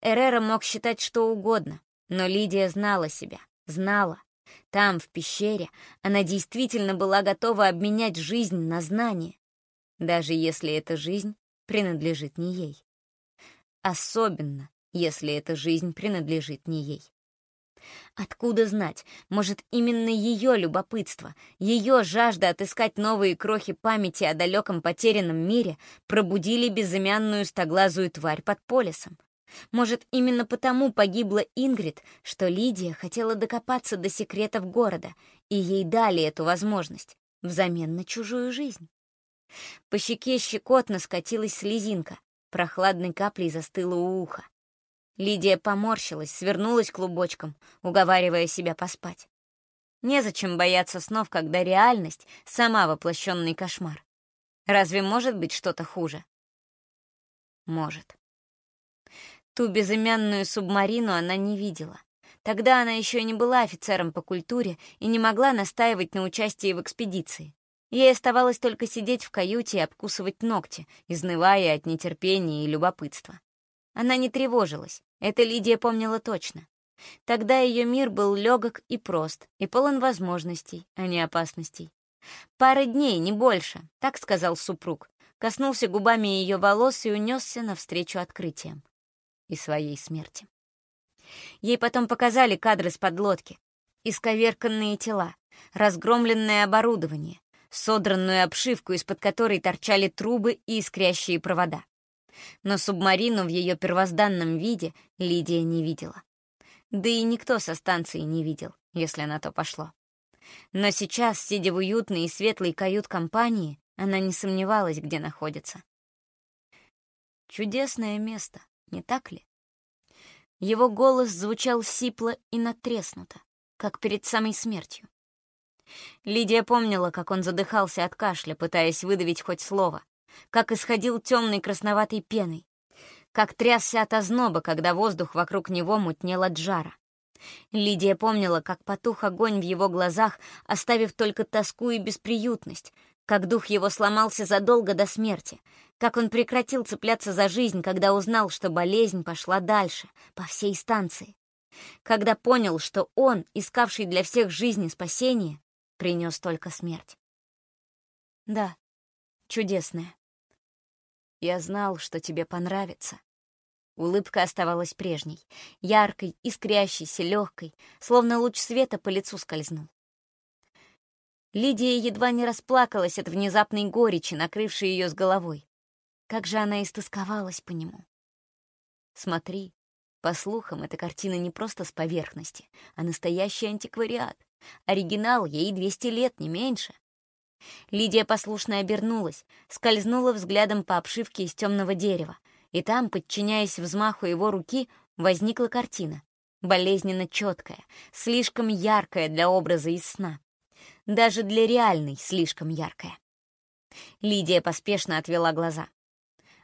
Эрера мог считать что угодно, но Лидия знала себя, знала. Там, в пещере, она действительно была готова обменять жизнь на знание, даже если эта жизнь принадлежит не ей. Особенно, если эта жизнь принадлежит не ей. Откуда знать? Может, именно ее любопытство, ее жажда отыскать новые крохи памяти о далеком потерянном мире пробудили безымянную стоглазую тварь под полисом? Может, именно потому погибла Ингрид, что Лидия хотела докопаться до секретов города, и ей дали эту возможность взамен на чужую жизнь? По щеке щекотно скатилась слезинка, прохладной каплей застыла у уха. Лидия поморщилась, свернулась клубочком, уговаривая себя поспать. Незачем бояться снов, когда реальность — сама воплощенный кошмар. Разве может быть что-то хуже? Может. Ту безымянную субмарину она не видела. Тогда она еще не была офицером по культуре и не могла настаивать на участии в экспедиции. Ей оставалось только сидеть в каюте и обкусывать ногти, изнывая от нетерпения и любопытства. Она не тревожилась, это Лидия помнила точно. Тогда ее мир был легок и прост, и полон возможностей, а не опасностей. Пара дней, не больше, так сказал супруг. Коснулся губами ее волос и унесся навстречу открытиям. И своей смерти. Ей потом показали кадры с подлодки. Исковерканные тела, разгромленное оборудование, содранную обшивку, из-под которой торчали трубы и искрящие провода но субмарину в ее первозданном виде Лидия не видела. Да и никто со станции не видел, если на то пошло. Но сейчас, сидя в уютной и светлой кают-компании, она не сомневалась, где находится. Чудесное место, не так ли? Его голос звучал сипло и натреснуто, как перед самой смертью. Лидия помнила, как он задыхался от кашля, пытаясь выдавить хоть слово, как исходил темной красноватой пеной, как трясся от озноба, когда воздух вокруг него мутнел от жара. Лидия помнила, как потух огонь в его глазах, оставив только тоску и бесприютность, как дух его сломался задолго до смерти, как он прекратил цепляться за жизнь, когда узнал, что болезнь пошла дальше, по всей станции, когда понял, что он, искавший для всех жизни спасения, принес только смерть. Да, чудесная. Я знал, что тебе понравится. Улыбка оставалась прежней, яркой, искрящейся, легкой, словно луч света по лицу скользнул. Лидия едва не расплакалась от внезапной горечи, накрывшей ее с головой. Как же она истосковалась по нему. Смотри, по слухам, эта картина не просто с поверхности, а настоящий антиквариат. Оригинал ей 200 лет, не меньше. Лидия послушно обернулась, скользнула взглядом по обшивке из темного дерева, и там, подчиняясь взмаху его руки, возникла картина. Болезненно четкая, слишком яркая для образа из сна даже для реальной слишком яркая. Лидия поспешно отвела глаза.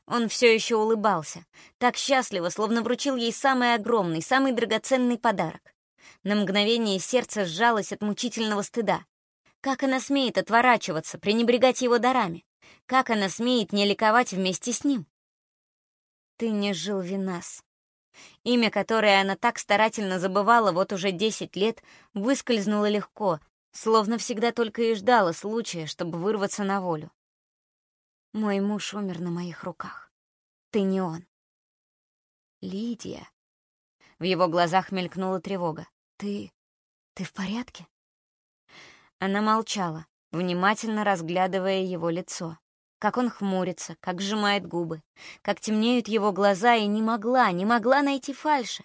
Он все еще улыбался, так счастливо, словно вручил ей самый огромный, самый драгоценный подарок. На мгновение сердце сжалось от мучительного стыда. Как она смеет отворачиваться, пренебрегать его дарами? Как она смеет не ликовать вместе с ним? Ты не жил Винас. Имя, которое она так старательно забывала вот уже десять лет, выскользнуло легко, Словно всегда только и ждала случая, чтобы вырваться на волю. Мой муж умер на моих руках. Ты не он. Лидия. В его глазах мелькнула тревога. Ты... ты в порядке? Она молчала, внимательно разглядывая его лицо. Как он хмурится, как сжимает губы, как темнеют его глаза, и не могла, не могла найти фальши.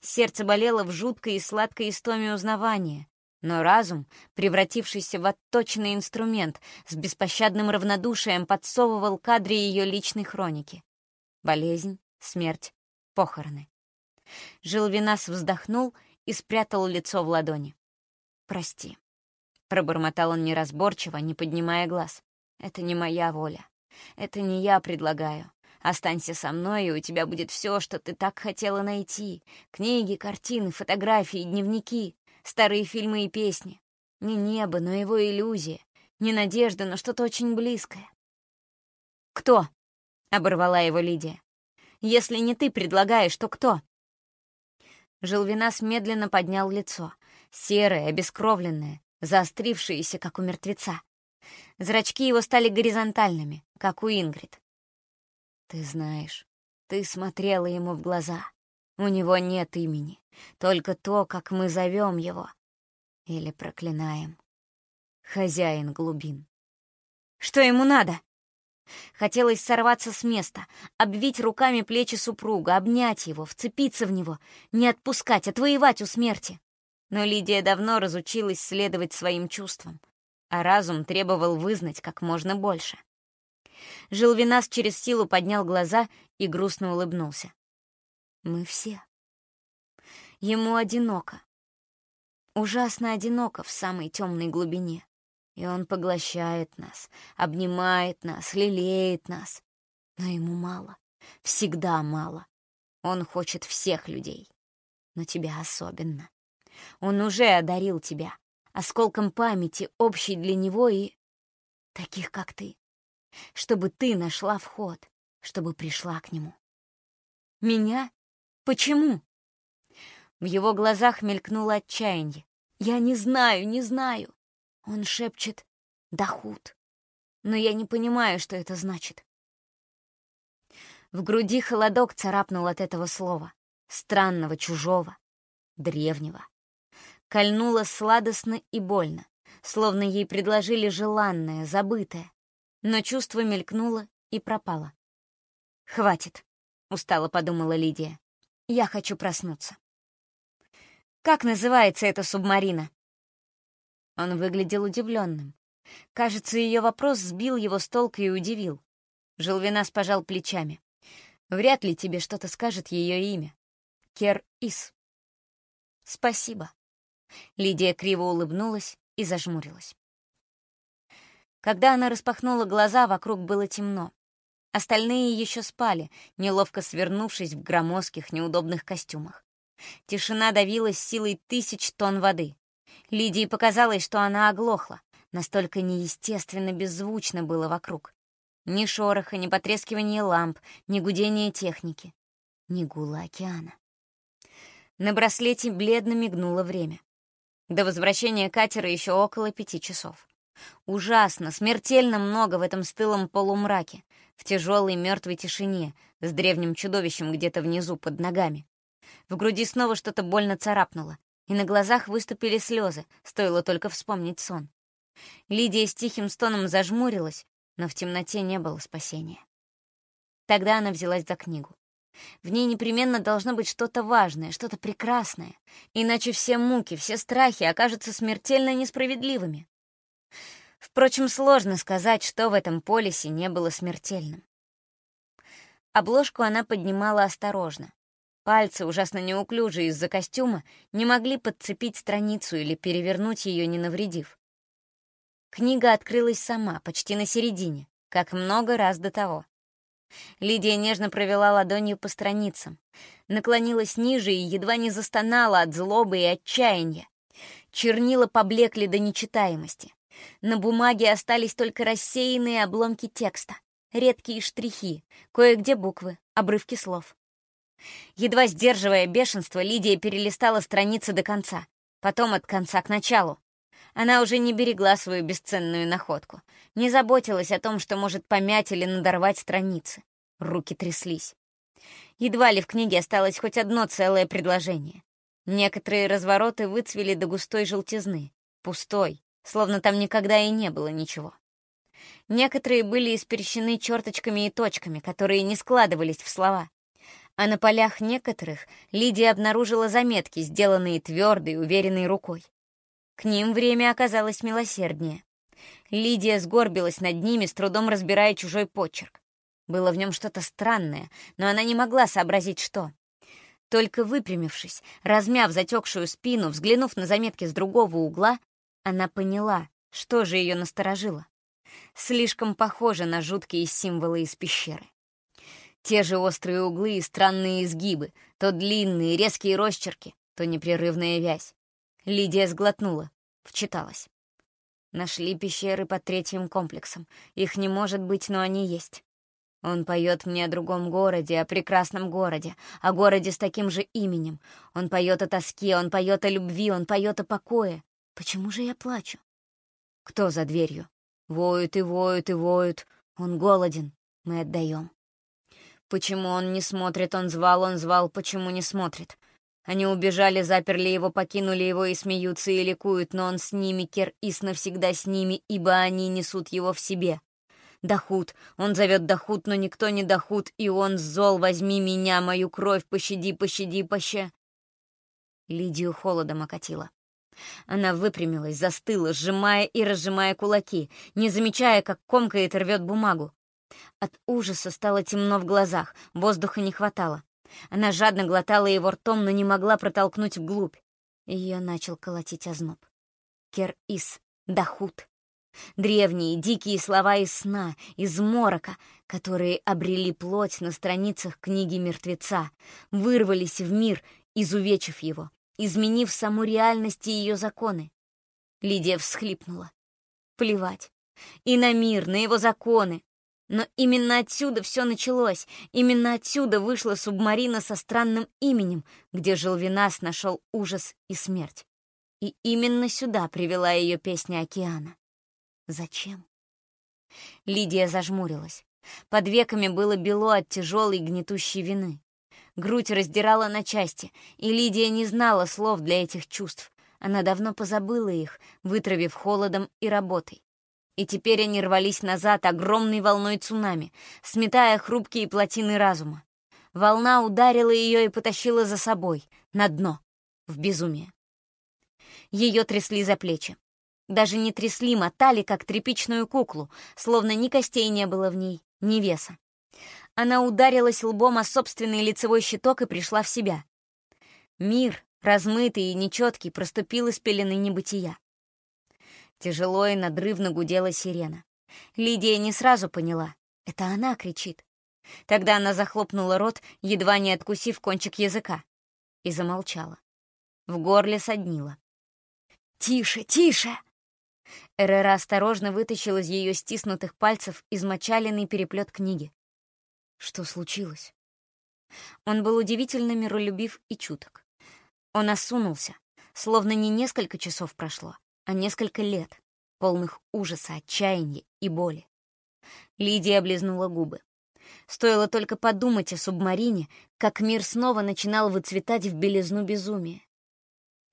Сердце болело в жуткой и сладкой истоме узнавания. Но разум, превратившийся в отточенный инструмент, с беспощадным равнодушием подсовывал кадры ее личной хроники. Болезнь, смерть, похороны. Жилвинас вздохнул и спрятал лицо в ладони. «Прости», — пробормотал он неразборчиво, не поднимая глаз. «Это не моя воля. Это не я предлагаю. Останься со мной, и у тебя будет все, что ты так хотела найти. Книги, картины, фотографии, дневники старые фильмы и песни. Не небо, но его иллюзия. Не надежда, но что-то очень близкое. «Кто?» — оборвала его Лидия. «Если не ты предлагаешь, то кто?» Желвинас медленно поднял лицо, серое, обескровленное, заострившееся, как у мертвеца. Зрачки его стали горизонтальными, как у Ингрид. «Ты знаешь, ты смотрела ему в глаза. У него нет имени, только то, как мы зовем его. Или проклинаем. Хозяин глубин. Что ему надо? Хотелось сорваться с места, обвить руками плечи супруга, обнять его, вцепиться в него, не отпускать, отвоевать у смерти. Но Лидия давно разучилась следовать своим чувствам, а разум требовал вызнать как можно больше. Жилвинас через силу поднял глаза и грустно улыбнулся. Мы все. Ему одиноко. Ужасно одиноко в самой темной глубине. И он поглощает нас, обнимает нас, лелеет нас. Но ему мало, всегда мало. Он хочет всех людей, но тебя особенно. Он уже одарил тебя осколком памяти, общей для него и таких, как ты, чтобы ты нашла вход, чтобы пришла к нему. Меня Почему?» В его глазах мелькнуло отчаяние. «Я не знаю, не знаю!» Он шепчет «Дахут». Но я не понимаю, что это значит. В груди холодок царапнул от этого слова. Странного, чужого, древнего. Кольнуло сладостно и больно, словно ей предложили желанное, забытое. Но чувство мелькнуло и пропало. «Хватит», — устало подумала Лидия. Я хочу проснуться. Как называется эта субмарина? Он выглядел удивленным. Кажется, ее вопрос сбил его с толка и удивил. Желвинас пожал плечами. Вряд ли тебе что-то скажет ее имя. Кер Ис. Спасибо. Лидия криво улыбнулась и зажмурилась. Когда она распахнула глаза, вокруг было темно. Остальные еще спали, неловко свернувшись в громоздких, неудобных костюмах. Тишина давилась силой тысяч тонн воды. Лидии показалось, что она оглохла. Настолько неестественно беззвучно было вокруг. Ни шороха, ни потрескивания ламп, ни гудения техники, ни гула океана. На браслете бледно мигнуло время. До возвращения катера еще около пяти часов. Ужасно, смертельно много в этом стылом полумраке, в тяжелой мертвой тишине, с древним чудовищем где-то внизу под ногами. В груди снова что-то больно царапнуло, и на глазах выступили слезы, стоило только вспомнить сон. Лидия с тихим стоном зажмурилась, но в темноте не было спасения. Тогда она взялась за книгу. В ней непременно должно быть что-то важное, что-то прекрасное, иначе все муки, все страхи окажутся смертельно несправедливыми. Впрочем, сложно сказать, что в этом полисе не было смертельным. Обложку она поднимала осторожно. Пальцы, ужасно неуклюжие из-за костюма, не могли подцепить страницу или перевернуть ее, не навредив. Книга открылась сама, почти на середине, как много раз до того. Лидия нежно провела ладонью по страницам, наклонилась ниже и едва не застонала от злобы и отчаяния. Чернила поблекли до нечитаемости. На бумаге остались только рассеянные обломки текста, редкие штрихи, кое-где буквы, обрывки слов. Едва сдерживая бешенство, Лидия перелистала страницы до конца, потом от конца к началу. Она уже не берегла свою бесценную находку, не заботилась о том, что может помять или надорвать страницы. Руки тряслись. Едва ли в книге осталось хоть одно целое предложение. Некоторые развороты выцвели до густой желтизны, пустой, словно там никогда и не было ничего. Некоторые были исперещены черточками и точками, которые не складывались в слова. А на полях некоторых Лидия обнаружила заметки, сделанные твердой, уверенной рукой. К ним время оказалось милосерднее. Лидия сгорбилась над ними, с трудом разбирая чужой почерк. Было в нем что-то странное, но она не могла сообразить, что. Только выпрямившись, размяв затекшую спину, взглянув на заметки с другого угла, она поняла, что же ее насторожило. Слишком похоже на жуткие символы из пещеры. Те же острые углы и странные изгибы, то длинные резкие росчерки, то непрерывная вязь. Лидия сглотнула, вчиталась. Нашли пещеры под третьим комплексом. Их не может быть, но они есть. Он поет мне о другом городе, о прекрасном городе, о городе с таким же именем. Он поет о тоске, он поет о любви, он поет о покое. Почему же я плачу? Кто за дверью? Воют и воют и воют. Он голоден. Мы отдаем. Почему он не смотрит? Он звал, он звал. Почему не смотрит? Они убежали, заперли его, покинули его и смеются и ликуют, но он с ними, Кер-Ис навсегда с ними, ибо они несут его в себе. Дахут, он зовет Дахут, но никто не Дахут, и он зол, возьми меня, мою кровь, пощади, пощади, поща. Лидию холодом окатила. Она выпрямилась, застыла, сжимая и разжимая кулаки, не замечая, как комкает и рвет бумагу. От ужаса стало темно в глазах, воздуха не хватало. Она жадно глотала его ртом, но не могла протолкнуть вглубь. Ее начал колотить озноб. Кер-Ис, Дахут. Древние, дикие слова из сна, из морока, которые обрели плоть на страницах книги мертвеца, вырвались в мир, изувечив его, изменив саму реальность и ее законы. Лидия всхлипнула. Плевать. И на мир, на его законы, но именно отсюда все началось. Именно отсюда вышла субмарина со странным именем, где Желвинас нашел ужас и смерть. И именно сюда привела ее песня океана. Зачем? Лидия зажмурилась. Под веками было бело от тяжелой гнетущей вины. Грудь раздирала на части, и Лидия не знала слов для этих чувств. Она давно позабыла их, вытравив холодом и работой. И теперь они рвались назад огромной волной цунами, сметая хрупкие плотины разума. Волна ударила ее и потащила за собой, на дно, в безумие. Ее трясли за плечи. Даже не трясли, мотали, как тряпичную куклу, словно ни костей не было в ней, ни веса. Она ударилась лбом о собственный лицевой щиток и пришла в себя. Мир, размытый и нечеткий, проступил из пелены небытия. Тяжело и надрывно гудела сирена. Лидия не сразу поняла. Это она кричит. Тогда она захлопнула рот, едва не откусив кончик языка. и замолчала. В горле соднило. «Тише, тише!» Эрера осторожно вытащил из ее стиснутых пальцев измочаленный переплет книги. Что случилось? Он был удивительно миролюбив и чуток. Он осунулся, словно не несколько часов прошло, а несколько лет, полных ужаса, отчаяния и боли. Лидия облизнула губы. Стоило только подумать о субмарине, как мир снова начинал выцветать в белизну безумия.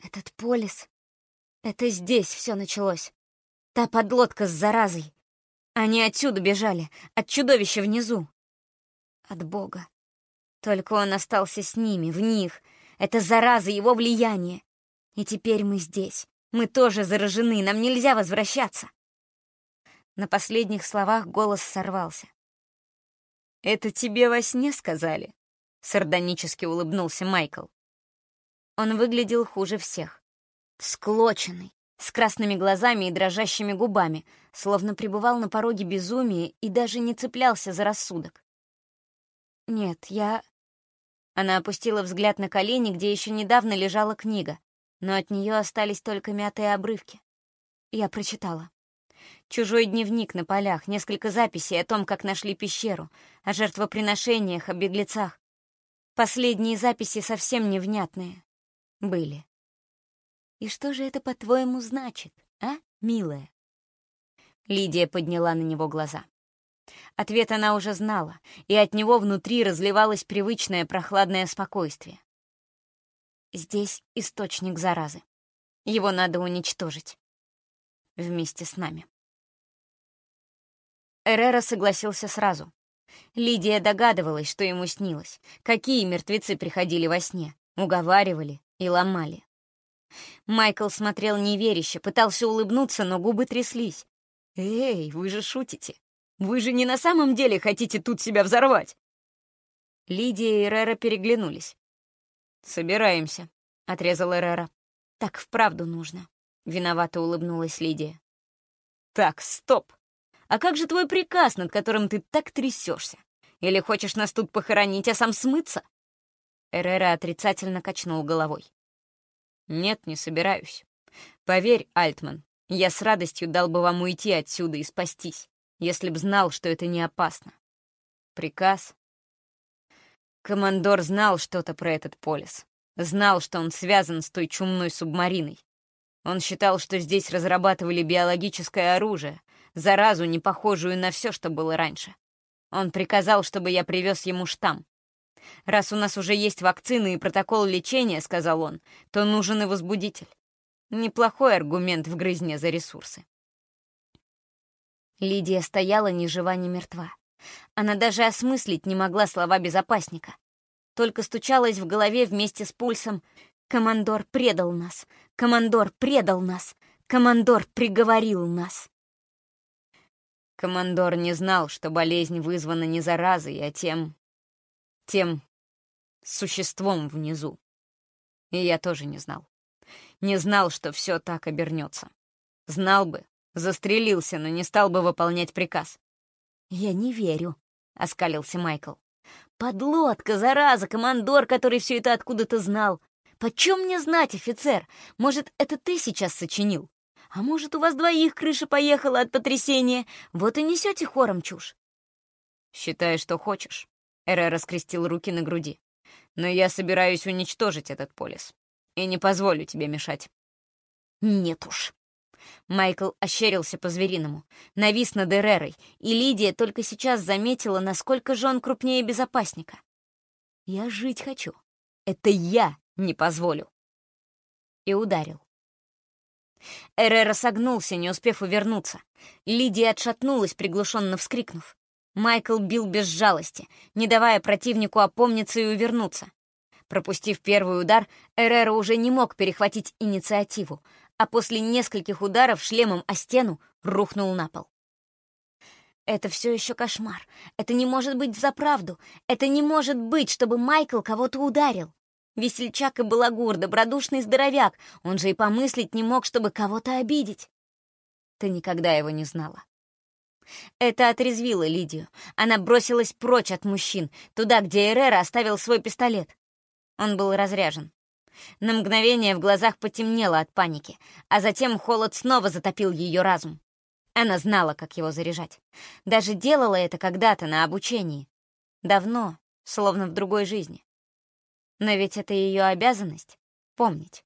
Этот полис... Это здесь все началось. Та подлодка с заразой. Они отсюда бежали, от чудовища внизу. От Бога. Только он остался с ними, в них. Это зараза, его влияние. И теперь мы здесь. Мы тоже заражены, нам нельзя возвращаться. На последних словах голос сорвался. «Это тебе во сне сказали?» — сардонически улыбнулся Майкл. Он выглядел хуже всех. Склоченный, с красными глазами и дрожащими губами, словно пребывал на пороге безумия и даже не цеплялся за рассудок. «Нет, я...» Она опустила взгляд на колени, где еще недавно лежала книга, но от нее остались только мятые обрывки. Я прочитала. Чужой дневник на полях, несколько записей о том, как нашли пещеру, о жертвоприношениях, о беглецах. Последние записи совсем невнятные. Были. И что же это, по-твоему, значит, а, милая? Лидия подняла на него глаза. Ответ она уже знала, и от него внутри разливалось привычное прохладное спокойствие. Здесь источник заразы. Его надо уничтожить. Вместе с нами. Эрера согласился сразу. Лидия догадывалась, что ему снилось, какие мертвецы приходили во сне, уговаривали и ломали. Майкл смотрел неверяще, пытался улыбнуться, но губы тряслись. «Эй, вы же шутите! Вы же не на самом деле хотите тут себя взорвать!» Лидия и Эрера переглянулись. «Собираемся», — отрезал Эрера. «Так вправду нужно», — виновато улыбнулась Лидия. «Так, стоп!» А как же твой приказ, над которым ты так трясешься? Или хочешь нас тут похоронить, а сам смыться?» Эрера отрицательно качнул головой. «Нет, не собираюсь. Поверь, Альтман, я с радостью дал бы вам уйти отсюда и спастись, если б знал, что это не опасно. Приказ? Командор знал что-то про этот полис. Знал, что он связан с той чумной субмариной. Он считал, что здесь разрабатывали биологическое оружие, заразу, не похожую на все, что было раньше. Он приказал, чтобы я привез ему штамм. «Раз у нас уже есть вакцины и протокол лечения, — сказал он, — то нужен и возбудитель. Неплохой аргумент в грызне за ресурсы». Лидия стояла ни жива, ни мертва. Она даже осмыслить не могла слова безопасника. Только стучалась в голове вместе с пульсом «Командор предал нас! Командор предал нас! Командор приговорил нас!» Командор не знал, что болезнь вызвана не заразой, а тем... тем существом внизу. И я тоже не знал. Не знал, что все так обернется. Знал бы, застрелился, но не стал бы выполнять приказ. «Я не верю», — оскалился Майкл. «Подлодка, зараза, командор, который все это откуда-то знал. Почем мне знать, офицер? Может, это ты сейчас сочинил? А может, у вас двоих крыша поехала от потрясения? Вот и несете хором чушь. Считай, что хочешь. Эра раскрестил руки на груди. Но я собираюсь уничтожить этот полис. И не позволю тебе мешать. Нет уж. Майкл ощерился по-звериному, навис над Эрерой, и Лидия только сейчас заметила, насколько же он крупнее безопасника. «Я жить хочу. Это я не позволю». И ударил. Эрера согнулся, не успев увернуться. Лидия отшатнулась, приглушенно вскрикнув. Майкл бил без жалости, не давая противнику опомниться и увернуться. Пропустив первый удар, Эрера уже не мог перехватить инициативу, а после нескольких ударов шлемом о стену рухнул на пол. Это все еще кошмар. Это не может быть взаправду. Это не может быть, чтобы Майкл кого-то ударил. Весельчак и балагур, добродушный здоровяк, он же и помыслить не мог, чтобы кого-то обидеть. Ты никогда его не знала. Это отрезвило Лидию. Она бросилась прочь от мужчин, туда, где Эрера оставил свой пистолет. Он был разряжен, На мгновение в глазах потемнело от паники, а затем холод снова затопил ее разум. Она знала, как его заряжать. Даже делала это когда-то на обучении. Давно, словно в другой жизни. Но ведь это ее обязанность — помнить.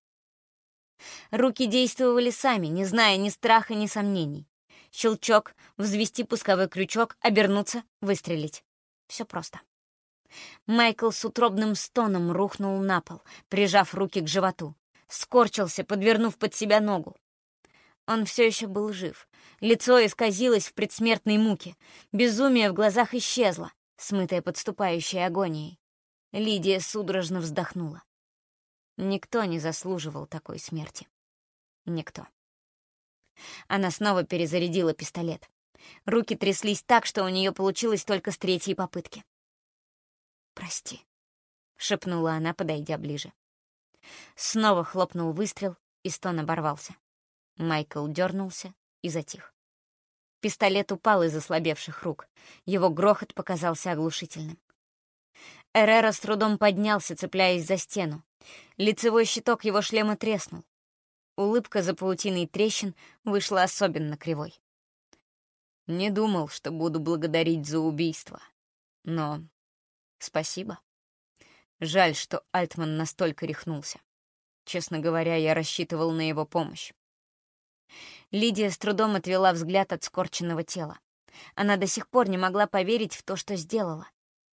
Руки действовали сами, не зная ни страха, ни сомнений. Щелчок, взвести пусковой крючок, обернуться, выстрелить. Все просто. Майкл с утробным стоном рухнул на пол, прижав руки к животу. Скорчился, подвернув под себя ногу. Он все еще был жив. Лицо исказилось в предсмертной муке. Безумие в глазах исчезло, смытое подступающей агонией. Лидия судорожно вздохнула. Никто не заслуживал такой смерти. Никто. Она снова перезарядила пистолет. Руки тряслись так, что у нее получилось только с третьей попытки. «Прости», — шепнула она, подойдя ближе. Снова хлопнул выстрел, и стон оборвался. Майкл дернулся и затих. Пистолет упал из ослабевших рук. Его грохот показался оглушительным. Эрера с трудом поднялся, цепляясь за стену. Лицевой щиток его шлема треснул. Улыбка за паутиной трещин вышла особенно кривой. Не думал, что буду благодарить за убийство. Но спасибо. Жаль, что Альтман настолько рехнулся. Честно говоря, я рассчитывал на его помощь. Лидия с трудом отвела взгляд от скорченного тела. Она до сих пор не могла поверить в то, что сделала.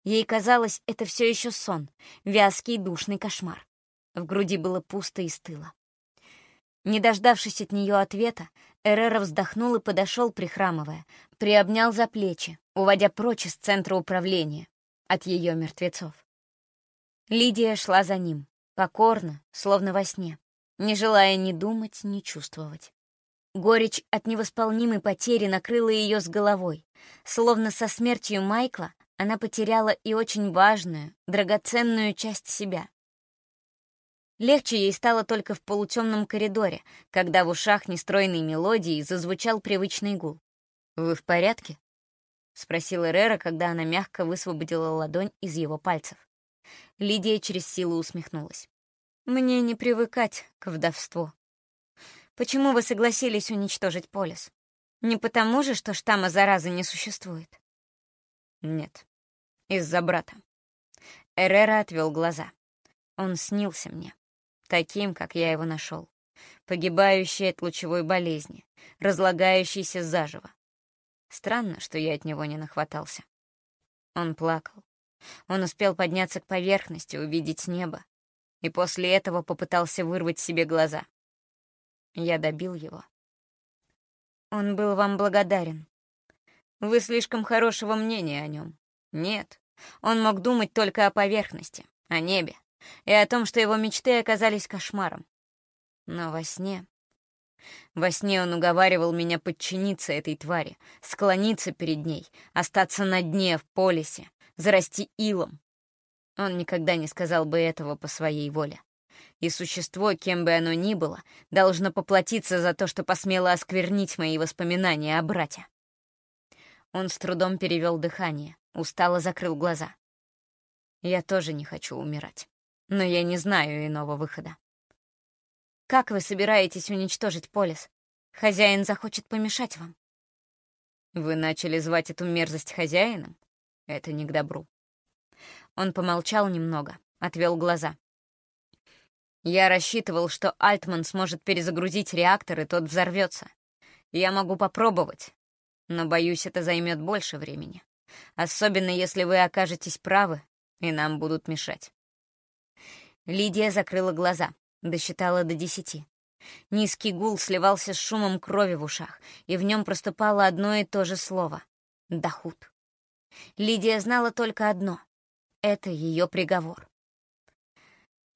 Ей казалось, это все еще сон, вязкий душный кошмар. В груди было пусто и стыло. Не дождавшись от нее ответа, Эрера вздохнул и подошел, прихрамывая, приобнял за плечи, уводя прочь из центра управления, от ее мертвецов. Лидия шла за ним, покорно, словно во сне, не желая ни думать, ни чувствовать. Горечь от невосполнимой потери накрыла ее с головой, словно со смертью Майкла она потеряла и очень важную, драгоценную часть себя. Легче ей стало только в полутемном коридоре, когда в ушах нестройной мелодии зазвучал привычный гул. «Вы в порядке?» — спросила Эрера, когда она мягко высвободила ладонь из его пальцев. Лидия через силу усмехнулась. «Мне не привыкать к вдовству. Почему вы согласились уничтожить полис? Не потому же, что штамма заразы не существует?» «Нет, из-за брата». Эрера отвел глаза. Он снился мне таким, как я его нашел, погибающий от лучевой болезни, разлагающийся заживо. Странно, что я от него не нахватался. Он плакал. Он успел подняться к поверхности, увидеть небо, и после этого попытался вырвать себе глаза. Я добил его. Он был вам благодарен. Вы слишком хорошего мнения о нем. Нет, он мог думать только о поверхности, о небе и о том, что его мечты оказались кошмаром. Но во сне... Во сне он уговаривал меня подчиниться этой твари, склониться перед ней, остаться на дне в полисе, зарасти илом. Он никогда не сказал бы этого по своей воле. И существо, кем бы оно ни было, должно поплатиться за то, что посмело осквернить мои воспоминания о брате. Он с трудом перевел дыхание, устало закрыл глаза. Я тоже не хочу умирать но я не знаю иного выхода. Как вы собираетесь уничтожить полис? Хозяин захочет помешать вам. Вы начали звать эту мерзость хозяином? Это не к добру. Он помолчал немного, отвел глаза. Я рассчитывал, что Альтман сможет перезагрузить реактор, и тот взорвется. Я могу попробовать, но, боюсь, это займет больше времени. Особенно, если вы окажетесь правы, и нам будут мешать. Лидия закрыла глаза, досчитала до десяти. Низкий гул сливался с шумом крови в ушах, и в нем проступало одно и то же слово — «Дахут». Лидия знала только одно — это ее приговор.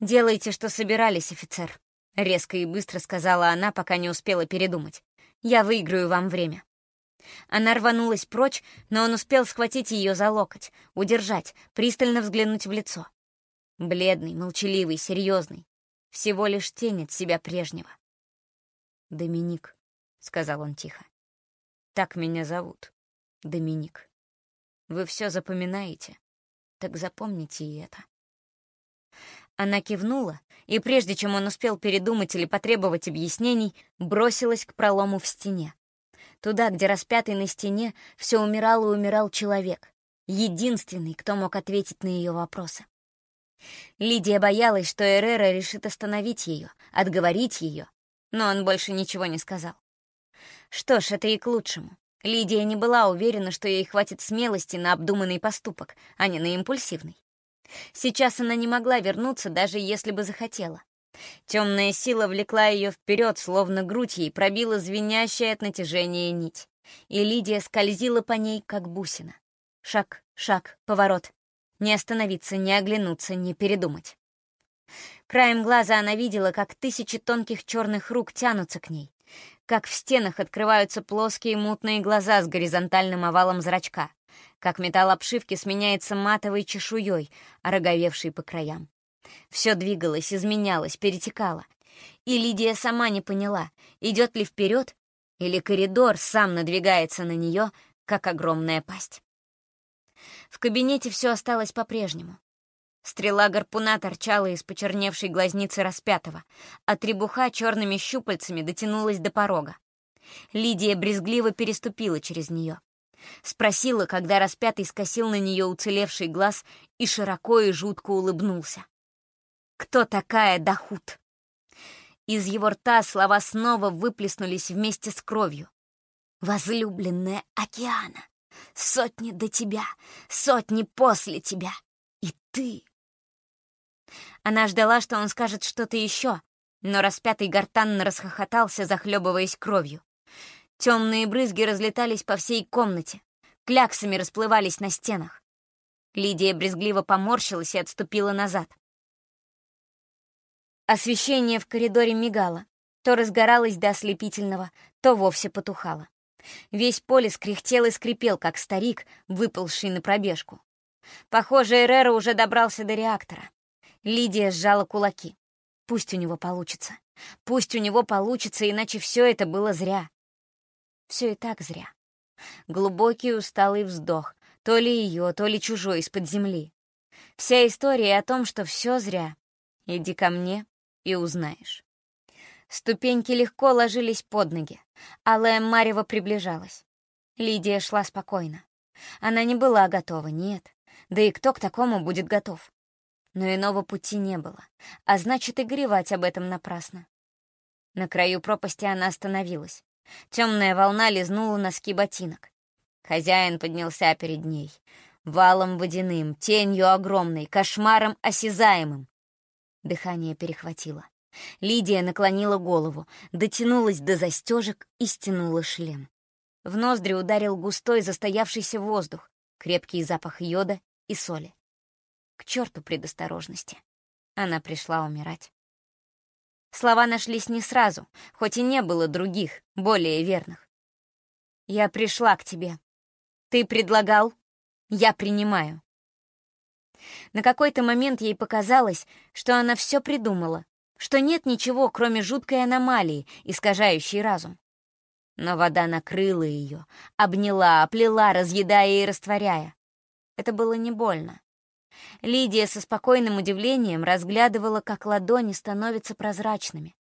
«Делайте, что собирались, офицер», — резко и быстро сказала она, пока не успела передумать. «Я выиграю вам время». Она рванулась прочь, но он успел схватить ее за локоть, удержать, пристально взглянуть в лицо. Бледный, молчаливый, серьезный. Всего лишь тень от себя прежнего. «Доминик», — сказал он тихо. «Так меня зовут. Доминик. Вы все запоминаете. Так запомните и это». Она кивнула, и прежде чем он успел передумать или потребовать объяснений, бросилась к пролому в стене. Туда, где распятый на стене, все умирал и умирал человек. Единственный, кто мог ответить на ее вопросы. Лидия боялась, что Эррера решит остановить ее, отговорить ее, но он больше ничего не сказал. Что ж, это и к лучшему. Лидия не была уверена, что ей хватит смелости на обдуманный поступок, а не на импульсивный. Сейчас она не могла вернуться, даже если бы захотела. Темная сила влекла ее вперед, словно грудь ей пробила звенящая от натяжения нить. И Лидия скользила по ней, как бусина. Шаг, шаг, поворот. Не остановиться, не оглянуться, не передумать. Краем глаза она видела, как тысячи тонких черных рук тянутся к ней, как в стенах открываются плоские мутные глаза с горизонтальным овалом зрачка, как металл обшивки сменяется матовой чешуей, ороговевшей по краям. Все двигалось, изменялось, перетекало. И Лидия сама не поняла, идет ли вперед, или коридор сам надвигается на нее, как огромная пасть. В кабинете все осталось по-прежнему. Стрела гарпуна торчала из почерневшей глазницы распятого, а требуха черными щупальцами дотянулась до порога. Лидия брезгливо переступила через нее. Спросила, когда распятый скосил на нее уцелевший глаз и широко и жутко улыбнулся. «Кто такая Дахут?» Из его рта слова снова выплеснулись вместе с кровью. «Возлюбленная океана! Сотни до тебя, сотни после тебя! И ты она ждала, что он скажет что-то еще, но распятый гортанно расхохотался, захлебываясь кровью. Темные брызги разлетались по всей комнате, кляксами расплывались на стенах. Лидия брезгливо поморщилась и отступила назад. Освещение в коридоре мигало, то разгоралось до ослепительного, то вовсе потухало. Весь полис кряхтел и скрипел, как старик, выползший на пробежку. Похоже, Эрера уже добрался до реактора. Лидия сжала кулаки. Пусть у него получится. Пусть у него получится, иначе все это было зря. Все и так зря. Глубокий усталый вздох, то ли ее, то ли чужой из-под земли. Вся история о том, что все зря. Иди ко мне и узнаешь. Ступеньки легко ложились под ноги. Алая Марева приближалась. Лидия шла спокойно. Она не была готова, нет. Да и кто к такому будет готов? но иного пути не было, а значит и горевать об этом напрасно. На краю пропасти она остановилась. Темная волна лизнула носки ботинок. Хозяин поднялся перед ней. Валом водяным, тенью огромной, кошмаром осязаемым. Дыхание перехватило. Лидия наклонила голову, дотянулась до застежек и стянула шлем. В ноздри ударил густой застоявшийся воздух, крепкий запах йода и соли. К черту предосторожности. Она пришла умирать. Слова нашлись не сразу, хоть и не было других, более верных. «Я пришла к тебе. Ты предлагал? Я принимаю». На какой-то момент ей показалось, что она все придумала, что нет ничего, кроме жуткой аномалии, искажающей разум. Но вода накрыла ее, обняла, оплела, разъедая и растворяя. Это было не больно. Лидия со спокойным удивлением разглядывала, как ладони становятся прозрачными,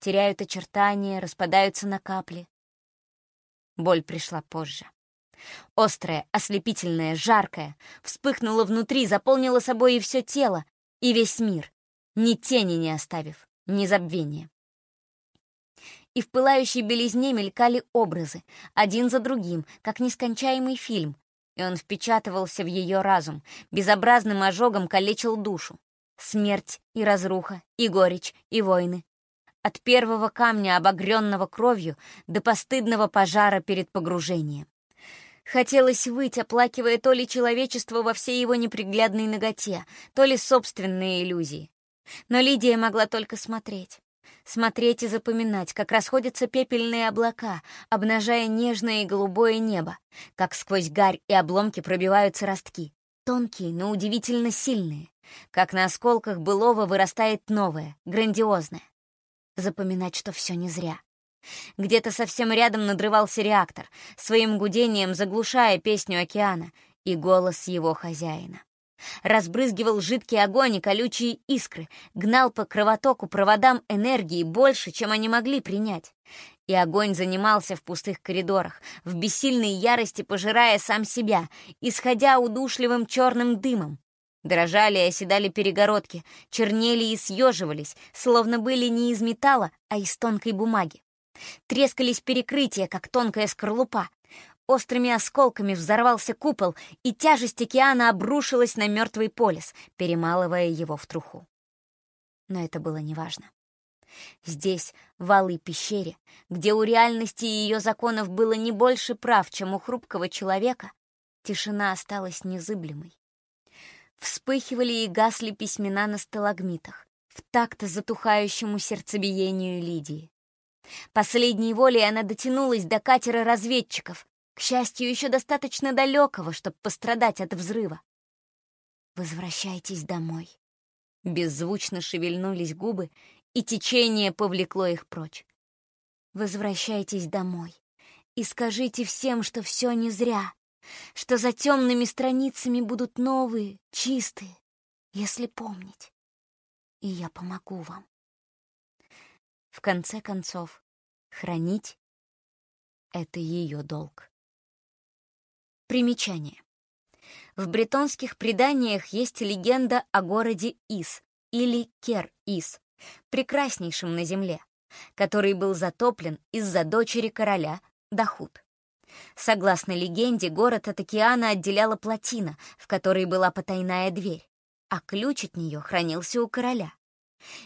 теряют очертания, распадаются на капли. Боль пришла позже. Острая, ослепительная, жаркая, вспыхнула внутри, заполнила собой и все тело, и весь мир, ни тени не оставив, ни забвения. И в пылающей белизне мелькали образы, один за другим, как нескончаемый фильм, и он впечатывался в ее разум, безобразным ожогом калечил душу. Смерть и разруха, и горечь, и войны. От первого камня, обогренного кровью, до постыдного пожара перед погружением. Хотелось выть, оплакивая то ли человечество во всей его неприглядной ноготе, то ли собственные иллюзии. Но Лидия могла только смотреть смотреть и запоминать, как расходятся пепельные облака, обнажая нежное и голубое небо, как сквозь гарь и обломки пробиваются ростки, тонкие, но удивительно сильные, как на осколках былого вырастает новое, грандиозное. Запоминать, что все не зря. Где-то совсем рядом надрывался реактор, своим гудением заглушая песню океана и голос его хозяина. Разбрызгивал жидкий огонь и колючие искры, гнал по кровотоку проводам энергии больше, чем они могли принять. И огонь занимался в пустых коридорах, в бессильной ярости пожирая сам себя, исходя удушливым черным дымом. Дрожали и оседали перегородки, чернели и съеживались, словно были не из металла, а из тонкой бумаги. Трескались перекрытия, как тонкая скорлупа. Острыми осколками взорвался купол, и тяжесть океана обрушилась на мертвый полис, перемалывая его в труху. Но это было неважно. Здесь, в алой пещере, где у реальности и ее законов было не больше прав, чем у хрупкого человека, тишина осталась незыблемой. Вспыхивали и гасли письмена на сталагмитах, в такт затухающему сердцебиению Лидии. Последней волей она дотянулась до катера разведчиков, к счастью, еще достаточно далекого, чтобы пострадать от взрыва. «Возвращайтесь домой». Беззвучно шевельнулись губы, и течение повлекло их прочь. «Возвращайтесь домой и скажите всем, что все не зря, что за темными страницами будут новые, чистые, если помнить. И я помогу вам». В конце концов, хранить — это ее долг. Примечание. В бретонских преданиях есть легенда о городе Ис или Кер-Ис, прекраснейшем на земле, который был затоплен из-за дочери короля Дахут. Согласно легенде, город от океана отделяла плотина, в которой была потайная дверь, а ключ от нее хранился у короля.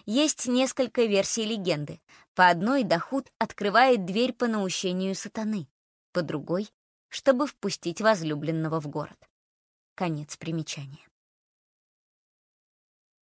Есть несколько версий легенды. По одной Дахут открывает дверь по наущению сатаны, по другой — чтобы впустить возлюбленного в город. Конец примечания.